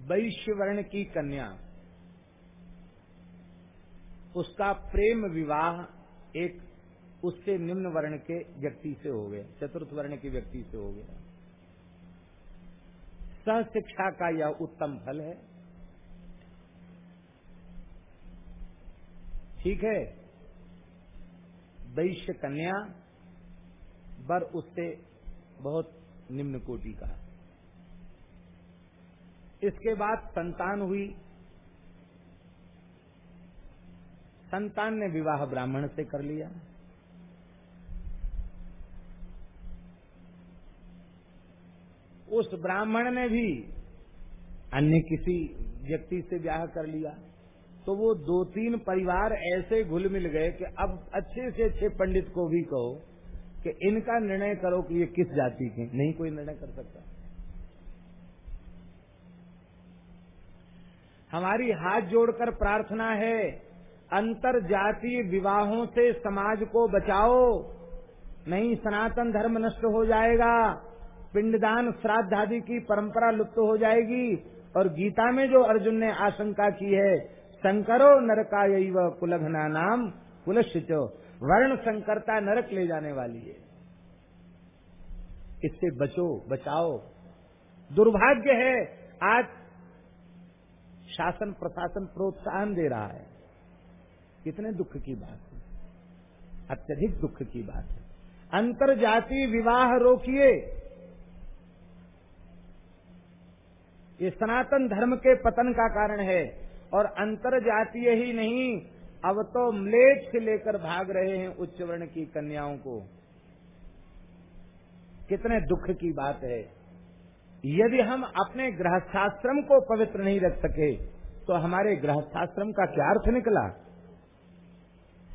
वैश्य वर्ण की कन्या, उसका प्रेम विवाह एक उससे निम्न वर्ण के व्यक्ति से हो गया, चतुर्थ वर्ण के व्यक्ति से हो गया। सह शिक्षा का यह उत्तम फल है। ठीक है? वैश्य कन्या बर उससे बहुत निम्न कोटि का इसके बाद संतान हुई। संतान ने विवाह ब्राह्मण से कर लिया। उस ब्राह्मण ने भी अन्य किसी व्यक्ति से ब्याह कर लिया। तो वो दो तीन परिवार ऐसे घुल मिल गए कि अब अच्छे से अच्छे पंडित को भी कहो। कि इनका निर्णय करो कि ये किस जाति के नहीं, कोई निर्णय कर सकता। हमारी हाथ जोड़कर प्रार्थना है अंतर जातीय विवाहों से समाज को बचाओ। नहीं, सनातन धर्म नष्ट हो जाएगा, पिंडदान, श्राद्ध आदि की परंपरा लुप्त हो जाएगी। और गीता में जो अर्जुन ने आशंका की है संकरो नरका कुलघना नाम कुलश्चो वर्ण संकरता नरक ले जाने वाली है। इससे बचो, बचाओ। दुर्भाग्य है, आज शासन प्रशासन प्रोत्साहन दे रहा है। कितने दुख की बात है। अत्यधिक दुख की बात है। अंतर जाति विवाह रोकिए। ये सनातन धर्म के पतन का कारण है। और अंतर जातीय ही नहीं अब तो मलेच से लेकर भाग रहे हैं उच्च वर्ण की कन्याओं को। कितने दुख की बात है। यदि हम अपने गृहस्थाश्रम को पवित्र नहीं रख सके तो हमारे गृहस्थाश्रम का क्या अर्थ निकला?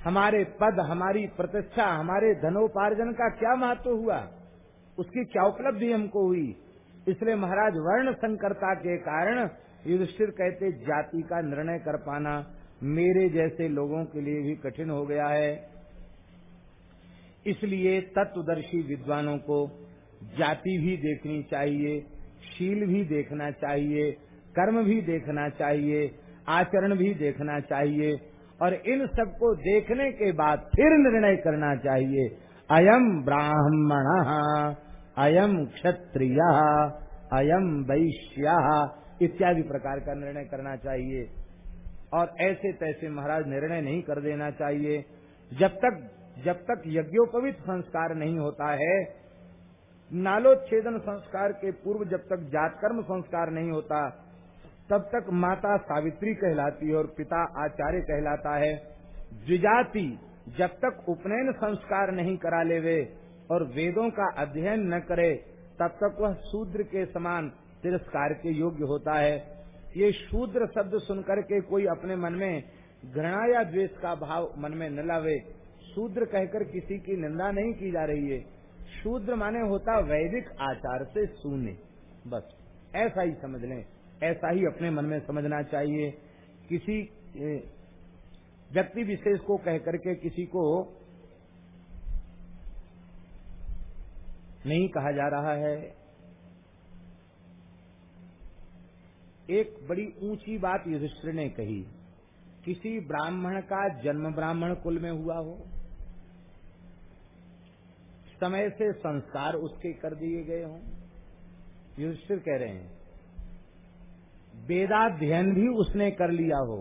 हमारे पद, हमारी प्रतिष्ठा, हमारे धनोपार्जन का क्या महत्व हुआ? उसकी क्या उपलब्धि हमको हुई? इसलिए महाराज वर्ण संकरता के कारण युधिष्ठिर कहते, जाति का निर्णय कर पाना मेरे जैसे लोगों के लिए भी कठिन हो गया है। इसलिए तत्वदर्शी विद्वानों को जाति भी देखनी चाहिए, शील भी देखना चाहिए, कर्म भी देखना चाहिए, आचरण भी देखना चाहिए और इन सबको देखने के बाद फिर निर्णय करना चाहिए। अयम ब्राह्मण, अयम क्षत्रिय, अयम वैश्य, इत्यादि प्रकार का निर्णय करना चाहिए। और ऐसे तैसे महाराज निर्णय नहीं कर देना चाहिए। जब तक जब तक यज्ञोपवित संस्कार नहीं होता है, नालोच्छेदन संस्कार के पूर्व जब तक जातकर्म संस्कार नहीं होता, तब तक माता सावित्री कहलाती है और पिता आचार्य कहलाता है। द्विजाति जब तक उपनयन संस्कार नहीं करा लेवे और वेदों का अध्ययन न करे, तब तक वह शूद्र के समान तिरस्कार के योग्य होता है। ये शूद्र शब्द सुनकर के कोई अपने मन में घृणा या द्वेष का भाव मन में न लावे। शूद्र कहकर किसी की निंदा नहीं की जा रही है। शूद्र माने होता वैदिक आचार से शून्य बस, ऐसा ही समझ लें, ऐसा ही अपने मन में समझना चाहिए। किसी व्यक्ति विशेष को कह करके किसी को नहीं कहा जा रहा है। एक बड़ी ऊँची बात युधिष्ठिर ने कही, किसी ब्राह्मण का जन्म ब्राह्मण कुल में हुआ हो? समय से संस्कार उसके कर दिए गए हों? युधिष्ठिर कह रहे हैं, वेदाध्ययन भी उसने कर लिया हो।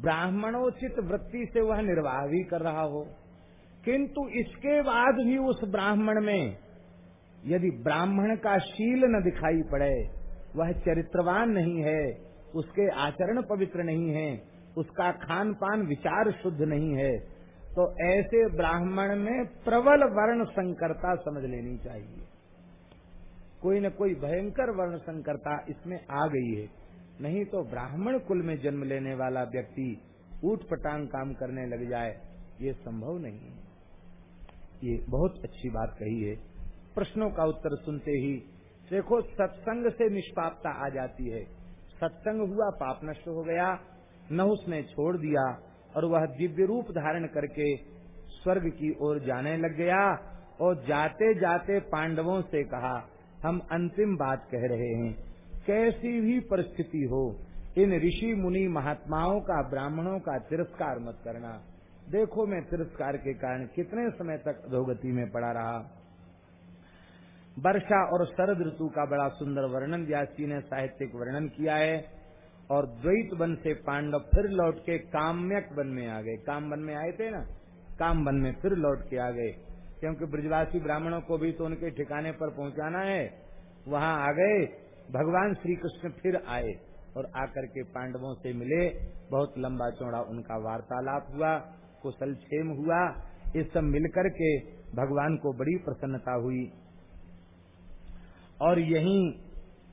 ब्राह्मणोचित वृत्ति से वह निर्वाह भी कर रहा हो, किंतु इसके बाद भी उस ब्राह्मण में यदि ब्राह्मण का शील न दिखाई पड़े, वह चरित्रवान नहीं है, उसके आचरण पवित्र नहीं है, उसका खान पान विचार शुद्ध नहीं है तो ऐसे ब्राह्मण में प्रबल वर्ण संकरता समझ लेनी चाहिए। कोई न कोई भयंकर वर्ण संकरता इसमें आ गई है। नहीं तो ब्राह्मण कुल में जन्म लेने वाला व्यक्ति ऊट पटांग काम करने लग जाए, ये संभव नहीं है। ये बहुत अच्छी बात कही है। प्रश्नों का उत्तर सुनते ही देखो सत्संग से निष्पापता आ जाती है। सत्संग हुआ, पाप नष्ट हो गया, न उसने छोड़ दिया और वह दिव्य रूप धारण करके स्वर्ग की ओर जाने लग गया और जाते जाते पांडवों से कहा, हम अंतिम बात कह रहे हैं, कैसी भी परिस्थिति हो, इन ऋषि मुनि महात्माओं का, ब्राह्मणों का तिरस्कार मत करना। देखो मैं तिरस्कार के कारण कितने समय तक अधोगति में पड़ा रहा। वर्षा और शरद ऋतु का बड़ा सुंदर वर्णन व्यास जी ने साहित्यिक वर्णन किया है और द्वैत वन से पांडव फिर लौट के काम्यक वन में आ गए। काम वन में आए थे ना? काम वन में फिर लौट के आ गए। क्योंकि ब्रजवासी ब्राह्मणों को भी तो उनके ठिकाने पर पहुंचाना है। वहाँ आ गए, भगवान श्री कृष्ण फिर आए और आकर के पांडवों से मिले। बहुत लंबा चौड़ा उनका वार्तालाप हुआ कुशल क्षेम हुआ। इस सब मिलकर के भगवान को बड़ी प्रसन्नता हुई। और यही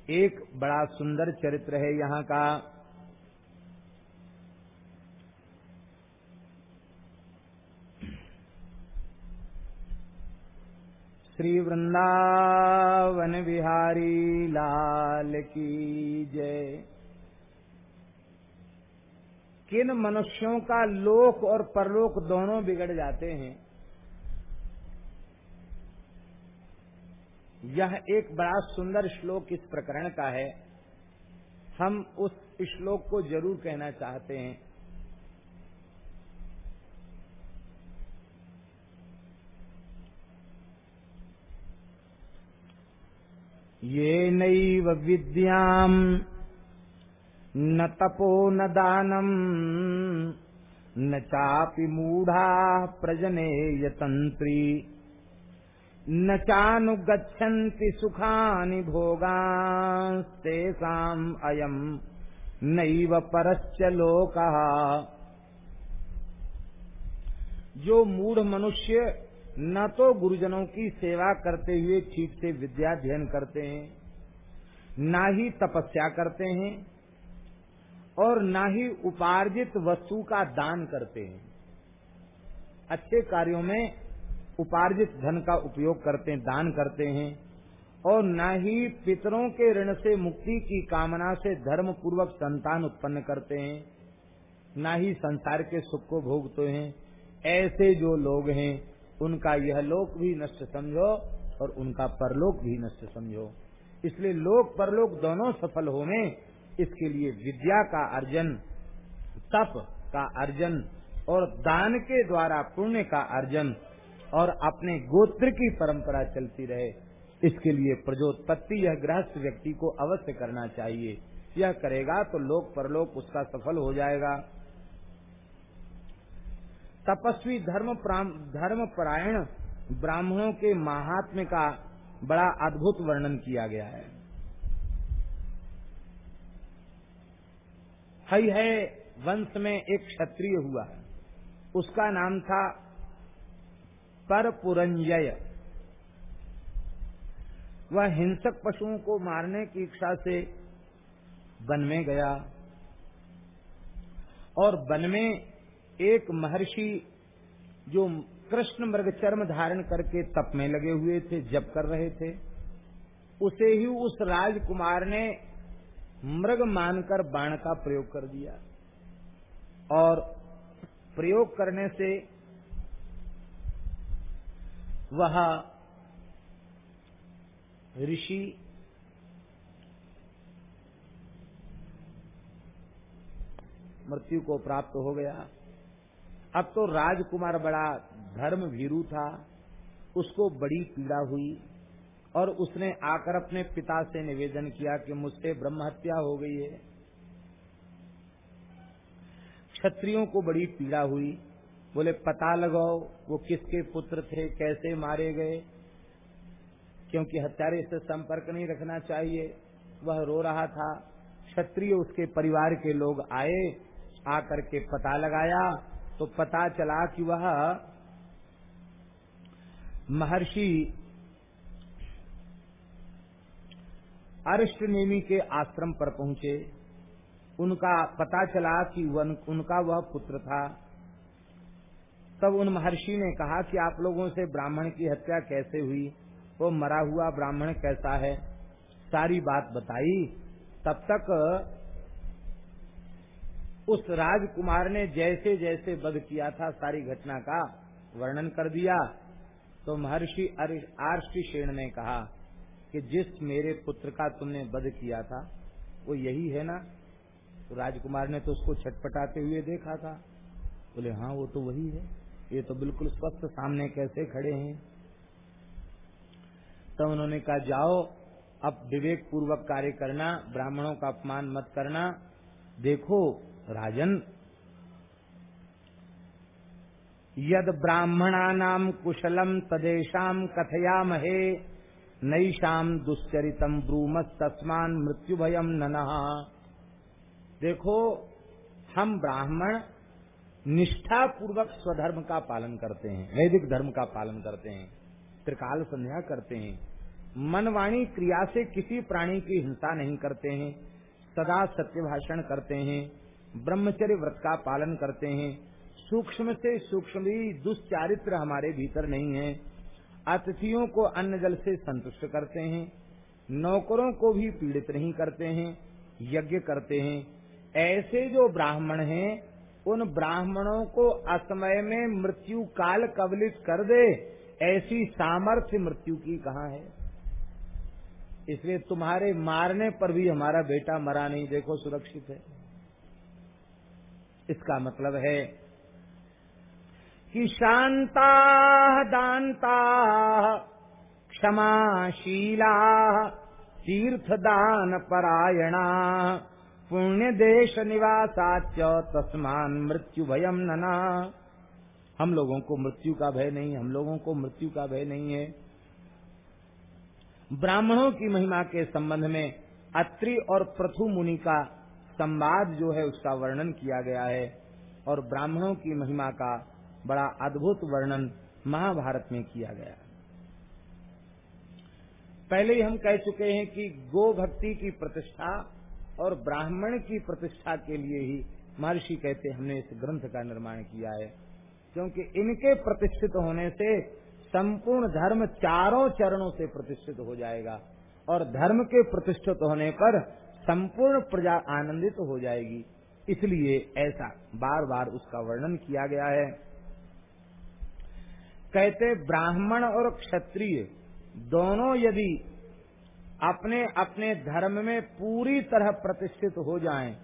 एक बड़ा सुंदर चरित्र है यहाँ का। श्री वृंदावन बिहारी लाल की जय। किन मनुष्यों का लोक और परलोक दोनों बिगड़ जाते हैं? यह एक बड़ा सुंदर श्लोक इस प्रकरण का है। हम उस श्लोक को ज़रूर कहना चाहते हैं। ये नैव विद्याम् न तपो न दानम न चापि मूढ़ा प्रजने यतन्त्री न चानुगच्छन्ति सुखानि भोगास्तेषाम् अयम् नैव परश्च लोकः। जो मूढ़ मनुष्य न तो गुरुजनों की सेवा करते हुए ठीक से विद्या अध्ययन करते हैं, न ही तपस्या करते हैं, और न ही उपार्जित वस्तु का दान करते हैं। अच्छे कार्यों में उपार्जित धन का उपयोग करते हैं दान करते हैं और न ही पितरों के ऋण से मुक्ति की कामना से धर्म पूर्वक संतान उत्पन्न करते हैं, न ही संसार के सुख को भोगते हैं। ऐसे जो लोग हैं, उनका यह लोक भी नष्ट समझो और उनका परलोक भी नष्ट समझो। इसलिए लोक परलोक दोनों सफल होने इसके लिए विद्या का अर्जन, तप का अर्जन और दान के द्वारा पुण्य का अर्जन और अपने गोत्र की परंपरा चलती रहे। इसके लिए प्रजोत्पत्ति यह गृहस्थ व्यक्ति को अवश्य करना चाहिए। यह करेगा तो लोक परलोक उसका सफल हो जाएगा। तपस्वी धर्म धर्म परायण ब्राह्मणों के महात्म्य का बड़ा अद्भुत वर्णन किया गया है। हई है वंश में एक क्षत्रिय हुआ उसका नाम था परपुरंजय वह हिंसक पशुओं को मारने की इच्छा से वन में गया और वन में एक महर्षि जो कृष्ण मृग चर्म धारण करके तप में लगे हुए थे, जप कर रहे थे, उसे ही उस राजकुमार ने मृग मानकर बाण का प्रयोग कर दिया और प्रयोग करने से वह ऋषि मृत्यु को प्राप्त हो गया। अब तो राजकुमार बड़ा धर्म भीरू था, उसको बड़ी पीड़ा हुई और उसने आकर अपने पिता से निवेदन किया कि मुझसे ब्रह्म हत्या हो गई है। क्षत्रियों को बड़ी पीड़ा हुई। बोले, पता लगाओ वो किसके पुत्र थे, कैसे मारे गए? क्योंकि हत्यारे से संपर्क नहीं रखना चाहिए। वह रो रहा था। क्षत्रिय उसके परिवार के लोग आए, आकर के पता लगाया। तो पता चला कि वह महर्षि अरिष्ट नेमी के आश्रम पर पहुँचे। उनका पता चला कि उनका वह पुत्र था। तब उन महर्षि ने कहा कि आप लोगों से ब्राह्मण की हत्या कैसे हुई? वो मरा हुआ ब्राह्मण कैसा है? सारी बात बताई। तब तक उस राजकुमार ने जैसे जैसे वध किया था, सारी घटना का वर्णन कर दिया। तो महर्षि आर्ष्टि शेण ने कहा कि जिस मेरे पुत्र का तुमने वध किया था, वो यही है ना? तो राजकुमार ने तो उसको छटपटाते हुए देखा था। बोले हाँ वो तो वही है। ये तो बिल्कुल स्वस्थ सामने कैसे खड़े हैं। तो उन्होंने कहा, जाओ, अब विवेक पूर्वक कार्य करना, ब्राह्मणों का अपमान मत करना। देखो, राजन, यद ब्राह्मणा नाम कुशलम तदेशाम कथयामहे नईशाम दुश्चरितम ब्रूमस तस्मान मृत्यु भयम देखो, हम ब्राह्मण निष्ठा पूर्वक स्वधर्म का पालन करते हैं, वैदिक धर्म का पालन करते हैं, त्रिकाल संध्या करते हैं, मनवाणी क्रिया से किसी प्राणी की हिंसा नहीं करते हैं, सदा सत्य भाषण करते हैं, ब्रह्मचर्य व्रत का पालन करते हैं, सूक्ष्म से सूक्ष्म भी दुष्चारित्र हमारे भीतर नहीं है, अतिथियों को अन्न जल से संतुष्ट करते हैं, नौकरों को भी पीड़ित नहीं करते हैं, यज्ञ करते हैं, ऐसे जो ब्राह्मण हैं उन ब्राह्मणों को असमय में मृत्यु काल कबलित कर दे, ऐसी सामर्थ्य मृत्यु की कहा है? इसलिए तुम्हारे मारने पर भी हमारा बेटा मरा नहीं, देखो सुरक्षित है। इसका मतलब है कि शांता दानता क्षमाशीला तीर्थदान परायणा पुण्य देश निवासाच तस्मान मृत्यु भयम नना। हम लोगों को मृत्यु का भय नहीं, हम लोगों को मृत्यु का भय नहीं है। ब्राह्मणों की महिमा के संबंध में अत्रि और प्रथु मुनि का संवाद जो है, उसका वर्णन किया गया है। और ब्राह्मणों की महिमा का बड़ा अद्भुत वर्णन महाभारत में किया गया। पहले ही हम कह चुके हैं कि गो भक्ति की प्रतिष्ठा और ब्राह्मण की प्रतिष्ठा के लिए ही महर्षि कहते हमने इस ग्रंथ का निर्माण किया है। क्योंकि इनके प्रतिष्ठित होने से संपूर्ण धर्म चारों चरणों से प्रतिष्ठित हो जाएगा और धर्म के प्रतिष्ठित होने पर संपूर्ण प्रजा आनंदित हो जाएगी। इसलिए ऐसा बार बार उसका वर्णन किया गया है। कहते ब्राह्मण और क्षत्रिय दोनों यदि अपने अपने धर्म में पूरी तरह प्रतिष्ठित हो जाएँ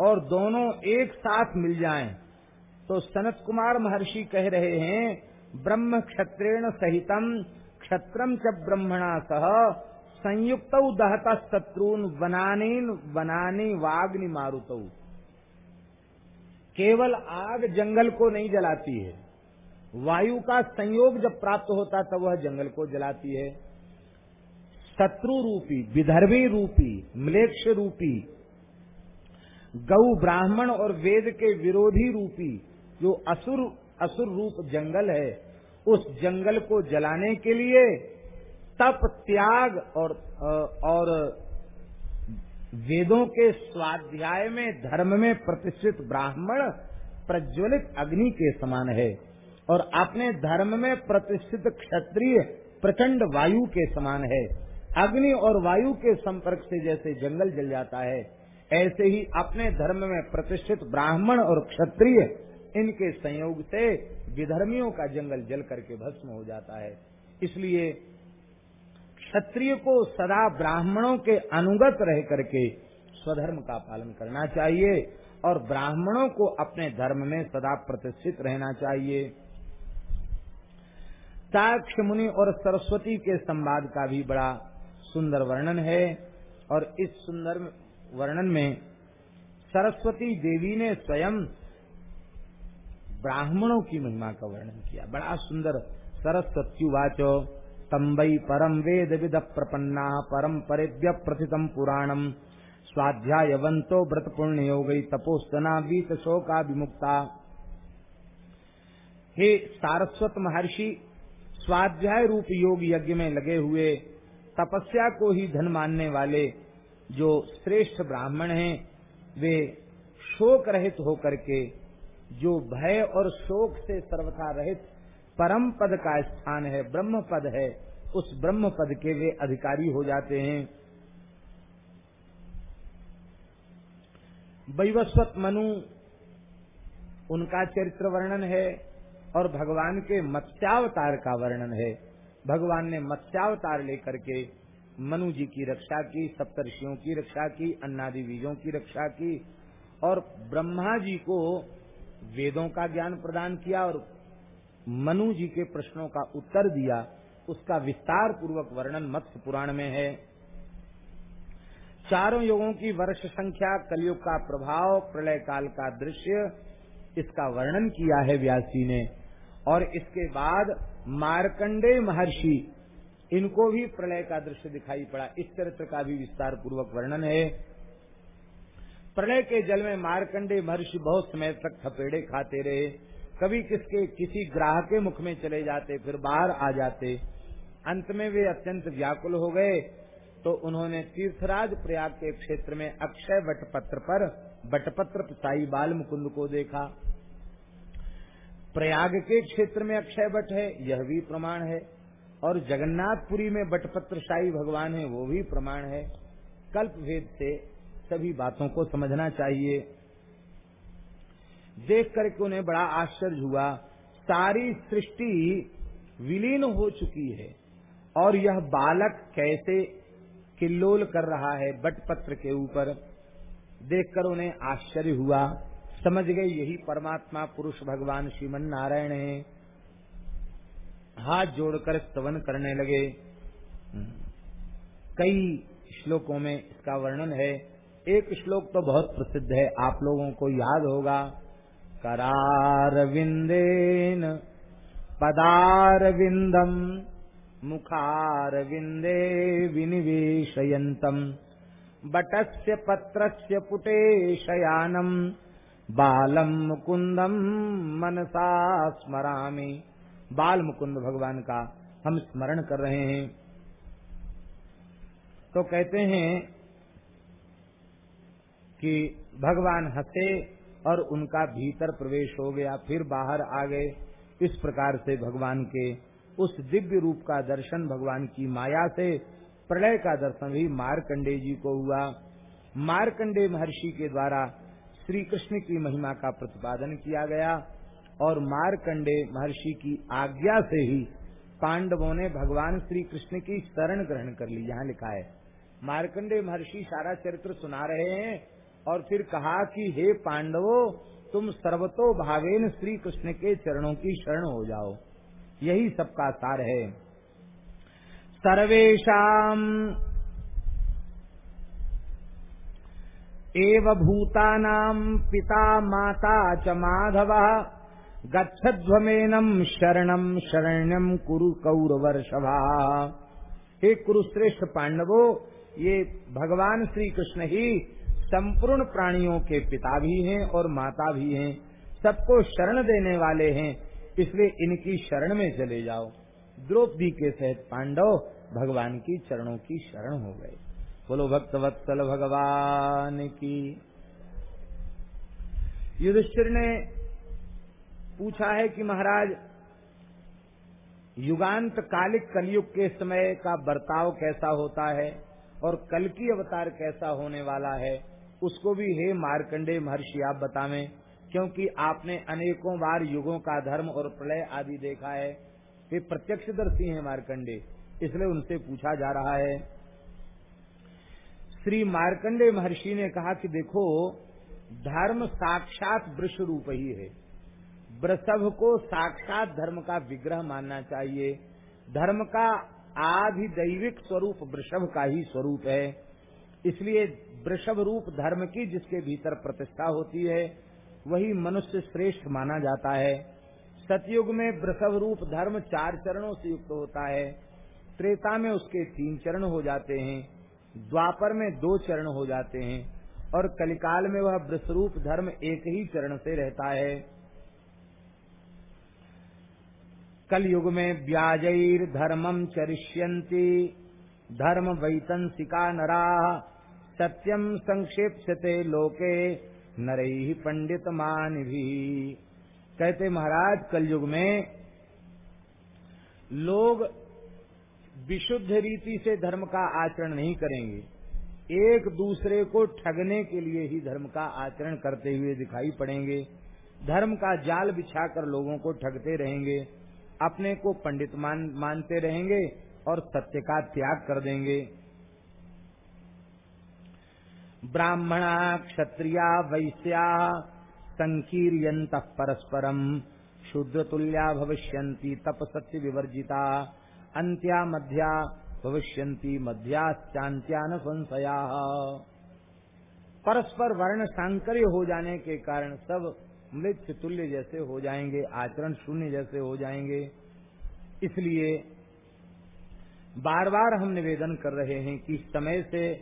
और दोनों एक साथ मिल जाएँ। तो सनत कुमार महर्षि कह रहे हैं, ब्रह्म क्षत्रेण सहितम क्षत्रम च ब्रह्मणा सह, संयुक्त दहता शत्रुन वनानीन वनानी वाग्नि मारुत। केवल आग जंगल को नहीं जलाती है। वायु का संयोग जब प्राप्त होता तब वह जंगल को जलाती है। शत्रु रूपी, विदर्भी रूपी, मलेक्ष रूपी, गौ ब्राह्मण और वेद के विरोधी रूपी, जो असुर असुर रूप जंगल है, उस जंगल को जलाने के लिए तप, त्याग और और वेदों के स्वाध्याय में, धर्म में प्रतिष्ठित ब्राह्मण प्रज्वलित अग्नि के समान है और अपने धर्म में प्रतिष्ठित क्षत्रिय प्रचंड वायु के समान है। अग्नि और वायु के संपर्क से जैसे जंगल जल जाता है, ऐसे ही अपने धर्म में प्रतिष्ठित ब्राह्मण और क्षत्रिय, इनके संयोग से विधर्मियों का जंगल जल करके भस्म हो जाता है। इसलिए क्षत्रिय को सदा ब्राह्मणों के अनुगत रह करके स्वधर्म का पालन करना चाहिए और ब्राह्मणों को अपने धर्म में सदा प्रतिष्ठित रहना चाहिए। साक्ष मुनि और सरस्वती के संवाद का भी बड़ा सुंदर वर्णन है और इस सुंदर वर्णन में सरस्वती देवी ने स्वयं ब्राह्मणों की महिमा का वर्णन किया। बड़ा सुंदर सरस्वत्युवाचो तम्बई परम वेद विद प्रपन्ना परम परिव्य प्रथितम पुराणम स्वाध्यायवंतो व्रत पुण्य हो गई तपोस्तना वीत शोका विमुक्ता हे सारस्वत महर्षि स्वाध्याय रूप योग यज्ञ में लगे हुए तपस्या को ही धन मानने वाले जो श्रेष्ठ ब्राह्मण हैं, वे शोक रहित होकर के, जो भय और शोक से सर्वथा रहित परम पद का स्थान है, ब्रह्म पद है, उस ब्रह्म पद के वे अधिकारी हो जाते हैं। वैवस्वत मनु, उनका चरित्र वर्णन है और भगवान के मत्स्यावतार का वर्णन है। भगवान ने मत्स्यावतार लेकर के मनु जी की रक्षा की, सप्तर्षियों की रक्षा की, अन्नादि बीजों की रक्षा की, और ब्रह्मा जी को वेदों का ज्ञान प्रदान किया और मनु जी के प्रश्नों का उत्तर दिया। उसका विस्तार पूर्वक वर्णन मत्स्य पुराण में है। चारों युगों की वर्ष संख्या, कलयुग का प्रभाव, प्रलय काल का दृश्य, इसका वर्णन किया है व्यासी ने। और इसके बाद मार्कंडे महर्षि, इनको भी प्रलय का दृश्य दिखाई पड़ा। इस चरित्र का भी विस्तार पूर्वक वर्णन है। प्रलय के जल में मारकंडे महर्षि बहुत समय तक थपेड़े खाते रहे। कभी किसके, किसी ग्राह के मुख में चले जाते, फिर बाहर आ जाते। अंत में वे अत्यंत व्याकुल हो गए। तो उन्होंने तीर्थराज प्रयाग के क्षेत्र में अक्षय बटपत्र पर बटपत्र साई बाल मुकुंद को देखा। प्रयाग के क्षेत्र में अक्षय बट है, यह भी प्रमाण है। और जगन्नाथपुरी में बटपत्र शाही भगवान है, वो भी प्रमाण है। कल्प भेद से सभी बातों को समझना चाहिए। देख करके उन्हें बड़ा आश्चर्य हुआ, सारी सृष्टि विलीन हो चुकी है। और यह बालक कैसे किल्लोल कर रहा है बटपत्र के ऊपर देखकर उन्हें आश्चर्य हुआ। समझ गए, यही परमात्मा पुरुष भगवान श्रीमन नारायण है। हाथ जोड़कर स्तवन करने लगे। कई श्लोकों में इसका वर्णन है। एक श्लोक तो बहुत प्रसिद्ध है, आप लोगों को याद होगा। करार विंदेन पदार विंदम मुखार विंदे विनिवेशयन्तम्। बटस्य, पत्रस्य पुटे बालम मुकुंदम मनसा स्मरामि। बाल मुकुंद भगवान का हम स्मरण कर रहे हैं। तो कहते हैं कि भगवान हंसे और उनका भीतर प्रवेश हो गया, फिर बाहर आ गए। इस प्रकार से भगवान के उस दिव्य रूप का दर्शन भगवान की माया से, प्रलय का दर्शन भी मारकंडे जी को हुआ। मारकंडे महर्षि के द्वारा श्री कृष्ण की महिमा का प्रतिपादन किया गया और मारकंडे महर्षि की आज्ञा से ही पांडवों ने भगवान श्री कृष्ण की शरण ग्रहण कर ली। यहाँ लिखा है, मारकंडे महर्षि सारा चरित्र सुना रहे हैं और फिर कहा कि, हे पांडवों, तुम सर्वतो भावेन श्री कृष्ण के चरणों की शरण हो जाओ। यही सबका सार है। सर्वेशा एव भूतानाम पिता माता च माधव गच्छध्वमेनम शरणम शरण्यम कुरु कौरवर्षभा। हे कुरुश्रेष्ठ पांडवो, ये भगवान श्री कृष्ण ही संपूर्ण प्राणियों के पिता भी हैं और माता भी हैं, सबको शरण देने वाले हैं, इसलिए इनकी शरण में चले जाओ। द्रौपदी के सहित पांडव भगवान की चरणों की शरण हो गए। बोलो भक्त वत्सल भगवान की। युधिष्ठिर ने पूछा है कि महाराज युगांत कालिक कलयुग के समय का बर्ताव कैसा होता है और कल की अवतार कैसा होने वाला है, उसको भी हे मारकंडे महर्षि, आप बतावें, क्योंकि आपने अनेकों बार युगों का धर्म और प्रलय आदि देखा है। वे प्रत्यक्षदर्शी हैं मारकंडे इसलिए उनसे पूछा जा रहा है। श्री मार्कंडे महर्षि ने कहा कि देखो, धर्म साक्षात वृक्ष रूप ही है। वृषभ को साक्षात धर्म का विग्रह मानना चाहिए। धर्म का आधिदैविक स्वरूप वृषभ का ही स्वरूप है। इसलिए वृषभ रूप धर्म की जिसके भीतर प्रतिष्ठा होती है, वही मनुष्य श्रेष्ठ माना जाता है। सतयुग में वृषभ रूप धर्म चार चरणों से युक्त होता है। त्रेता में उसके तीन चरण हो जाते हैं। द्वापर में दो चरण हो जाते हैं और कलिकाल में वह वृषरूप धर्म एक ही चरण से रहता है। कलयुग में ब्याजर धर्मम चरिष्यंती धर्म वैतंसिका नरा सत्यम संक्षेप्यते लोके, नरे ही पंडित मान भी कहते महाराज, कलयुग में लोग विशुद्ध रीति से धर्म का आचरण नहीं करेंगे। एक दूसरे को ठगने के लिए ही धर्म का आचरण करते हुए दिखाई पड़ेंगे। धर्म का जाल बिछाकर लोगों को ठगते रहेंगे। अपने को पंडित मान, मानते रहेंगे और सत्य का त्याग कर देंगे। ब्राह्मणा क्षत्रिया वैश्या संकीर्यंत परस्परम। शूद्र तुल्या भविष्यन्ति तप सत्य विवर्जिता। अंत्या मध्या भविष्यन्ति मध्याश्चांत्या संशया परस्पर वर्ण सांकर्य हो जाने के कारण सब मृत तुल्य जैसे हो जाएँगे, आचरण शून्य जैसे हो जाएँगे। इसलिए बार बार हम निवेदन कर रहे हैं कि समय से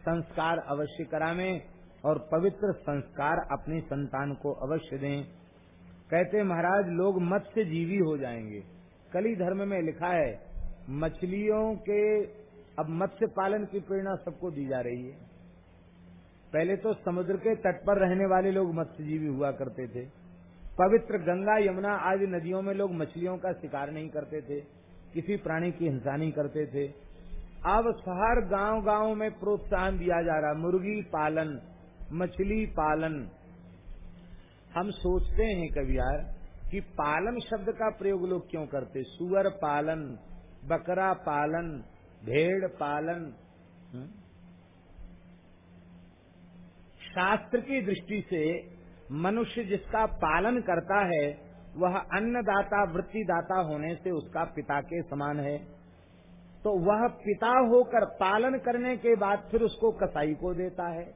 संस्कार अवश्य करावें और पवित्र संस्कार अपनी संतान को अवश्य दें। कहते महाराज, लोग मत्स्य जीवी हो जाएँगे। कली धर्म में लिखा है मछलियों के, अब मत्स्य पालन की प्रेरणा सबको दी जा रही है। पहले तो समुद्र के तट पर रहने वाले लोग मत्स्यजीवी हुआ करते थे। पवित्र गंगा, यमुना आदि नदियों में लोग मछलियों का शिकार नहीं करते थे। किसी प्राणी की हिंसा नहीं करते थे। अब हर गाँव गाँव में प्रोत्साहन दिया जा रहा मुर्गी पालन, मछली पालन। हम सोचते हैं कभी यार कि पालन शब्द का प्रयोग लोग क्यों करते? सुअर पालन बकरा पालन, भेड़ पालन शास्त्र की दृष्टि से मनुष्य जिसका पालन करता है, वह अन्नदाता, वृत्तिदाता होने से उसका पिता के समान है। तो वह पिता होकर पालन करने के बाद फिर उसको कसाई को देता है,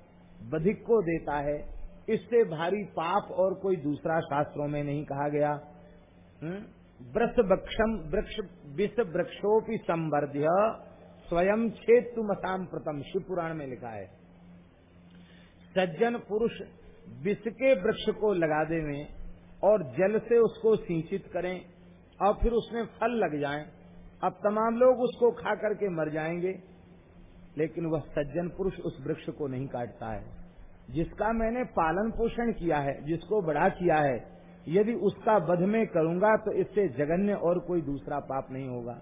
बधिक को देता है। इससे भारी पाप और कोई दूसरा शास्त्रों में नहीं कहा गया। हम्म? वृक्ष वृक्षम वृक्ष विष वृक्षोपि संवर्ध्य स्वयं छेद मसाम प्रथम शिव पुराण में लिखा है। सज्जन पुरुष विष के वृक्ष को लगा देवे और जल से उसको सिंचित करें और फिर उसमें फल लग जाए। अब तमाम लोग उसको खा करके मर जाएँगे, लेकिन वह सज्जन पुरुष उस वृक्ष को नहीं काटता है। जिसका मैंने पालन पोषण किया है, जिसको बड़ा किया है यदि उसका वध में करूँगा तो इससे जगन्य और कोई दूसरा पाप नहीं होगा।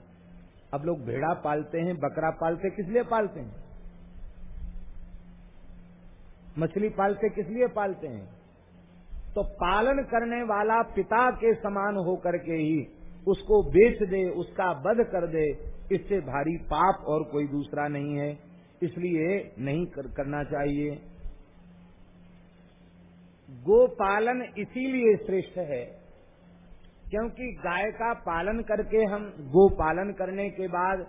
अब लोग भेड़ा पालते हैं बकरा पालते किस लिए पालते हैं? मछली पालते किस लिए पालते हैं? तो पालन करने वाला पिता के समान होकर के ही उसको बेच दे उसका वध कर दे इससे भारी पाप और कोई दूसरा नहीं है। इसलिए नहीं कर, करना चाहिए। गोपालन इसीलिए श्रेष्ठ है, क्योंकि गाय का पालन करके हम गो पालन करने के बाद,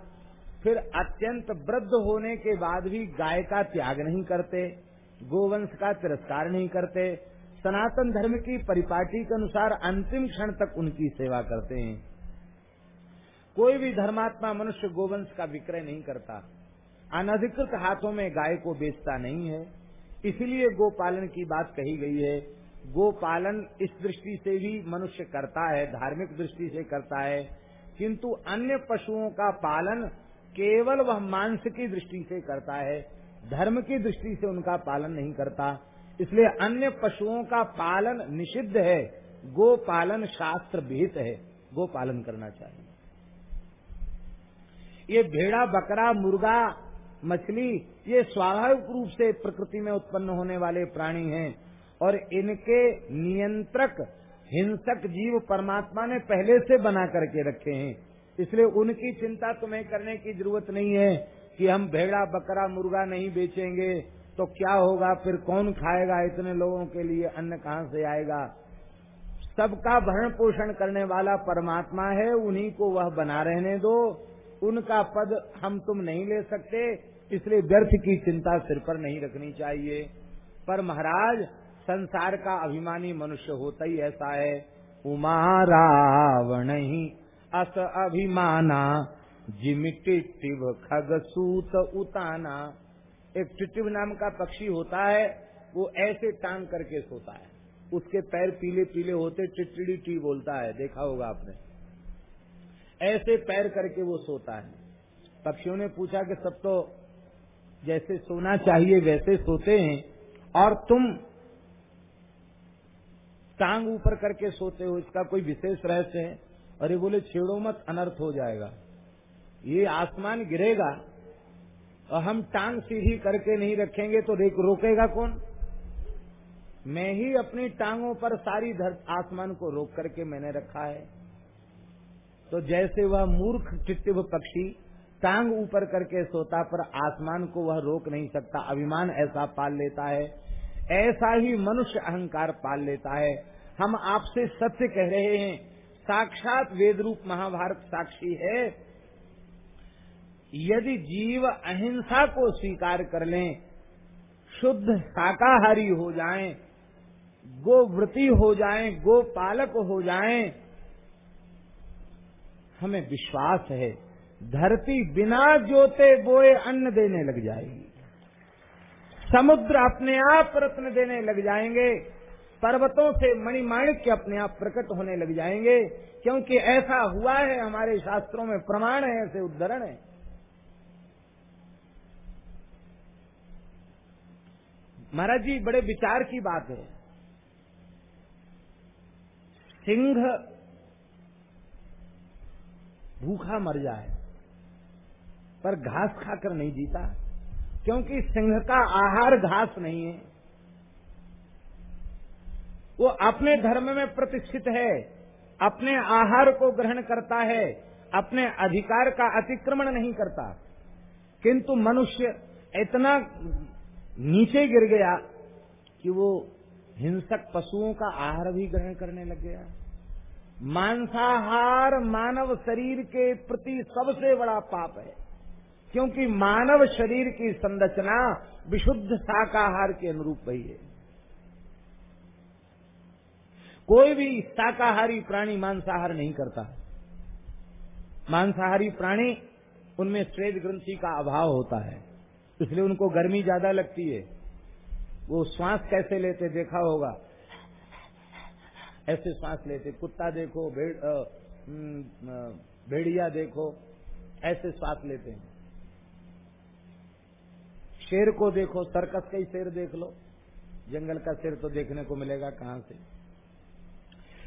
फिर अत्यंत वृद्ध होने के बाद भी गाय का त्याग नहीं करते, गोवंश का तिरस्कार नहीं करते, सनातन धर्म की परिपाटी के अनुसार अंतिम क्षण तक उनकी सेवा करते हैं। कोई भी धर्मात्मा मनुष्य गोवंश का विक्रय नहीं करता, अनधिकृत हाथों में गाय को बेचता नहीं है। इसलिए गोपालन की बात कही गई है। गोपालन इस दृष्टि से भी मनुष्य करता है, धार्मिक दृष्टि से करता है, किंतु अन्य पशुओं का पालन केवल वह मांस की दृष्टि से करता है, धर्म की दृष्टि से उनका पालन नहीं करता। इसलिए अन्य पशुओं का पालन निषिद्ध है गो पालन शास्त्र विहित है। गो पालन करना चाहिए। ये भेड़ा, बकरा, मुर्गा मछली, ये स्वाभाविक रूप से प्रकृति में उत्पन्न होने वाले प्राणी हैं और इनके नियंत्रक हिंसक जीव परमात्मा ने पहले से बना करके रखे हैं। इसलिए उनकी चिंता तुम्हें करने की ज़रूरत नहीं है कि हम भेड़ा, बकरा, मुर्गा नहीं बेचेंगे तो क्या होगा, फिर कौन खाएगा इतने लोगों के लिए, अन्न कहाँ से आएगा? सबका भरण पोषण करने वाला परमात्मा है, उन्हीं को वह बना रहने दो। उनका पद हम तुम नहीं ले सकते इसलिए व्यर्थ की चिंता सिर पर नहीं रखनी चाहिए। पर महाराज, संसार का अभिमानी मनुष्य होता ही ऐसा है। उमा रावण ही अस अभिमाना जिमि टिटिव खग सूत उताना। एक टिटिव नाम का पक्षी होता है, वो ऐसे टांग करके सोता है। उसके पैर पीले पीले होते, टिटड़ी टी बोलता है। देखा होगा आपने। ऐसे पैर करके वो सोता है। पक्षियों ने पूछा कि सब तो जैसे सोना चाहिए वैसे सोते हैं। और तुम टांग ऊपर करके सोते हो, इसका कोई विशेष रहस्य है? अरे बोले, छेड़ो मत, अनर्थ हो जाएगा। ये आसमान गिरेगा और हम टांग सीधी करके नहीं रखेंगे तो रोकेगा कौन? मैं ही अपनी टांगों पर सारी आसमान को रोक करके मैंने रखा है। तो जैसे वह मूर्ख चित्तिव पक्षी टांग ऊपर करके सोता पर आसमान को वह रोक नहीं सकता। अभिमान ऐसा पाल लेता है ऐसा ही मनुष्य अहंकार पाल लेता है। हम आपसे सत्य कह रहे हैं साक्षात वेद रूप महाभारत साक्षी है। यदि जीव अहिंसा को स्वीकार कर लें शुद्ध शाकाहारी हो जाएँ, गोव्रती हो जाएँ, गोपालक हो जाएँ, हमें विश्वास है। धरती बिना जोते बोए अन्न देने लग जाएगी। समुद्र अपने आप रत्न देने लग जाएँगे। पर्वतों से मणिमाणिक्य अपने आप प्रकट होने लग जाएँगे। क्योंकि ऐसा हुआ है, हमारे शास्त्रों में प्रमाण है, ऐसे उदाहरण है। महाराज जी, बड़े विचार की बात है। सिंह भूखा मर जाए। पर घास खाकर नहीं जीता, क्योंकि सिंह का आहार घास नहीं है। वो अपने धर्म में प्रतिष्ठित है, अपने आहार को ग्रहण करता है, अपने अधिकार का अतिक्रमण नहीं करता। किंतु मनुष्य इतना नीचे गिर गया कि वो हिंसक पशुओं का आहार भी ग्रहण करने लग गया। मांसाहार मानव शरीर के प्रति सबसे बड़ा पाप है। क्योंकि मानव शरीर की संरचना विशुद्ध शाकाहार के अनुरूप ही है। कोई भी शाकाहारी प्राणी मांसाहार नहीं करता। मांसाहारी प्राणी उनमें श्वेत ग्रंथि का अभाव होता है, इसलिए उनको गर्मी ज़्यादा लगती है। वो श्वास कैसे लेते देखा होगा? ऐसे श्वास लेते, कुत्ता देखो, भेड़ भेड़िया देखो, ऐसे श्वास लेते हैं। शेर को देखो, सर्कस का ही शेर देख लो। जंगल का शेर तो देखने को मिलेगा कहाँ से?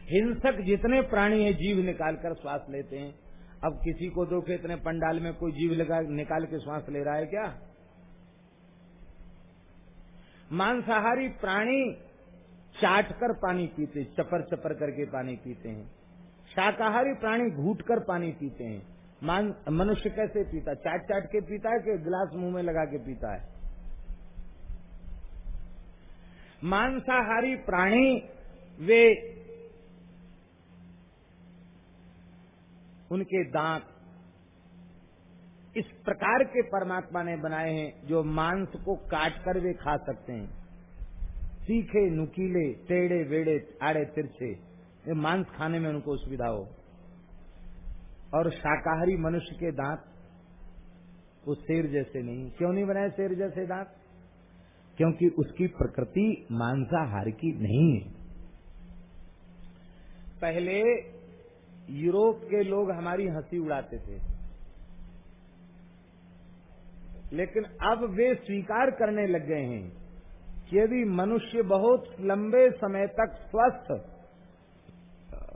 हिंसक जितने प्राणी है, जीव निकाल कर श्वास लेते हैं। अब किसी को दो इतने पंडाल में कोई जीव लगा, निकाल के श्वास ले रहा है क्या? मांसाहारी प्राणी चाट कर पानी पीते चपर चपर करके पानी पीते हैं। शाकाहारी प्राणी घूट कर पानी पीते हैं। मनुष्य कैसे पीता चाट चाट के पीता है कि गिलास मुँह में लगा के पीता है? मांसाहारी प्राणी, वे उनके दांत, इस प्रकार के परमात्मा ने बनाए हैं जो मांस को काट कर वे खा सकते हैं। तीखे, नुकीले, टेढ़े, वेड़े, आड़े, तिरछे, ये मांस खाने में उनको सुविधा हो। और शाकाहारी मनुष्य के दांत, वो शेर जैसे नहीं। क्यों नहीं बनाए शेर जैसे दांत? क्योंकि उसकी प्रकृति मांसाहार की नहीं है। पहले यूरोप के लोग हमारी हँसी उड़ाते थे। लेकिन अब वे स्वीकार करने लग गए हैं कि यदि मनुष्य बहुत लंबे समय तक स्वस्थ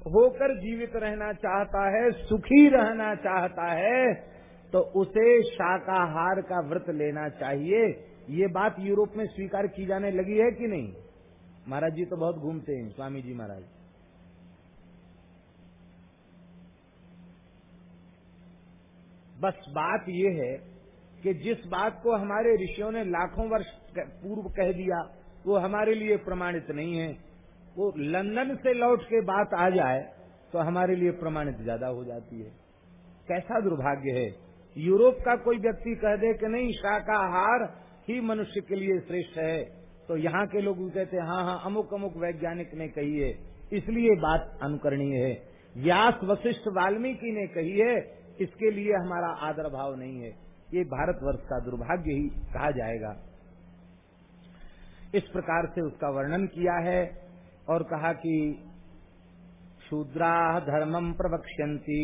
होकर जीवित रहना चाहता है, सुखी रहना चाहता है तो उसे शाकाहार का व्रत लेना चाहिए। ये बात यूरोप में स्वीकार की जाने लगी है कि नहीं? महाराज जी तो बहुत घूमते हैं, स्वामी जी महाराज। बस बात ये है कि जिस बात को हमारे ऋषियों ने लाखों वर्ष पूर्व कह दिया, वो हमारे लिए प्रमाणित नहीं है। वो लंदन से लौट के बात आ जाए तो हमारे लिए प्रमाणित ज़्यादा हो जाती है। कैसा दुर्भाग्य है? यूरोप का कोई व्यक्ति कह दे कि नहीं, शाकाहार ही मनुष्य के लिए श्रेष्ठ है। तो यहाँ के लोग कहते हैं हाँ हाँ अमुक अमुक वैज्ञानिक ने कही है। इसलिए बात अनुकरणीय है। व्यास वशिष्ठ वाल्मीकि ने कही है, इसके लिए हमारा आदर भाव नहीं है। ये भारतवर्ष का दुर्भाग्य ही कहा जाएगा। इस प्रकार से उसका वर्णन किया है। और कहा कि शूद्रा धर्मम प्रवक्ष्यंती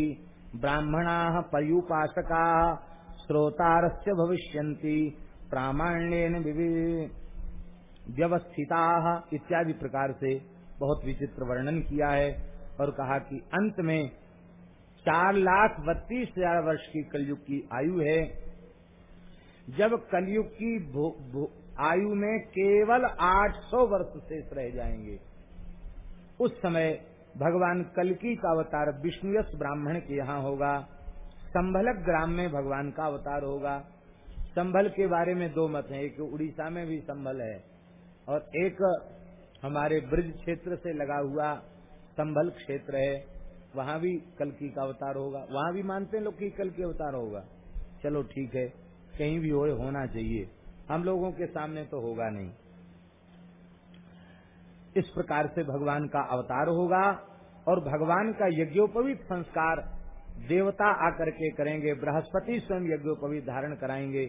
ब्राह्मणा पर्युपासका श्रोतारस्य भविष्यन्ति, प्रामाण्यन व्यवस्थिता इत्यादि प्रकार से बहुत विचित्र वर्णन किया है और कहा कि अंत में चार लाख बत्तीस हज़ार वर्ष की कलयुग की आयु है। जब कलयुग की आयु में केवल 800 वर्ष शेष रह जाएँगे उस समय भगवान कलकी का अवतार विष्णुयस ब्राह्मण के यहाँ होगा। संभलक ग्राम में भगवान का अवतार होगा। संभल के बारे में दो मत हैं, एक उड़ीसा में भी संभल है और एक हमारे ब्रज क्षेत्र से लगा हुआ संभल क्षेत्र है। वहाँ भी कल की का अवतार होगा। वहाँ भी मानते हैं लोग कि कल की अवतार होगा। चलो ठीक है, कहीं भी हो, होना चाहिए। हम लोगों के सामने तो होगा नहीं। इस प्रकार से भगवान का अवतार होगा और भगवान का यज्ञोपवीत संस्कार देवता आकर के करेंगे, बृहस्पति स्वयं यज्ञोपवीत धारण कराएँगे।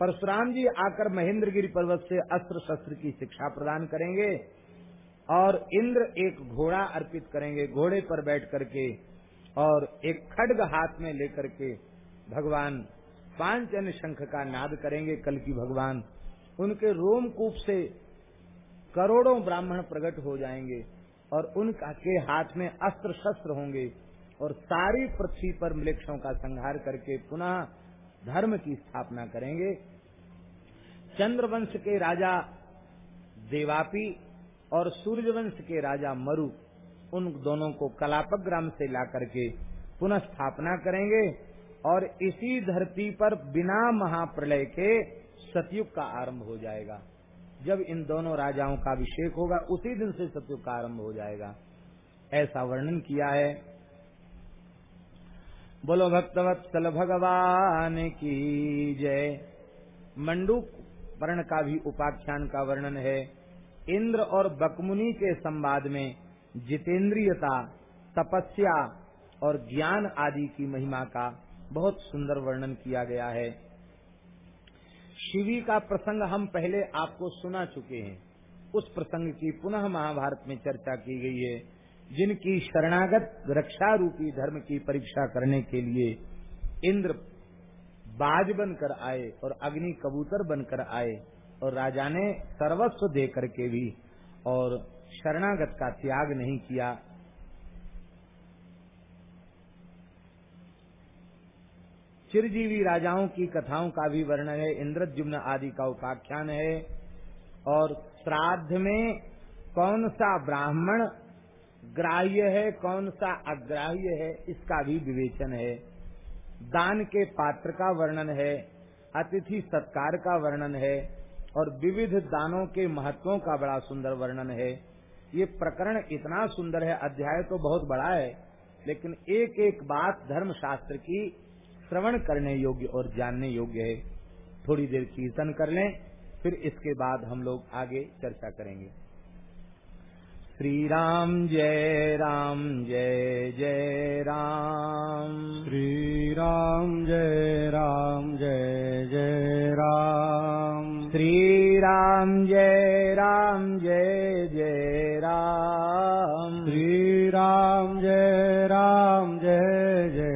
परशुराम जी आकर महेंद्रगिरी पर्वत से अस्त्र शस्त्र की शिक्षा प्रदान करेंगे और इंद्र एक घोड़ा अर्पित करेंगे, घोड़े पर बैठ करके और एक खड्ग हाथ में लेकर के भगवान पाँच अन्य शंख का नाद करेंगे, कल की भगवान। उनके रोमकूप से करोड़ों ब्राह्मण प्रकट हो जाएँगे और उनका के हाथ में अस्त्र शस्त्र होंगे और सारी पृथ्वी पर मृक्षों का संहार करके पुनः धर्म की स्थापना करेंगे। चंद्रवंश के राजा देवापी और सूर्यवंश के राजा मरु उन दोनों को कलापक ग्राम से ला करके पुनः स्थापना करेंगे और इसी धरती पर बिना महाप्रलय के सतयुग का आरंभ हो जाएगा। जब इन दोनों राजाओं का अभिषेक होगा, उसी दिन से सतयुग का आरंभ हो जाएगा। ऐसा वर्णन किया है। बोलो भक्तवत्सल भगवान की जय। मंडूक वर्ण का भी उपाख्यान का वर्णन है। इंद्र और बकमुनि के संवाद में जितेंद्रियता, तपस्या और ज्ञान आदि की महिमा का बहुत सुंदर वर्णन किया गया है। शिवी का प्रसंग हम पहले आपको सुना चुके हैं। उस प्रसंग की पुनः महाभारत में चर्चा की गई है, जिनकी शरणागत रक्षा रूपी धर्म की परीक्षा करने के लिए इंद्र बाज बनकर आए और अग्नि कबूतर बनकर आए और राजा ने सर्वस्व दे करके भी और शरणागत का त्याग नहीं किया। चिरजीवी राजाओं की कथाओं का भी वर्णन है इंद्रजुम्न आदि का उपाख्यान है। और श्राद्ध में कौन सा ब्राह्मण ग्राह्य है, कौन सा अग्राह्य है, इसका भी विवेचन है। दान के पात्र का वर्णन है, अतिथि सत्कार का वर्णन है, और विविध दानों के महत्वों का बड़ा सुंदर वर्णन है। ये प्रकरण इतना सुंदर है, अध्याय तो बहुत बड़ा है, लेकिन एक एक बात धर्म शास्त्र की श्रवण करने योग्य और जानने योग्य है। थोड़ी देर कीर्तन कर लें फिर इसके बाद हम लोग आगे चर्चा करेंगे। श्री राम जय राम जय जय राम। श्री राम जय राम जय जय राम। श्री राम जय राम जय जय राम। श्री राम जय राम जय जय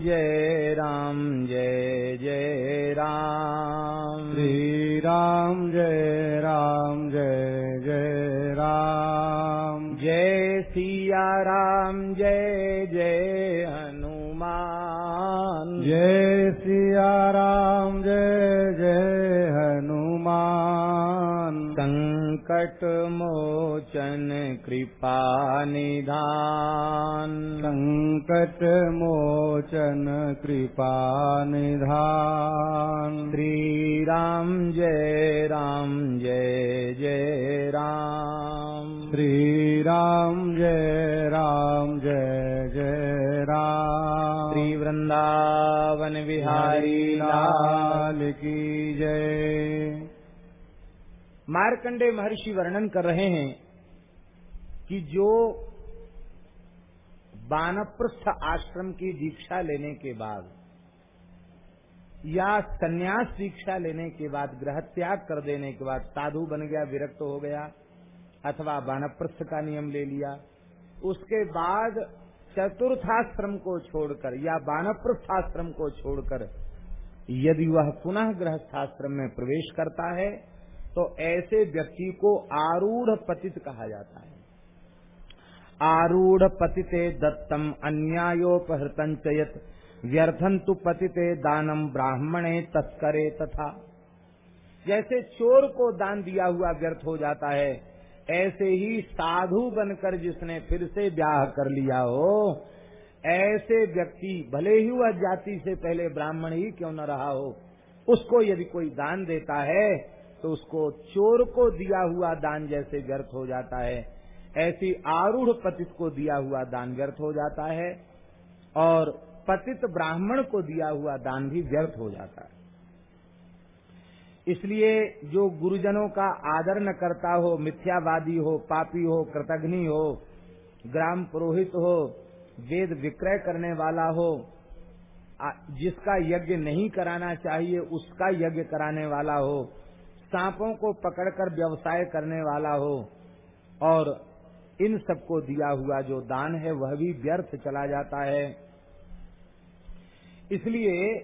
जय राम जय जय राम। श्री राम जय राम जय जय राम। जय सिया राम ङ्कट मोचन कृपा निधानङ्कट मोचन कृपानिधान श्रीराम जय राम जय जय राम। श्रीराम जय राम जय जय राम। रामवृन्दावन विहारी लाल की जय। मार्कंडे महर्षि वर्णन कर रहे हैं कि जो बानप्रस्थ आश्रम की दीक्षा लेने के बाद या सन्यास दीक्षा लेने के बाद, ग्रह त्याग कर देने के बाद साधु बन गया, विरक्त हो गया, अथवा बानप्रस्थ का नियम ले लिया, उसके बाद चतुर्थाश्रम को छोड़कर या बानप्रस्थाश्रम को छोड़कर यदि वह पुनः गृहस्थाश्रम में प्रवेश करता है तो ऐसे व्यक्ति को आरूढ़ पतित कहा जाता है। आरूढ़ पतिते दत्तम अन्यायोपहृतं च यत् व्यर्थं तु पतिते दानम ब्राह्मणे तस्करे तथा। जैसे चोर को दान दिया हुआ व्यर्थ हो जाता है, ऐसे ही साधु बनकर जिसने फिर से ब्याह कर लिया हो, ऐसे व्यक्ति भले ही वह जाति से पहले ब्राह्मण ही क्यों न रहा हो, उसको यदि कोई दान देता है तो उसको चोर को दिया हुआ दान जैसे व्यर्थ हो जाता है। ऐसी आरूढ़ पतित को दिया हुआ दान व्यर्थ हो जाता है और पतित ब्राह्मण को दिया हुआ दान भी व्यर्थ हो जाता है। इसलिए जो गुरुजनों का आदर न करता हो, मिथ्यावादी हो, पापी हो, कृतघ्नि हो, ग्राम पुरोहित हो, वेद विक्रय करने वाला हो जिसका यज्ञ नहीं कराना चाहिए, उसका यज्ञ कराने वाला हो सांपों को पकड़कर व्यवसाय करने वाला हो और इन सबको दिया हुआ जो दान है, वह भी व्यर्थ चला जाता है। इसलिए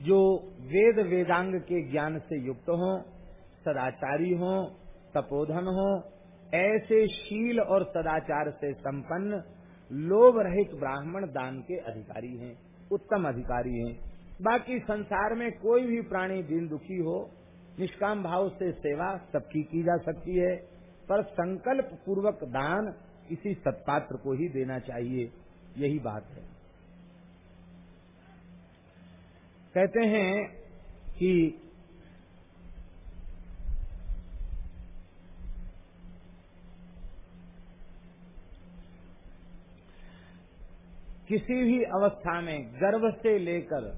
जो वेद वेदांग के ज्ञान से युक्त हो, सदाचारी हो, तपोधन हो, ऐसे शील और सदाचार से संपन्न लोभ रहित ब्राह्मण दान के अधिकारी हैं, उत्तम अधिकारी हैं। बाकी संसार में कोई भी प्राणी दिन दुखी हो निष्काम भाव से सेवा सबकी की जा सकती है, पर संकल्प पूर्वक दान इसी सत्पात्र को ही देना चाहिए, यही बात है। कहते हैं कि किसी भी अवस्था में गर्व से लेकर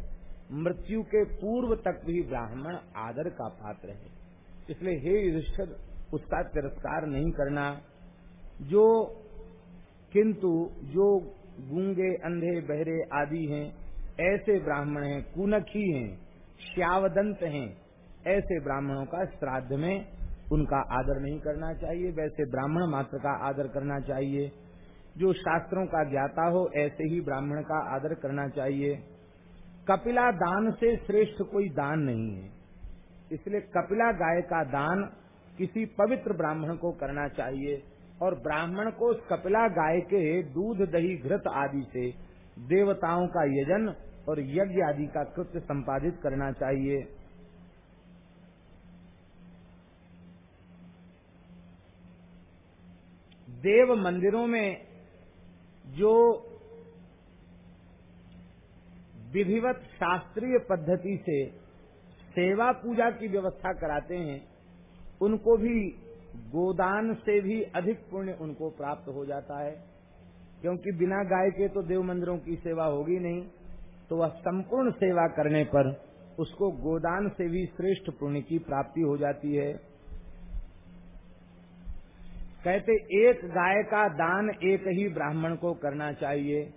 मृत्यु के पूर्व तक भी ब्राह्मण आदर का पात्र है। इसलिए हे युधिष्ठिर, उसका तिरस्कार नहीं करना। जो, किंतु जो गूँगे, अंधे, बहरे आदि हैं, ऐसे ब्राह्मण हैं, कुनखी हैं, श्यावदंत हैं, ऐसे ब्राह्मणों का श्राद्ध में उनका आदर नहीं करना चाहिए, वैसे ब्राह्मण मात्र का आदर करना चाहिए। जो शास्त्रों का ज्ञाता हो, ऐसे ही ब्राह्मण का आदर करना चाहिए। कपिला दान से श्रेष्ठ कोई दान नहीं है। इसलिए कपिला गाय का दान किसी पवित्र ब्राह्मण को करना चाहिए और ब्राह्मण को कपिला गाय के दूध, दही, घृत आदि से देवताओं का यजन और यज्ञ आदि का कृत्य संपादित करना चाहिए। देव मंदिरों में जो विधिवत शास्त्रीय पद्धति से सेवा पूजा की व्यवस्था कराते हैं, उनको भी गोदान से भी अधिक पुण्य उनको प्राप्त हो जाता है। क्योंकि बिना गाय के तो देव मंदिरों की सेवा होगी नहीं तो वह संपूर्ण सेवा करने पर उसको गोदान से भी श्रेष्ठ पुण्य की प्राप्ति हो जाती है। कहते, एक गाय का दान एक ही ब्राह्मण को करना चाहिए।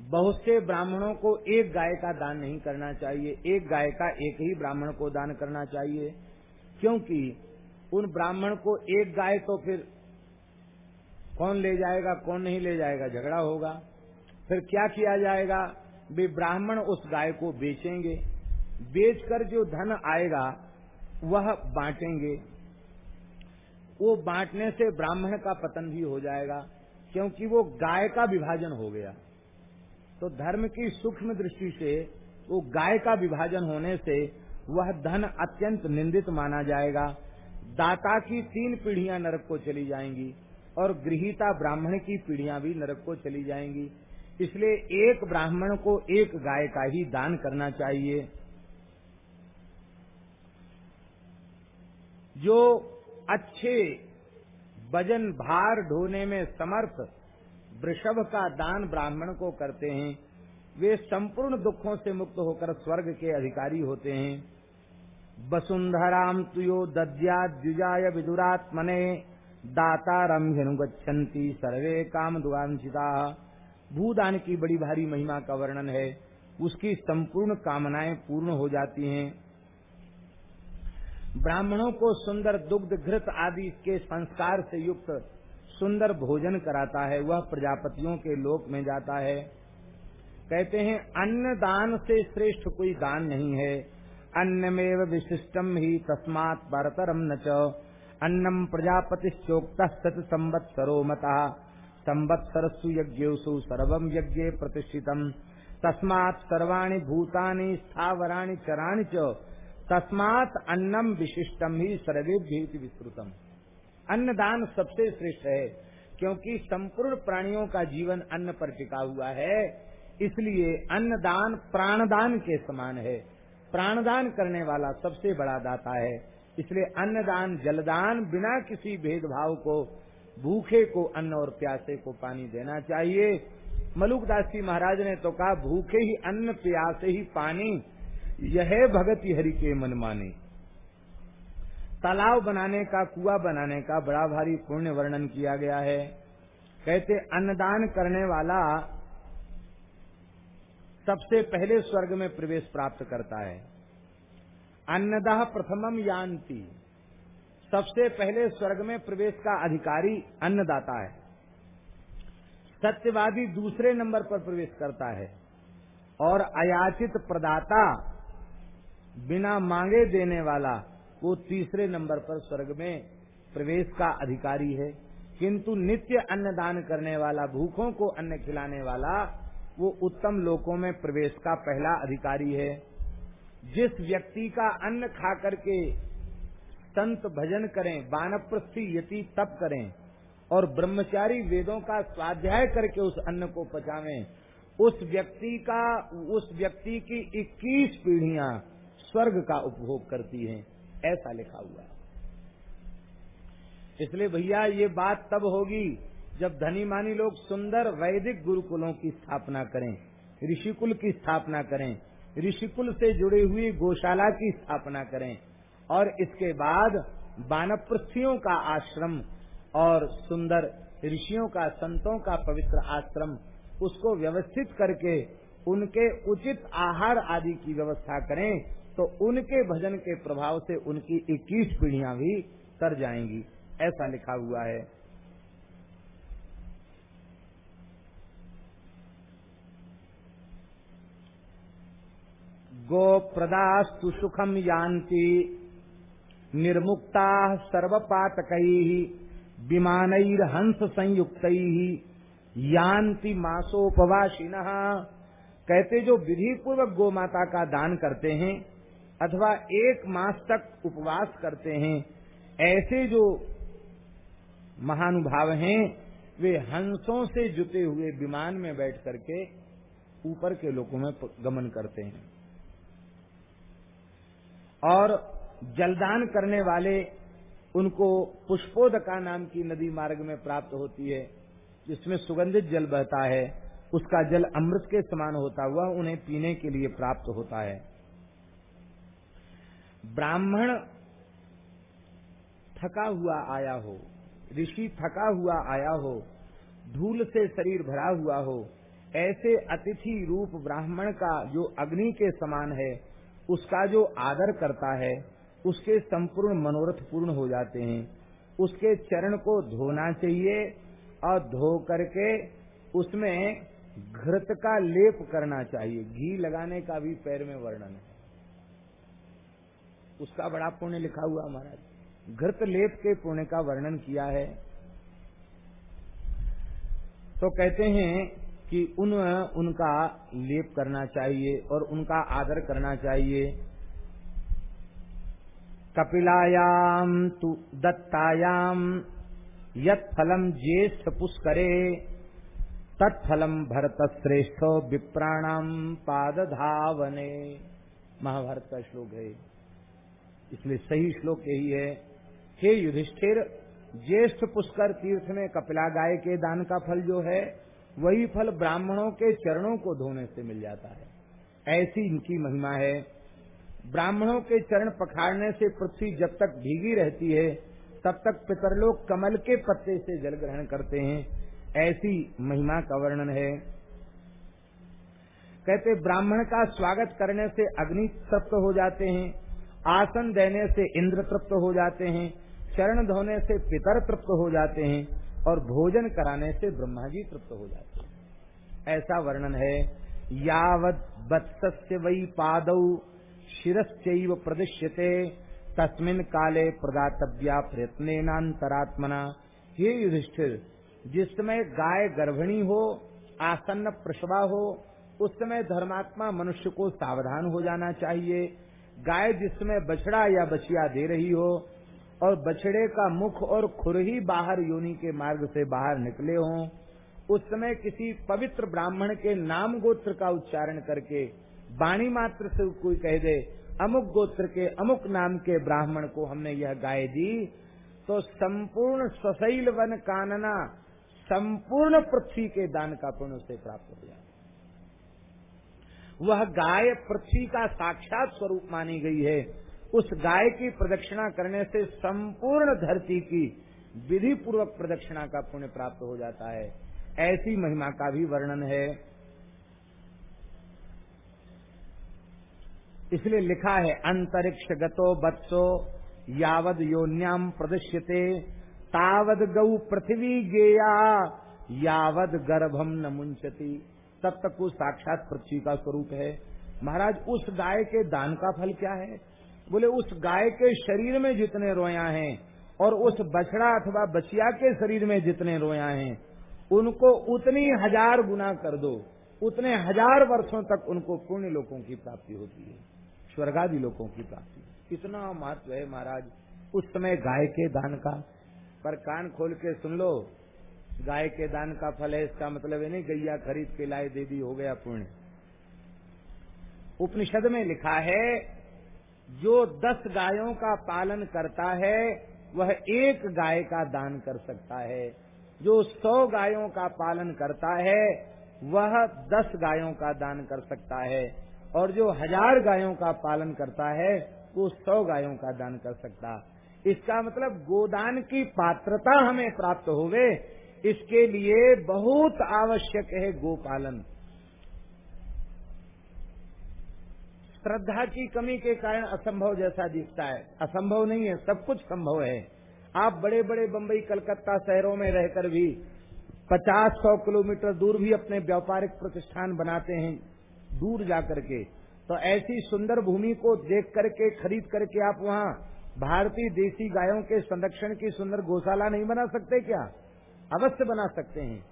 बहुत से ब्राह्मणों को एक गाय का दान नहीं करना चाहिए। एक गाय का एक ही ब्राह्मण को दान करना चाहिए। क्योंकि उन ब्राह्मण को एक गाय तो फिर कौन ले जाएगा, कौन नहीं ले जाएगा, झगड़ा होगा। फिर क्या किया जाएगा? वे ब्राह्मण उस गाय को बेचेंगे। बेचकर जो धन आएगा, वह बांटेंगे। वो बांटने से ब्राह्मण का पतन भी हो जाएगा, क्योंकि वो गाय का विभाजन हो गया। तो धर्म की सूक्ष्म दृष्टि से, वो गाय का विभाजन होने से वह धन अत्यंत निंदित माना जाएगा। दाता की तीन पीढ़ियाँ नरक को चली जाएँगी और गृहिता ब्राह्मण की पीढ़ियाँ भी नरक को चली जाएँगी। इसलिए एक ब्राह्मण को एक गाय का ही दान करना चाहिए। जो अच्छे वज़न भार ढोने में समर्थ वृषभ का दान ब्राह्मण को करते हैं, वे संपूर्ण दुखों से मुक्त होकर स्वर्ग के अधिकारी होते हैं। वसुंधराम तुयो दद्या द्विजाय विदुरात्मने दातारम हिनुगछन्ति सर्वे काम दुगांशिता भूदान की बड़ी भारी महिमा का वर्णन है, उसकी संपूर्ण कामनाएँ पूर्ण हो जाती हैं। ब्राह्मणों को सुंदर दुग्ध घृत आदि के संस्कार से युक्त सुंदर भोजन कराता है, वह प्रजापतियों के लोक में जाता है। कहते हैं अन्न दान से श्रेष्ठ कोई दान नहीं है। अन्नमेव विशिष्टम ही तस्मात परतरम न अन्नम प्रजापतिश्चोक्त सत संवत्सरो मता। संवत्सरसु यज्ञसु सर्वम यज्ञ प्रतिष्ठितम तस्मात सर्वाणि भूतानि, स्थावराणि, चराणि च। अन्नम विशिष्टम ही सर्वेभ्य विस्तृतम। अन्नदान सबसे श्रेष्ठ है, क्योंकि संपूर्ण प्राणियों का जीवन अन्न पर टिका हुआ है। इसलिए अन्नदान प्राणदान के समान है। प्राणदान करने वाला सबसे बड़ा दाता है। इसलिए अन्नदान, जलदान बिना किसी भेदभाव को, भूखे को अन्न और प्यासे को पानी देना चाहिए। मलुकदास जी महाराज ने तो कहा, भूखे ही अन्न, प्यासे ही पानी, यह भगत हरि के मन माने। तालाब बनाने का, कुआ बनाने का बड़ा भारी पुण्य वर्णन किया गया है। कहते, अन्नदान करने वाला सबसे पहले स्वर्ग में प्रवेश प्राप्त करता है। अन्नदाह प्रथमम यान्ति। सबसे पहले स्वर्ग में प्रवेश का अधिकारी अन्नदाता है। सत्यवादी दूसरे नंबर पर प्रवेश करता है और अयाचित प्रदाता बिना मांगे देने वाला वो तीसरे नंबर पर स्वर्ग में प्रवेश का अधिकारी है। किंतु नित्य अन्न दान करने वाला, भूखों को अन्न खिलाने वाला, वो उत्तम लोकों में प्रवेश का पहला अधिकारी है। जिस व्यक्ति का अन्न खा करके संत भजन करें बानप्रस्थी यति तप करें, और ब्रह्मचारी वेदों का स्वाध्याय करके उस अन्न को पचावें, उस व्यक्ति का, उस व्यक्ति की 21 पीढ़ियाँ स्वर्ग का उपभोग करती हैं। ऐसा लिखा हुआ है। इसलिए भैया, ये बात तब होगी जब धनी मानी लोग सुंदर वैदिक गुरुकुलों की स्थापना करें, ऋषिकुल की स्थापना करें, ऋषिकुल से जुड़ी हुई गौशाला की स्थापना करें और इसके बाद बानप्रस्थियों का आश्रम और सुंदर ऋषियों का, संतों का पवित्र आश्रम, उसको व्यवस्थित करके उनके उचित आहार आदि की व्यवस्था करें। तो उनके भजन के प्रभाव से उनकी 21 पीढ़ियाँ भी तर जाएँगी। ऐसा लिखा हुआ है। गो प्रदास्तु सुखम यान्ति, निर्मुक्ता सर्वपातक हंस संयुक्त यान्ति मासोपवासिन। कहते जो विधि पूर्वक गो माता का दान करते हैं अथवा एक मास तक उपवास करते हैं, ऐसे जो महानुभाव हैं, वे हंसों से जुटे हुए विमान में बैठ करके ऊपर के लोगों में गमन करते हैं। और जलदान करने वाले उनको पुष्पोदका नाम की नदी मार्ग में प्राप्त होती है, जिसमें सुगंधित जल बहता है, उसका जल अमृत के समान होता हुआ उन्हें पीने के लिए प्राप्त होता है। ब्राह्मण थका हुआ आया हो, ऋषि थका हुआ आया हो, धूल से शरीर भरा हुआ हो, ऐसे अतिथि रूप ब्राह्मण का जो अग्नि के समान है, उसका जो आदर करता है, उसके संपूर्ण मनोरथ पूर्ण हो जाते हैं। उसके चरण को धोना चाहिए और धो करके उसमें घृत का लेप करना चाहिए। घी लगाने का भी पैर में वर्णन है। उसका बड़ा पुण्य लिखा हुआ महाराज। घृत लेप के पुण्य का वर्णन किया है। तो कहते हैं कि उन, उनका लेप करना चाहिए और उनका आदर करना चाहिए। कपिलायाम तु दत्तायाम यत फलम ज्येष्ठ पुष्करे तत्फलम भरत श्रेष्ठ विप्राणाम पाद धावने महाभारत का श्लोक है। इसलिए सही श्लोक यही है, हे युधिष्ठिर, ज्येष्ठ पुष्कर तीर्थ में कपिला गाय के दान का फल जो है, वही फल ब्राह्मणों के चरणों को धोने से मिल जाता है। ऐसी इनकी महिमा है। ब्राह्मणों के चरण पखाड़ने से पृथ्वी जब तक भीगी रहती है, तब तक पितरलोक कमल के पत्ते से जल ग्रहण करते हैं। ऐसी महिमा का वर्णन है। कहते, ब्राह्मण का स्वागत करने से अग्नि तृप्त हो जाते हैं। आसन देने से इंद्र तृप्त हो जाते हैं चरण धोने से पितर तृप्त हो जाते हैं और भोजन कराने से ब्रह्मा जी तृप्त हो जाते हैं। ऐसा वर्णन है यावत वत्स्य वही पाद, शिरश्चैव प्रदृश्यते, तस्मिन काले प्रदातव्या प्रयत्नांतरात्मना हे युधिष्ठिर, जिस समय गाय गर्भिणी हो, आसन्न प्रसवा हो, उस समय धर्मात्मा मनुष्य को सावधान हो जाना चाहिए। गाय जिसमें बछड़ा या बछिया दे रही हो और बछड़े का मुख और खुर ही बाहर योनि के मार्ग से बाहर निकले हों, उस समय किसी पवित्र ब्राह्मण के नाम गोत्र का उच्चारण करके वाणी मात्र से कोई कह दे, अमुक गोत्र के अमुक नाम के ब्राह्मण को हमने यह गाय दी तो संपूर्ण सशैल वन कानना, संपूर्ण पृथ्वी के दान का पुण्य उसे प्राप्त हो जाए। वह गाय पृथ्वी का साक्षात स्वरूप मानी गई है। उस गाय की प्रदक्षिणा करने से संपूर्ण धरती की विधि पूर्वक प्रदक्षिणा का पुण्य प्राप्त हो जाता है। ऐसी महिमा का भी वर्णन है। इसलिए लिखा है, अंतरिक्ष गतो बत्सो, यावद योन्याम प्रदृश्यते, तावद गौ पृथ्वी गेया, यावद गर्भम न मुंचती तब तक वो साक्षात पृथ्वी का स्वरूप है। महाराज, उस गाय के दान का फल क्या है? बोले, उस गाय के शरीर में जितने रोया हैं और उस बछड़ा अथवा बचिया के शरीर में जितने रोया हैं, उनको उतनी हज़ार गुना कर दो। उतने हज़ार वर्षों तक उनको पुण्य लोगों की प्राप्ति होती है, स्वर्गादि लोगों की प्राप्ति। इतना महत्व है महाराज, उस समय गाय के दान का। पर कान खोल के सुन लो गाय के दान का फल है, इसका मतलब है नहीं, गैया खरीद के लाए, दे दी, हो गया पुण्य। उपनिषद में लिखा है, जो दस गायों का पालन करता है, वह एक गाय का दान कर सकता है। जो सौ गायों का पालन करता है, वह दस गायों का दान कर सकता है। और जो हज़ार गायों का पालन करता है, वो सौ गायों का दान कर सकता। इसका मतलब गोदान की पात्रता हमें प्राप्त होवे इसके लिए बहुत आवश्यक है गोपालन। श्रद्धा की कमी के कारण असंभव जैसा दिखता है। असंभव नहीं है, सब कुछ संभव है। आप बड़े बड़े बम्बई कलकत्ता शहरों में रहकर भी पचास सौ किलोमीटर दूर भी अपने व्यापारिक प्रतिष्ठान बनाते हैं, दूर जाकर के। तो ऐसी सुंदर भूमि को देख करके, खरीद करके आप वहाँ भारतीय देसी गायों के संरक्षण की सुंदर गौशाला नहीं बना सकते क्या? अवश्य बना सकते हैं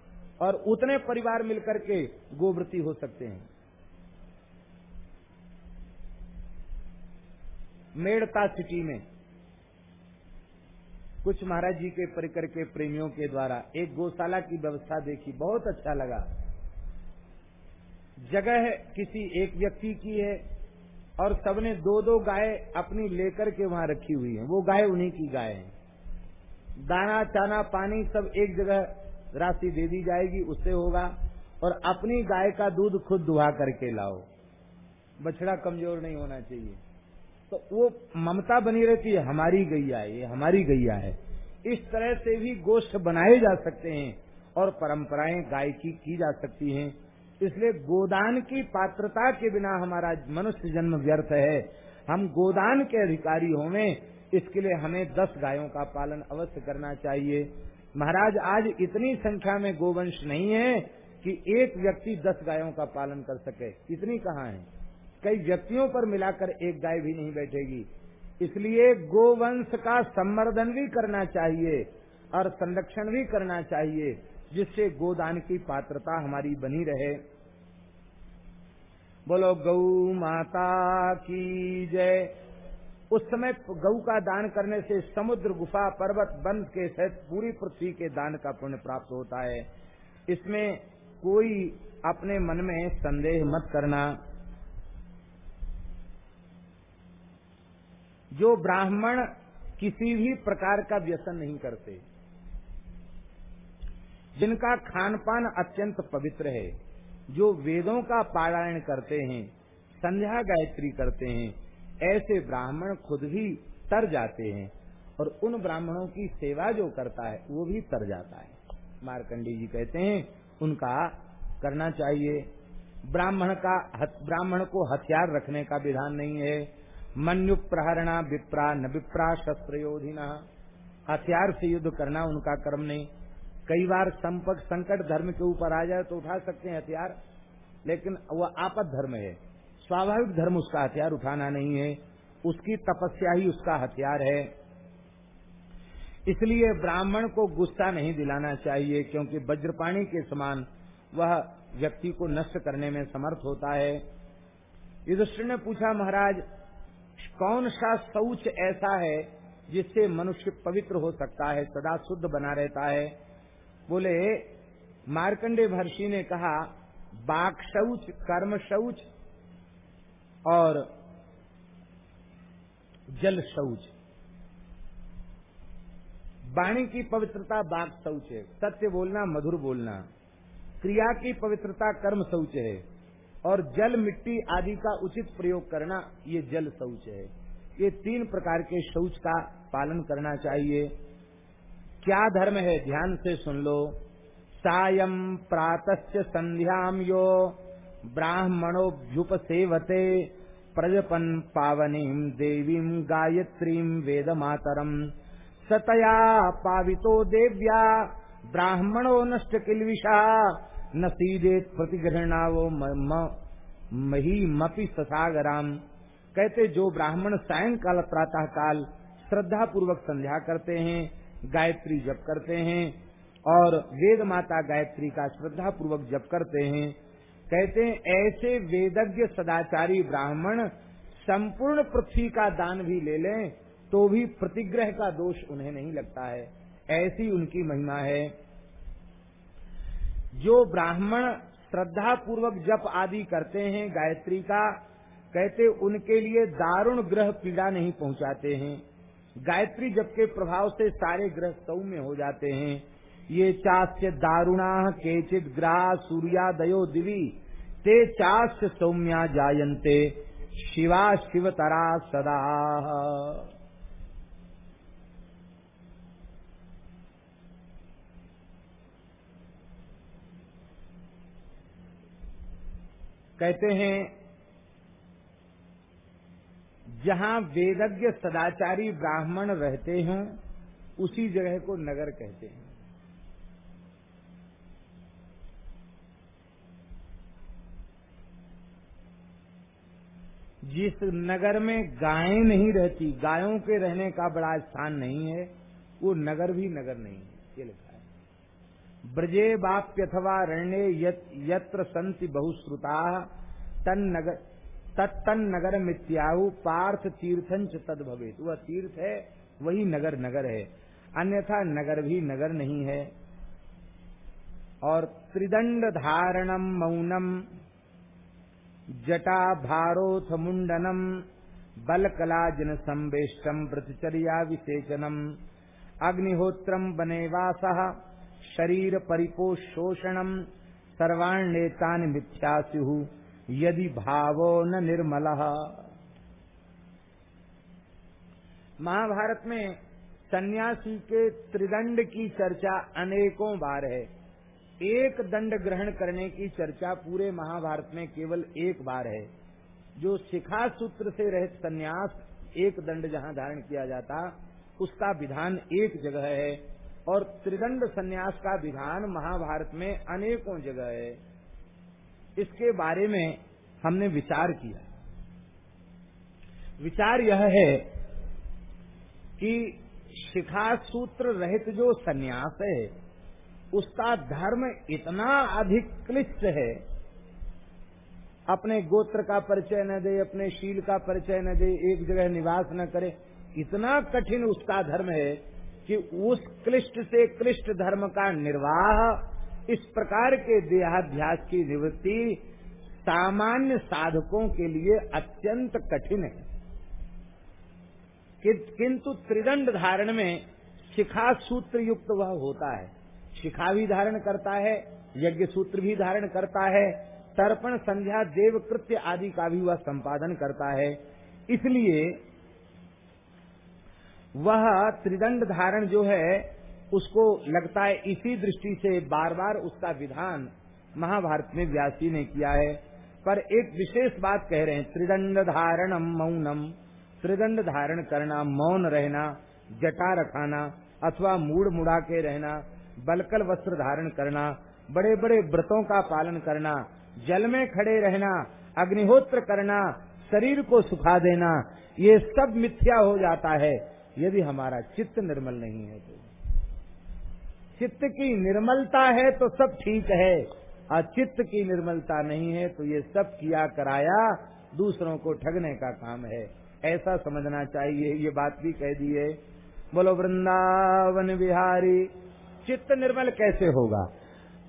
और उतने परिवार मिलकर के गोवृत्ति हो सकते हैं। मेड़ता सिटी में कुछ महाराज जी के परिकर के प्रेमियों के द्वारा एक गौशाला की व्यवस्था देखी, बहुत अच्छा लगा। जगह किसी एक व्यक्ति की है और सबने दो दो गाय अपनी लेकर के वहाँ रखी हुई है। वो गाय उन्हीं की गाय है। दाना, चाना, पानी सब एक जगह राशि दे दी जाएगी, उससे होगा। और अपनी गाय का दूध खुद दुहा करके लाओ। बछड़ा कमज़ोर नहीं होना चाहिए। तो वो ममता बनी रहती है, हमारी गैया ये हमारी गैया है। इस तरह से भी गोष्ठ बनाए जा सकते हैं और परंपराएँ गायकी की जा सकती हैं। इसलिए गोदान की पात्रता के बिना हमारा मनुष्य जन्म व्यर्थ है। हम गोदान के अधिकारी होवे इसके लिए हमें दस गायों का पालन अवश्य करना चाहिए। महाराज, आज इतनी संख्या में गोवंश नहीं है कि एक व्यक्ति दस गायों का पालन कर सके। इतनी कहाँ है? कई व्यक्तियों पर मिलाकर एक गाय भी नहीं बैठेगी। इसलिए गोवंश का संवर्धन भी करना चाहिए और संरक्षण भी करना चाहिए, जिससे गोदान की पात्रता हमारी बनी रहे। बोलो, गौ माता की जय। उस समय गऊ का दान करने से समुद्र, गुफा, पर्वत, बंद के सहित पूरी पृथ्वी के दान का पुण्य प्राप्त होता है। इसमें कोई अपने मन में संदेह मत करना। जो ब्राह्मण किसी भी प्रकार का व्यसन नहीं करते, जिनका खान पान अत्यंत पवित्र है, जो वेदों का पारायण करते हैं, संध्या गायत्री करते हैं ऐसे ब्राह्मण खुद भी तर जाते हैं और उन ब्राह्मणों की सेवा जो करता है, वो भी तर जाता है। मारकंडी जी कहते हैं, उनका करना चाहिए। ब्राह्मण का ब्राह्मण को हथियार रखने का विधान नहीं है। मनु प्रहरणा विप्रा न विप्रा शस्त्र हथियार से युद्ध करना उनका कर्म नहीं। कई बार संपक संकट धर्म के ऊपर आ जाए तो उठा सकते हैं हथियार, लेकिन वह आपद धर्म है। स्वाभाविक धर्म उसका हथियार उठाना नहीं है, उसकी तपस्या ही उसका हथियार है। इसलिए ब्राह्मण को गुस्सा नहीं दिलाना चाहिए, क्योंकि वज्रपाणी के समान वह व्यक्ति को नष्ट करने में समर्थ होता है। युधिष्ठिर ने पूछा, महाराज, कौन सा शौच ऐसा है जिससे मनुष्य पवित्र हो सकता है, सदा शुद्ध बना रहता है? बोले, मार्कंडे महर्षि ने कहा, बाक शौच, कर्म शौच और जल शौच। वाणी की पवित्रता बाक शौच है, सत्य बोलना, मधुर बोलना। क्रिया की पवित्रता कर्म शौच है, और जल, मिट्टी आदि का उचित प्रयोग करना, ये जल शौच है। ये तीन प्रकार के शौच का पालन करना चाहिए। क्या धर्म है? ध्यान से सुन लो। सायं प्रातस्य संध्याम यो। ब्राह्मणोभ्युप सेवते प्रजपन पावनीम देवीम गायत्रीम वेद मातरम सतया पावितो देव्या, ब्राह्मणो नष्ट किलविषा। न सीदेत प्रतिग्रहणावो मही मपी ससागराम। कहते, जो ब्राह्मण सायंकाल प्रातः काल श्रद्धा पूर्वक संध्या करते हैं, गायत्री जप करते हैं, और वेद माता गायत्री का श्रद्धा पूर्वक जप करते हैं कहते हैं, ऐसे वेदज्ञ सदाचारी ब्राह्मण संपूर्ण पृथ्वी का दान भी ले लें तो भी प्रतिग्रह का दोष उन्हें नहीं लगता है। ऐसी उनकी महिमा है। जो ब्राह्मण श्रद्धा पूर्वक जप आदि करते हैं, गायत्री का, कहते उनके लिए दारुण ग्रह पीड़ा नहीं पहुंचाते हैं। गायत्री जप के प्रभाव से सारे ग्रह सौम्य हो जाते हैं। ये चास्य दारुणा केचित ग्राह सूर्यादयो दिवी। ते चास्य सौम्या जायन्ते। शिवा शिवतरा सदा। कहते हैं, जहाँ वेदज्ञ सदाचारी ब्राह्मण रहते हों, उसी जगह को नगर कहते हैं। जिस नगर में गायें नहीं रहती, गायों के रहने का बड़ा स्थान नहीं है, वो नगर भी नगर नहीं है, ये लिखा है। ब्रजे बाप्यथवा रण्य यत्र संति बहुश्रुता, तन नगर तत्तन नगर मित्याहु पार्थ तीर्थंच तद भवेत। वह तीर्थ है, वही नगर नगर है। अन्यथा नगर भी नगर नहीं है। और त्रिदंड धारणम मौनम जटा भारोथ मुंडनम बल कलाजन संवेष्टम व्रतचर्या विशेषनम अग्निहोत्रम बनेवास शरीर परिपोषोषणम सर्वाण्येतान मिथ्यासु यदि भावो न निर्मल। महाभारत में सन्यासी के त्रिदंड की चर्चा अनेकों बार है। एक दंड ग्रहण करने की चर्चा पूरे महाभारत में केवल एक बार है। जो शिखा सूत्र से रहित संन्यास एक दंड जहाँ धारण किया जाता, उसका विधान एक जगह है और त्रिदंड संन्यास का विधान महाभारत में अनेकों जगह है। इसके बारे में हमने विचार किया। विचार यह है कि शिखा सूत्र रहित जो संन्यास है उसका धर्म इतना अधिक क्लिष्ट है, अपने गोत्र का परिचय न दे, अपने शील का परिचय न दे, एक जगह निवास न करे, इतना कठिन उसका धर्म है कि उस क्लिष्ट से क्लिष्ट धर्म का निर्वाह, इस प्रकार के देहाध्यास की निवृत्ति सामान्य साधकों के लिए अत्यंत कठिन है। किंतु त्रिदंड धारण में शिखा सूत्र युक्त वह होता है। शिखा भी धारण करता है, यज्ञ सूत्र भी धारण करता है, तर्पण, संध्या, देव कृत्य आदि का भी वह संपादन करता है। इसलिए वह त्रिदंड धारण जो है, उसको लगता है इसी दृष्टि से बार बार उसका विधान महाभारत में व्यासी ने किया है। पर एक विशेष बात कह रहे हैं, त्रिदंड धारणम मौनम। त्रिदंड धारण करना, मौन रहना, जटा रखाना, अथवा मूड मुड़ा के रहना बलकल वस्त्र धारण करना बड़े बड़े व्रतों का पालन करना, जल में खड़े रहना, अग्निहोत्र करना, शरीर को सुखा देना, ये सब मिथ्या हो जाता है। यदि हमारा चित्त निर्मल नहीं है तो। चित्त की निर्मलता है तो सब ठीक है। और चित्त की निर्मलता नहीं है तो ये सब किया कराया दूसरों को ठगने का काम है। ऐसा समझना चाहिए, ये बात भी कह दी है। बोलो, वृंदावन बिहारी। चित्त निर्मल कैसे होगा?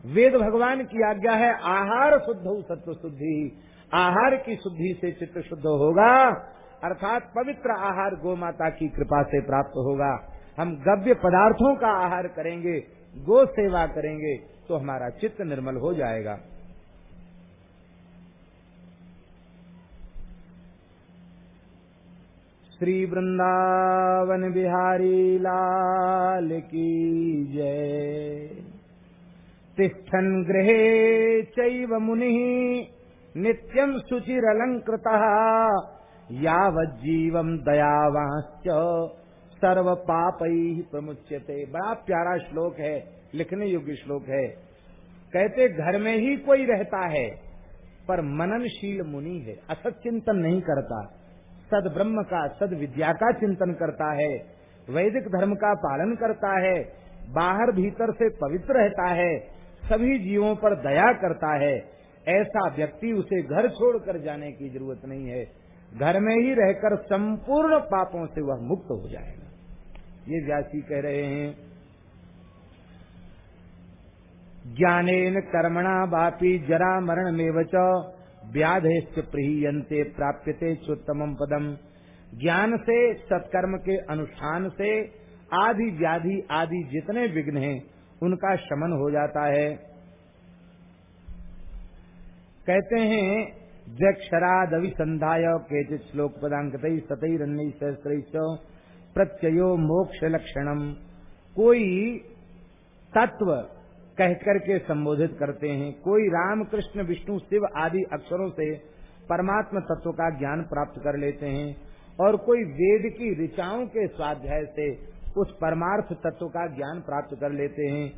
वेद भगवान की आज्ञा है, आहार शुद्ध सत्व शुद्धि। आहार की शुद्धि से चित्त शुद्ध होगा, अर्थात पवित्र आहार गो माता की कृपा से प्राप्त होगा। हम गव्य पदार्थों का आहार करेंगे, गो सेवा करेंगे तो हमारा चित्त निर्मल हो जाएगा। श्री वृंदावन बिहारी लाल की जय। तिष्ठन गृहे चैव मुनिः नित्यं शुचिरलङ्कृतः दयावांश्च सर्व पापैः प्रमुच्यते। बड़ा प्यारा श्लोक है, लिखने योग्य श्लोक है। कहते, घर में ही कोई रहता है, पर मननशील मुनि है, असत चिंतन नहीं करता। सद ब्रह्म का, सद विद्या का चिंतन करता है। वैदिक धर्म का पालन करता है। बाहर भीतर से पवित्र रहता है। सभी जीवों पर दया करता है। ऐसा व्यक्ति उसे घर छोड़कर जाने की ज़रूरत नहीं है। घर में ही रहकर संपूर्ण पापों से वह मुक्त हो जाएगा। ये व्यासी कह रहे हैं, ज्ञानेन कर्मणा बापी जरा मरण में व्याधेश्च प्रियंते प्राप्यते चोत्तम पदम। ज्ञान से, सत्कर्म के अनुष्ठान से, आदि व्याधि, आदि जितने विघ्न हैं, उनका शमन हो जाता है। कहते हैं जक्षराद अभिसंध्याय केचित श्लोक पदांक सतरन्य सहस्त्र प्रत्ययो मोक्ष लक्षणम कोई तत्व कहकर के संबोधित करते हैं, कोई राम कृष्ण विष्णु, शिव आदि अक्षरों से परमात्मा तत्व का ज्ञान प्राप्त कर लेते हैं और कोई वेद की ऋचाओं के स्वाध्याय से उस परमार्थ तत्व का ज्ञान प्राप्त कर लेते हैं।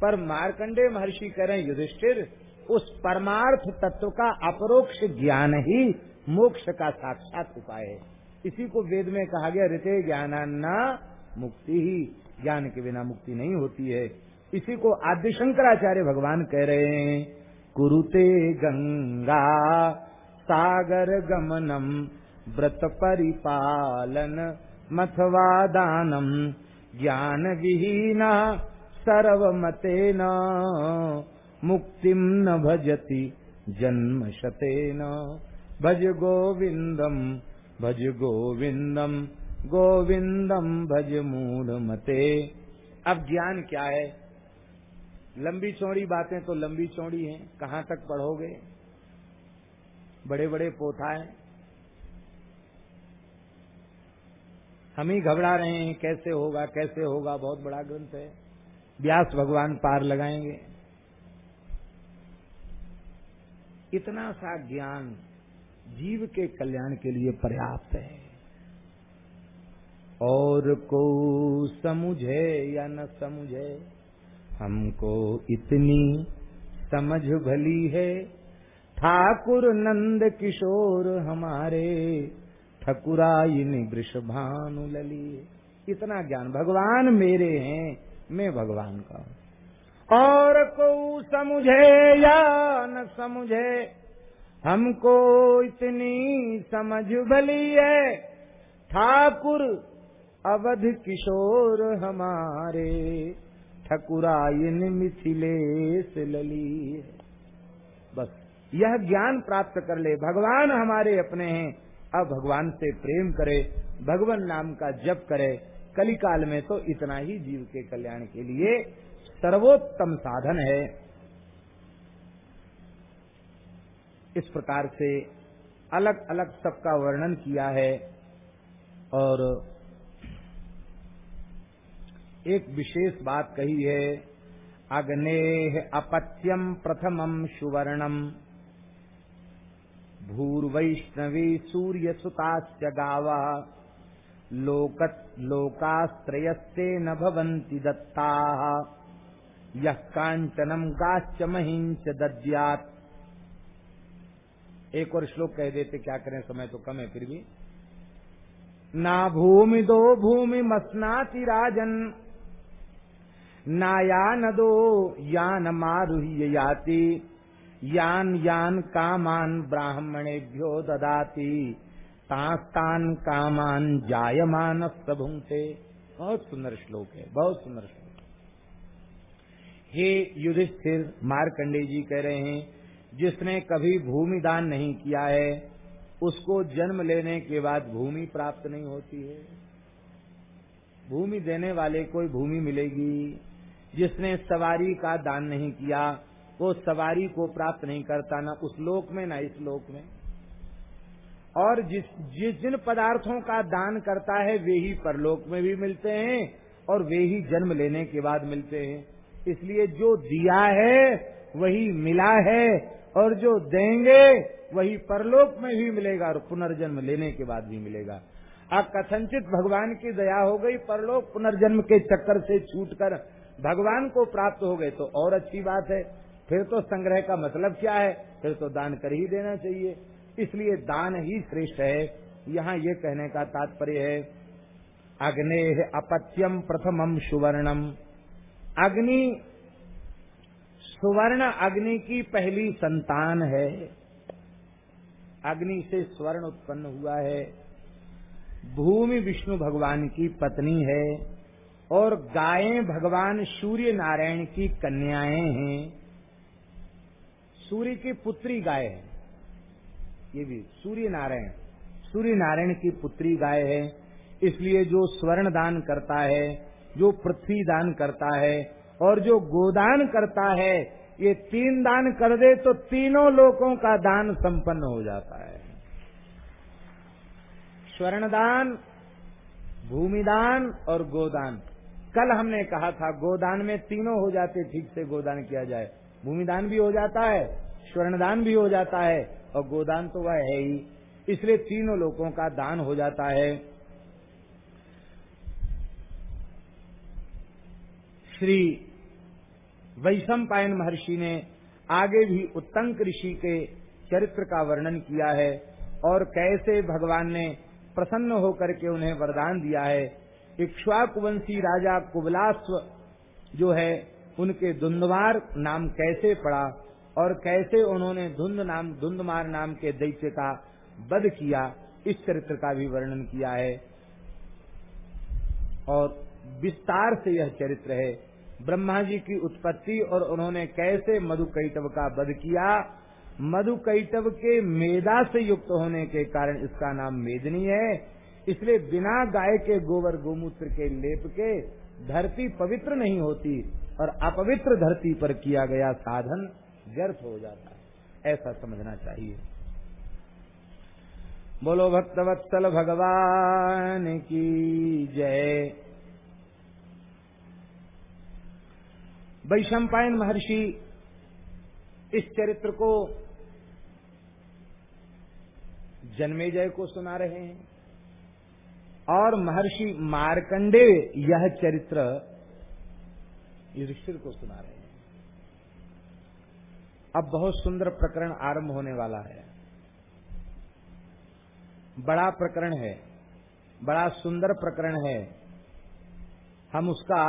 पर मार्कंडे महर्षि करें, युधिष्ठिर, उस परमार्थ तत्व का अपरोक्ष ज्ञान ही मोक्ष का साक्षात उपाय है। इसी को वेद में कहा गया, ऋते ज्ञाना मुक्ति ही। ज्ञान के बिना मुक्ति नहीं होती है। इसी को आद्य शंकराचार्य भगवान कह रहे हैं। कुरुते गंगा, सागर गमनम, व्रत परिपालन, मथवा दानम, ज्ञान विहीना, सर्वमतेन मुक्तिम न भजति, जन्म शतेन। भज गोविंदम भज गोविंदम गोविंदम भज मूढ़ मते अब ज्ञान क्या है? लंबी चौड़ी बातें तो लंबी चौड़ी हैं। कहाँ तक पढ़ोगे? बड़े बड़े पोथाएँ। हम ही घबरा रहे हैं, कैसे होगा कैसे होगा, बहुत बड़ा ग्रंथ है। व्यास भगवान पार लगाएँगे। इतना सा ज्ञान जीव के कल्याण के लिए पर्याप्त है। और को समझे या न समझे हमको इतनी समझ भली है। ठाकुर नंद किशोर हमारे, ठकुराई वृषभानु लली इतना ज्ञान, भगवान मेरे हैं, मैं भगवान का हूँ। और को समझे या न समझे, हमको इतनी समझ भली है। ठाकुर अवध किशोर हमारे ठकुरायन मिथिलेश लली बस, यह ज्ञान प्राप्त कर ले। भगवान हमारे अपने हैं। अब भगवान से प्रेम करे, भगवान नाम का जप करे। कलिकाल में तो इतना ही जीव के कल्याण के लिए सर्वोत्तम साधन है। इस प्रकार से अलग अलग सबका वर्णन किया है और एक विशेष बात कही है, अग्ने अपत्यम प्रथमम सुवर्णम। भूर्वैष्णवी सूर्य सुताश्च गावा लोक लोकाश्रयस्ते न भवन्ति दत्ता। यह कांचनम गाश्च महिंच दद्यात। एक और श्लोक कह देते, क्या करें, समय तो कम है फिर भी। ना भूमि दो भूमि मसनाति राजन। नाया न दो यान मारुह्य याति यान यान कामान ब्राह्मणेभ्यो ददाति। तास्तान कामान जायमान प्रभुंते बहुत सुंदर श्लोक है, बहुत सुंदर श्लोक। हे युधिष्ठिर, मारकंडे जी कह रहे हैं, जिसने कभी भूमि दान नहीं किया है, उसको जन्म लेने के बाद भूमि प्राप्त नहीं होती है। भूमि देने वाले को भूमि मिलेगी। जिसने सवारी का दान नहीं किया, वो सवारी को प्राप्त नहीं करता ना उस लोक में, ना इस लोक में। और जिस जिस जिन पदार्थों का दान करता है, वे ही परलोक में भी मिलते हैं और वे ही जन्म लेने के बाद मिलते हैं। इसलिए जो दिया है, वही मिला है और जो देंगे, वही परलोक में भी मिलेगा और पुनर्जन्म लेने के बाद भी मिलेगा। अब कथनचित भगवान की दया हो गई, परलोक पुनर्जन्म के चक्कर से छूटकर भगवान को प्राप्त हो गए तो और अच्छी बात है। फिर तो संग्रह का मतलब क्या है? फिर तो दान कर ही देना चाहिए। इसलिए दान ही श्रेष्ठ है। यहाँ ये कहने का तात्पर्य है, अग्ने अपत्यम प्रथमम सुवर्णम। अग्नि, सुवर्ण अग्नि की पहली संतान है। अग्नि से स्वर्ण उत्पन्न हुआ है। भूमि विष्णु भगवान की पत्नी है। और गायें भगवान सूर्य नारायण की कन्याएँ हैं। सूर्य की पुत्री गाय है। ये भी सूर्य नारायण। सूर्य नारायण की पुत्री गाय है। इसलिए जो स्वर्ण दान करता है, जो पृथ्वी दान करता है और जो गोदान करता है, ये तीन दान कर दे तो तीनों लोगों का दान संपन्न हो जाता है। स्वर्ण दान भूमिदान और गोदान। कल हमने कहा था, गोदान में तीनों हो जाते ठीक से गोदान किया जाए। भूमिदान भी हो जाता है, स्वर्णदान भी हो जाता है, और गोदान तो वह है ही। इसलिए तीनों लोगों का दान हो जाता है। श्री वैशम पायन महर्षि ने आगे भी उत्तंक ऋषि के चरित्र का वर्णन किया है, और कैसे भगवान ने प्रसन्न होकर के उन्हें वरदान दिया है इक्ष्वाकुवंशी राजा कुबलास्व जो है, उनके धुंधमार नाम कैसे पड़ा और कैसे उन्होंने धुंध नाम, धुंधमार नाम के दैत्य का वध किया, इस चरित्र का भी वर्णन किया है। और विस्तार से यह चरित्र है। ब्रह्मा जी की उत्पत्ति और उन्होंने कैसे मधु कैटव का वध किया, मधु कैटव के मेदा से युक्त होने के कारण इसका नाम मेदनी है। इसलिए बिना गाय के गोबर गोमूत्र के लेप के धरती पवित्र नहीं होती और अपवित्र धरती पर किया गया साधन व्यर्थ हो जाता है। ऐसा समझना चाहिए। बोलो, भक्तवत्सल भगवान की जय। वैशंपायन महर्षि इस चरित्र को जन्मेजय को सुना रहे हैं। और महर्षि मारकंडे यह चरित्र युधिष्ठिर को सुना रहे हैं। अब बहुत सुंदर प्रकरण आरंभ होने वाला है। बड़ा प्रकरण है, बड़ा सुंदर प्रकरण है। हम उसका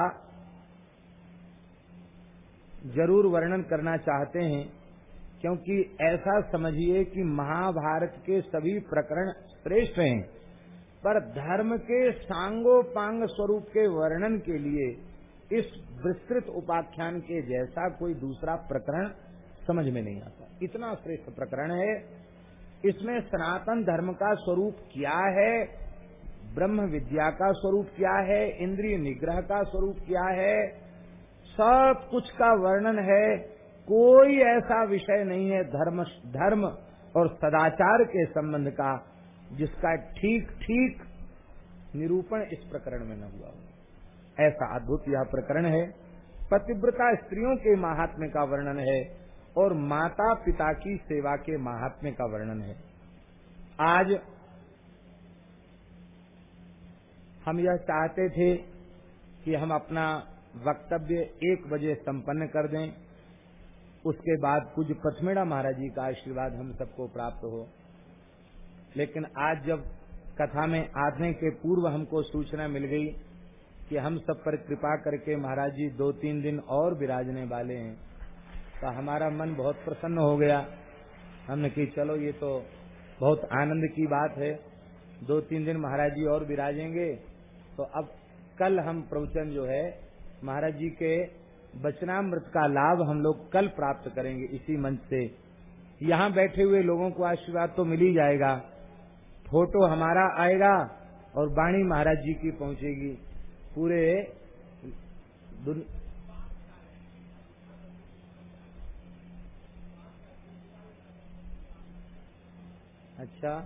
ज़रूर वर्णन करना चाहते हैं, क्योंकि ऐसा समझिए कि महाभारत के सभी प्रकरण श्रेष्ठ हैं। पर धर्म के सांगो पांग स्वरूप के वर्णन के लिए इस विस्तृत उपाख्यान के जैसा कोई दूसरा प्रकरण समझ में नहीं आता। इतना श्रेष्ठ प्रकरण है। इसमें सनातन धर्म का स्वरूप क्या है, ब्रह्म विद्या का स्वरूप क्या है, इंद्रिय निग्रह का स्वरूप क्या है, सब कुछ का वर्णन है। कोई ऐसा विषय नहीं है धर्म धर्म और सदाचार के संबंध का। जिसका ठीक ठीक निरूपण इस प्रकरण में न हुआ हो। ऐसा अद्भुत यह प्रकरण है। पतिव्रता स्त्रियों के महात्म्य का वर्णन है और माता पिता की सेवा के महात्म्य का वर्णन है। आज हम यह चाहते थे कि हम अपना वक्तव्य एक बजे संपन्न कर दें। उसके बाद कुछ पथमेड़ा महाराज जी का आशीर्वाद हम सबको प्राप्त हो। लेकिन आज जब कथा में आने के पूर्व हमको सूचना मिल गई कि हम सब पर कृपा करके महाराज जी दो तीन दिन और विराजने वाले हैं तो हमारा मन बहुत प्रसन्न हो गया। हमने कि चलो, ये तो बहुत आनंद की बात है। दो तीन दिन महाराज जी और विराजेंगे तो अब कल हम प्रवचन जो है, महाराज जी के बचनामृत का लाभ हम लोग कल प्राप्त करेंगे इसी मंच से। यहाँ बैठे हुए लोगों को आशीर्वाद तो मिल ही जाएगा। फ़ोटो हमारा आएगा और वाणी महाराज जी की पहुंचेगी। पूरे अच्छा।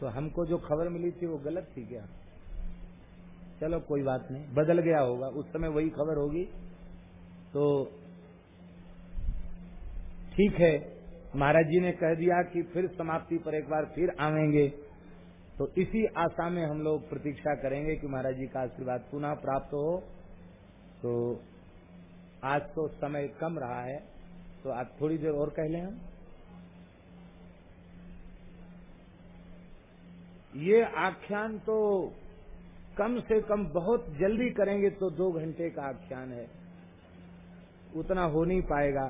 तो हमको जो खबर मिली थी वो गलत थी क्या? चलो कोई बात नहीं, बदल गया होगा। उस समय वही खबर होगी। तो ठीक है। महाराज जी ने कह दिया कि फिर समाप्ति पर एक बार फिर आवेंगे। तो इसी आशा में हम लोग प्रतीक्षा करेंगे कि महाराज जी का आशीर्वाद पुनः प्राप्त हो। तो आज तो समय कम रहा है। तो आज थोड़ी देर और कह लें हम। ये आख्यान तो कम से कम बहुत जल्दी करेंगे तो दो घंटे का आख्यान है। उतना हो नहीं पाएगा।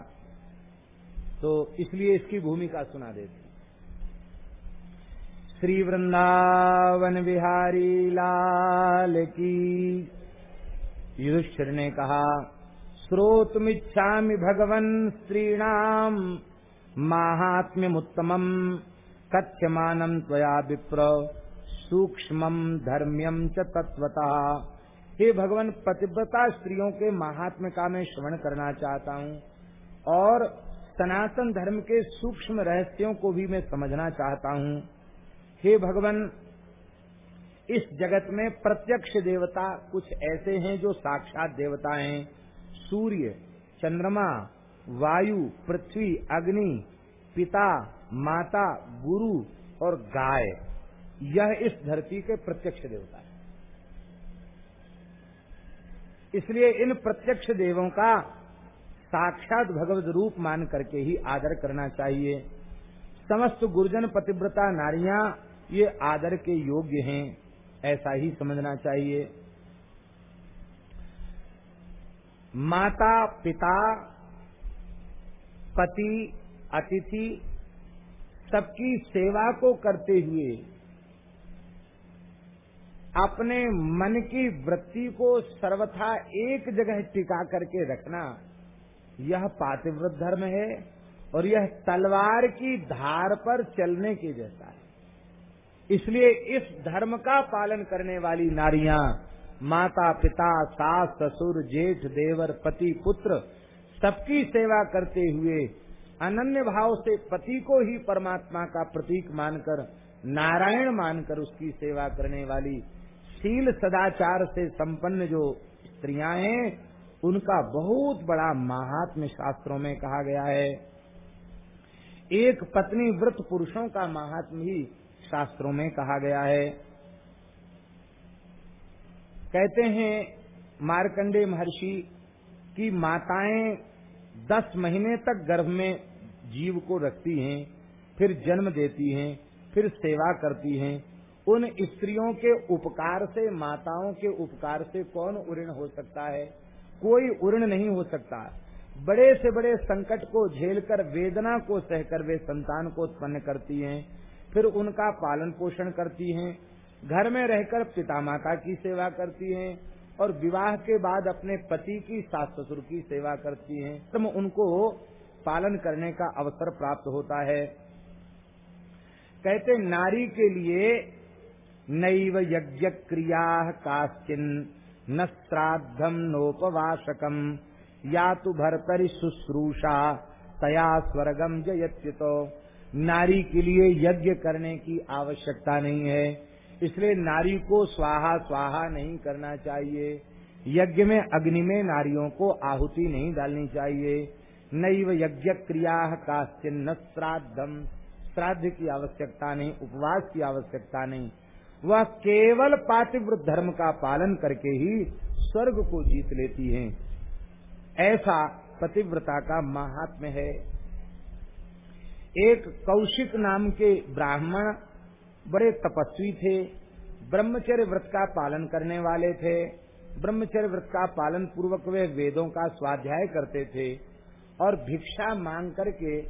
तो इसलिए इसकी भूमिका सुना देते श्री वृंदावन बिहारी लाल की युधिष्ठिर ने कहा श्रोतमिच्छा भगवन स्त्रीणाम, महात्म्यमुत्तमम, कथ्यमानम त्वया विप्र सूक्ष्म धर्म्यम च तत्वतः हे भगवान पतिव्रता स्त्रियों के महात्म का मैं श्रवण करना चाहता हूँ और सनातन धर्म के सूक्ष्म रहस्यों को भी मैं समझना चाहता हूँ। हे भगवान, इस जगत में प्रत्यक्ष देवता कुछ ऐसे हैं जो साक्षात देवता हैं। सूर्य, चंद्रमा, वायु, पृथ्वी, अग्नि, पिता, माता, गुरु और गाय। यह इस धरती के प्रत्यक्ष देवता है। इसलिए इन प्रत्यक्ष देवों का साक्षात भगवत रूप मान करके ही आदर करना चाहिए। समस्त गुर्जन पतिव्रता नारियाँ, ये आदर के योग्य हैं, ऐसा ही समझना चाहिए। माता, पिता, पति, अतिथि, सबकी सेवा को करते हुए अपने मन की वृत्ति को सर्वथा एक जगह टिका करके रखना। यह पातिव्रत धर्म है और यह तलवार की धार पर चलने के जैसा है। इसलिए इस धर्म का पालन करने वाली नारियाँ, माता, पिता, सास, ससुर, जेठ, देवर, पति, पुत्र, सबकी सेवा करते हुए अनन्य भाव से पति को ही परमात्मा का प्रतीक मानकर, नारायण मानकर उसकी सेवा करने वाली शील सदाचार से संपन्न जो स्त्रियाँ हैं उनका बहुत बड़ा महात्म शास्त्रों में कहा गया है। एक पत्नी व्रत पुरुषों का महात्म ही शास्त्रों में कहा गया है। कहते हैं मार्कंडे महर्षि की माताएँ दस महीने तक गर्भ में जीव को रखती हैं, फिर जन्म देती हैं, फिर सेवा करती हैं। उन स्त्रियों के उपकार से, माताओं के उपकार से कौन उऋण हो सकता है? कोई उर्ण नहीं हो सकता। बड़े से बड़े संकट को झेलकर, वेदना को सहकर वे संतान को उत्पन्न करती हैं, फिर उनका पालन पोषण करती हैं, घर में रहकर पिता माता की सेवा करती हैं, और विवाह के बाद अपने पति की सास ससुर की सेवा करती हैं। तब उनको पालन करने का अवसर प्राप्त होता है। कहते नारी के लिए नैव यज्ञ क्रिया काश्चिन। न श्राद्धम नोपवासकम या तो भरतरी शुश्रूषा, तया स्वर्गम जयत्युतो नारी के लिए यज्ञ करने की आवश्यकता नहीं है। इसलिए नारी को स्वाहा स्वाहा नहीं करना चाहिए। यज्ञ में अग्नि में नारियों को आहुति नहीं डालनी चाहिए। नैव यज्ञ क्रिया काश्चिन न श्राद्धम श्राद्ध की आवश्यकता नहीं, उपवास की आवश्यकता नहीं। वह केवल पातिव्रत धर्म का पालन करके ही स्वर्ग को जीत लेती हैं। ऐसा पतिव्रता का महात्म्य है। एक कौशिक नाम के ब्राह्मण बड़े तपस्वी थे, ब्रह्मचर्य व्रत का पालन करने वाले थे। ब्रह्मचर्य व्रत का पालन पूर्वक वे वेदों का स्वाध्याय करते थे और भिक्षा मांग करके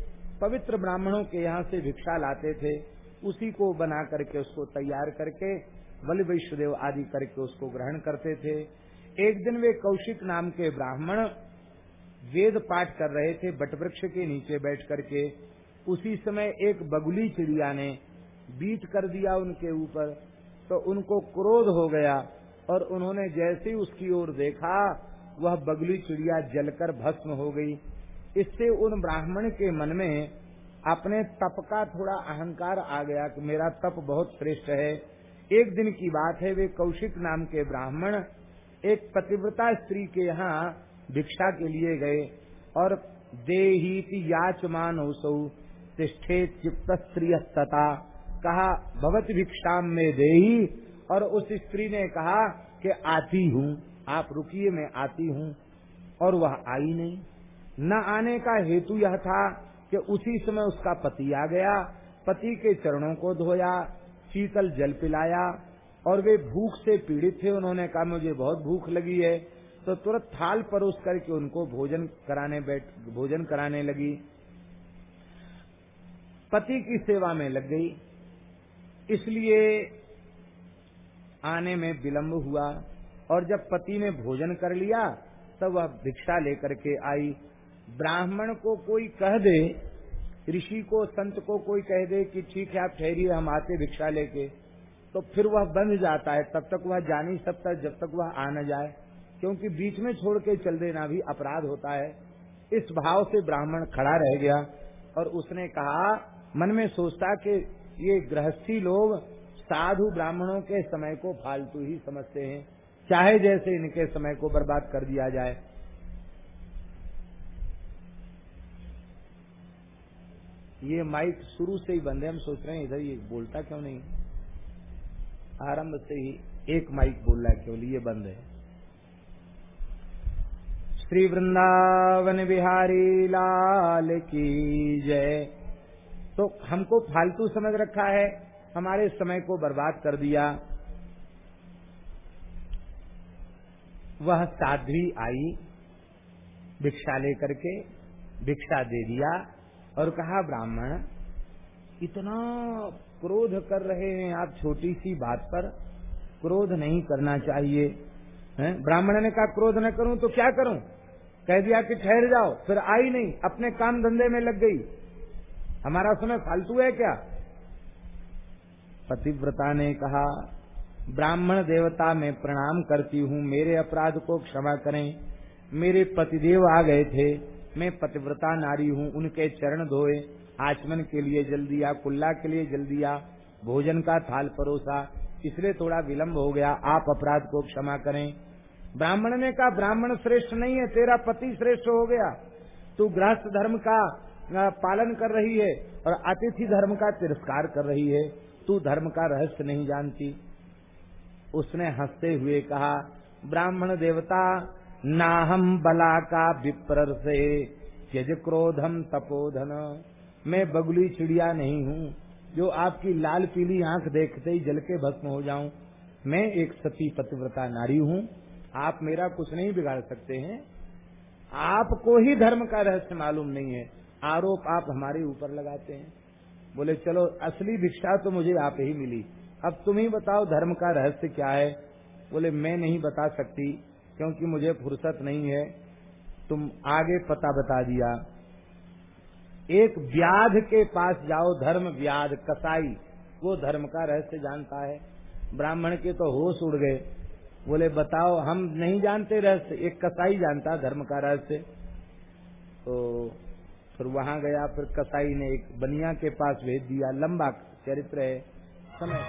पवित्र ब्राह्मणों के यहाँ से भिक्षा लाते थे। उसी को बना करके उसको तैयार करके बलि वैश्वदेव आदि करके उसको ग्रहण करते थे। एक दिन वे कौशिक नाम के ब्राह्मण वेद पाठ कर रहे थे, बटवृक्ष के नीचे बैठ करके। उसी समय एक बगुली चिड़िया ने बीट कर दिया उनके ऊपर तो उनको क्रोध हो गया और उन्होंने जैसे ही उसकी ओर देखा, वह बगुली चिड़िया जलकर भस्म हो गई। इससे उन ब्राह्मण के मन में अपने तप का थोड़ा अहंकार आ गया कि मेरा तप बहुत श्रेष्ठ है। एक दिन की बात है, वे कौशिक नाम के ब्राह्मण एक पतिव्रता स्त्री के यहाँ भिक्षा के लिए गए और देही याचमान सौ तिष्ठे चित्त स्त्रिय तथा कहा भगवत भिक्षा में देही? और उस स्त्री ने कहा कि आती हूँ, आप रुकिए, मैं आती हूँ। और वह आई नहीं। न आने का हेतु यह था कि उसी समय उसका पति आ गया। पति के चरणों को धोया, शीतल जल पिलाया और वे भूख से पीड़ित थे। उन्होंने कहा, मुझे बहुत भूख लगी है। तो तुरंत थाल परोस करके उनको भोजन कराने बैठ, भोजन कराने लगी। पति की सेवा में लग गई। इसलिए आने में विलंब हुआ और जब पति ने भोजन कर लिया, तब वह भिक्षा लेकर के आई। ब्राह्मण को कोई कह दे, ऋषि को, संत को कोई कह दे कि ठीक है, आप ठहरिए, हम आते भिक्षा लेके तो फिर वह बंध जाता है। तब तक वह जा नहीं सकता, जब तक वह आ न जाए। क्योंकि बीच में छोड़ के चल देना भी अपराध होता है। इस भाव से ब्राह्मण खड़ा रह गया और उसने कहा, मन में सोचता कि ये गृहस्थी लोग साधु ब्राह्मणों के समय को फालतू ही समझते हैं। चाहे जैसे इनके समय को बर्बाद कर दिया जाए। ये माइक शुरू से ही बंद है, हम सोच रहे हैं, इधर ये बोलता क्यों नहीं? आरंभ से ही एक माइक बोल रहा है, केवल ये बंद है। श्री वृंदावन बिहारी लाल की जय। तो हमको फालतू समझ रखा है, हमारे समय को बर्बाद कर दिया। वह साध्वी आई, भिक्षा लेकर के, भिक्षा दे दिया। और कहा, ब्राह्मण, इतना क्रोध कर रहे हैं आप छोटी सी बात पर, क्रोध नहीं करना चाहिए। ब्राह्मण ने कहा, क्रोध न करूँ तो क्या करूँ? कह दिया कि ठहर जाओ, फिर आई नहीं, अपने काम धंधे में लग गई। हमारा समय फालतू है क्या? पतिव्रता ने कहा, ब्राह्मण देवता में प्रणाम करती हूँ, मेरे अपराध को क्षमा करें। मेरे पतिदेव आ गए थे मैं पतिव्रता नारी हूँ, उनके चरण धोए, आचमन के लिए जल दिया, कुल्ला के लिए जल दिया, भोजन का थाल परोसा, इसलिए थोड़ा विलंब हो गया, आप अपराध को क्षमा करें। ब्राह्मण ने कहा ब्राह्मण श्रेष्ठ नहीं है, तेरा पति श्रेष्ठ हो गया। तू गृहस्थ धर्म का पालन कर रही है, और अतिथि धर्म का तिरस्कार कर रही है, तू धर्म का रहस्य नहीं जानती। उसने हँसते हुए कहा, ब्राह्मण देवता ना हम बला का विप्र से त्यज क्रोधम तपोधन। मैं बगुली चिड़िया नहीं हूँ, जो आपकी लाल पीली आँख देखते ही जल के भस्म हो जाऊँ। मैं एक सती पतिव्रता नारी हूँ, आप मेरा कुछ नहीं बिगाड़ सकते हैं। आपको ही धर्म का रहस्य मालूम नहीं है, आरोप आप हमारे ऊपर लगाते हैं। बोले, चलो, असली भिक्षा तो मुझे आप ही मिली। अब तुम ही बताओ धर्म का रहस्य क्या है? बोले, मैं नहीं बता सकती क्योंकि मुझे फुर्सत नहीं है, तुम आगे पता बता दिया। एक व्याध के पास जाओ, धर्म व्याध, कसाई, वो धर्म का रहस्य जानता है। ब्राह्मण के तो होश उड़ गए। बोले, बताओ, हम नहीं जानते रहस्य, एक कसाई जानता धर्म का रहस्य। तो फिर वहाँ गया, फिर कसाई ने एक बनिया के पास भेज दिया, लंबा चरित्र है। समय।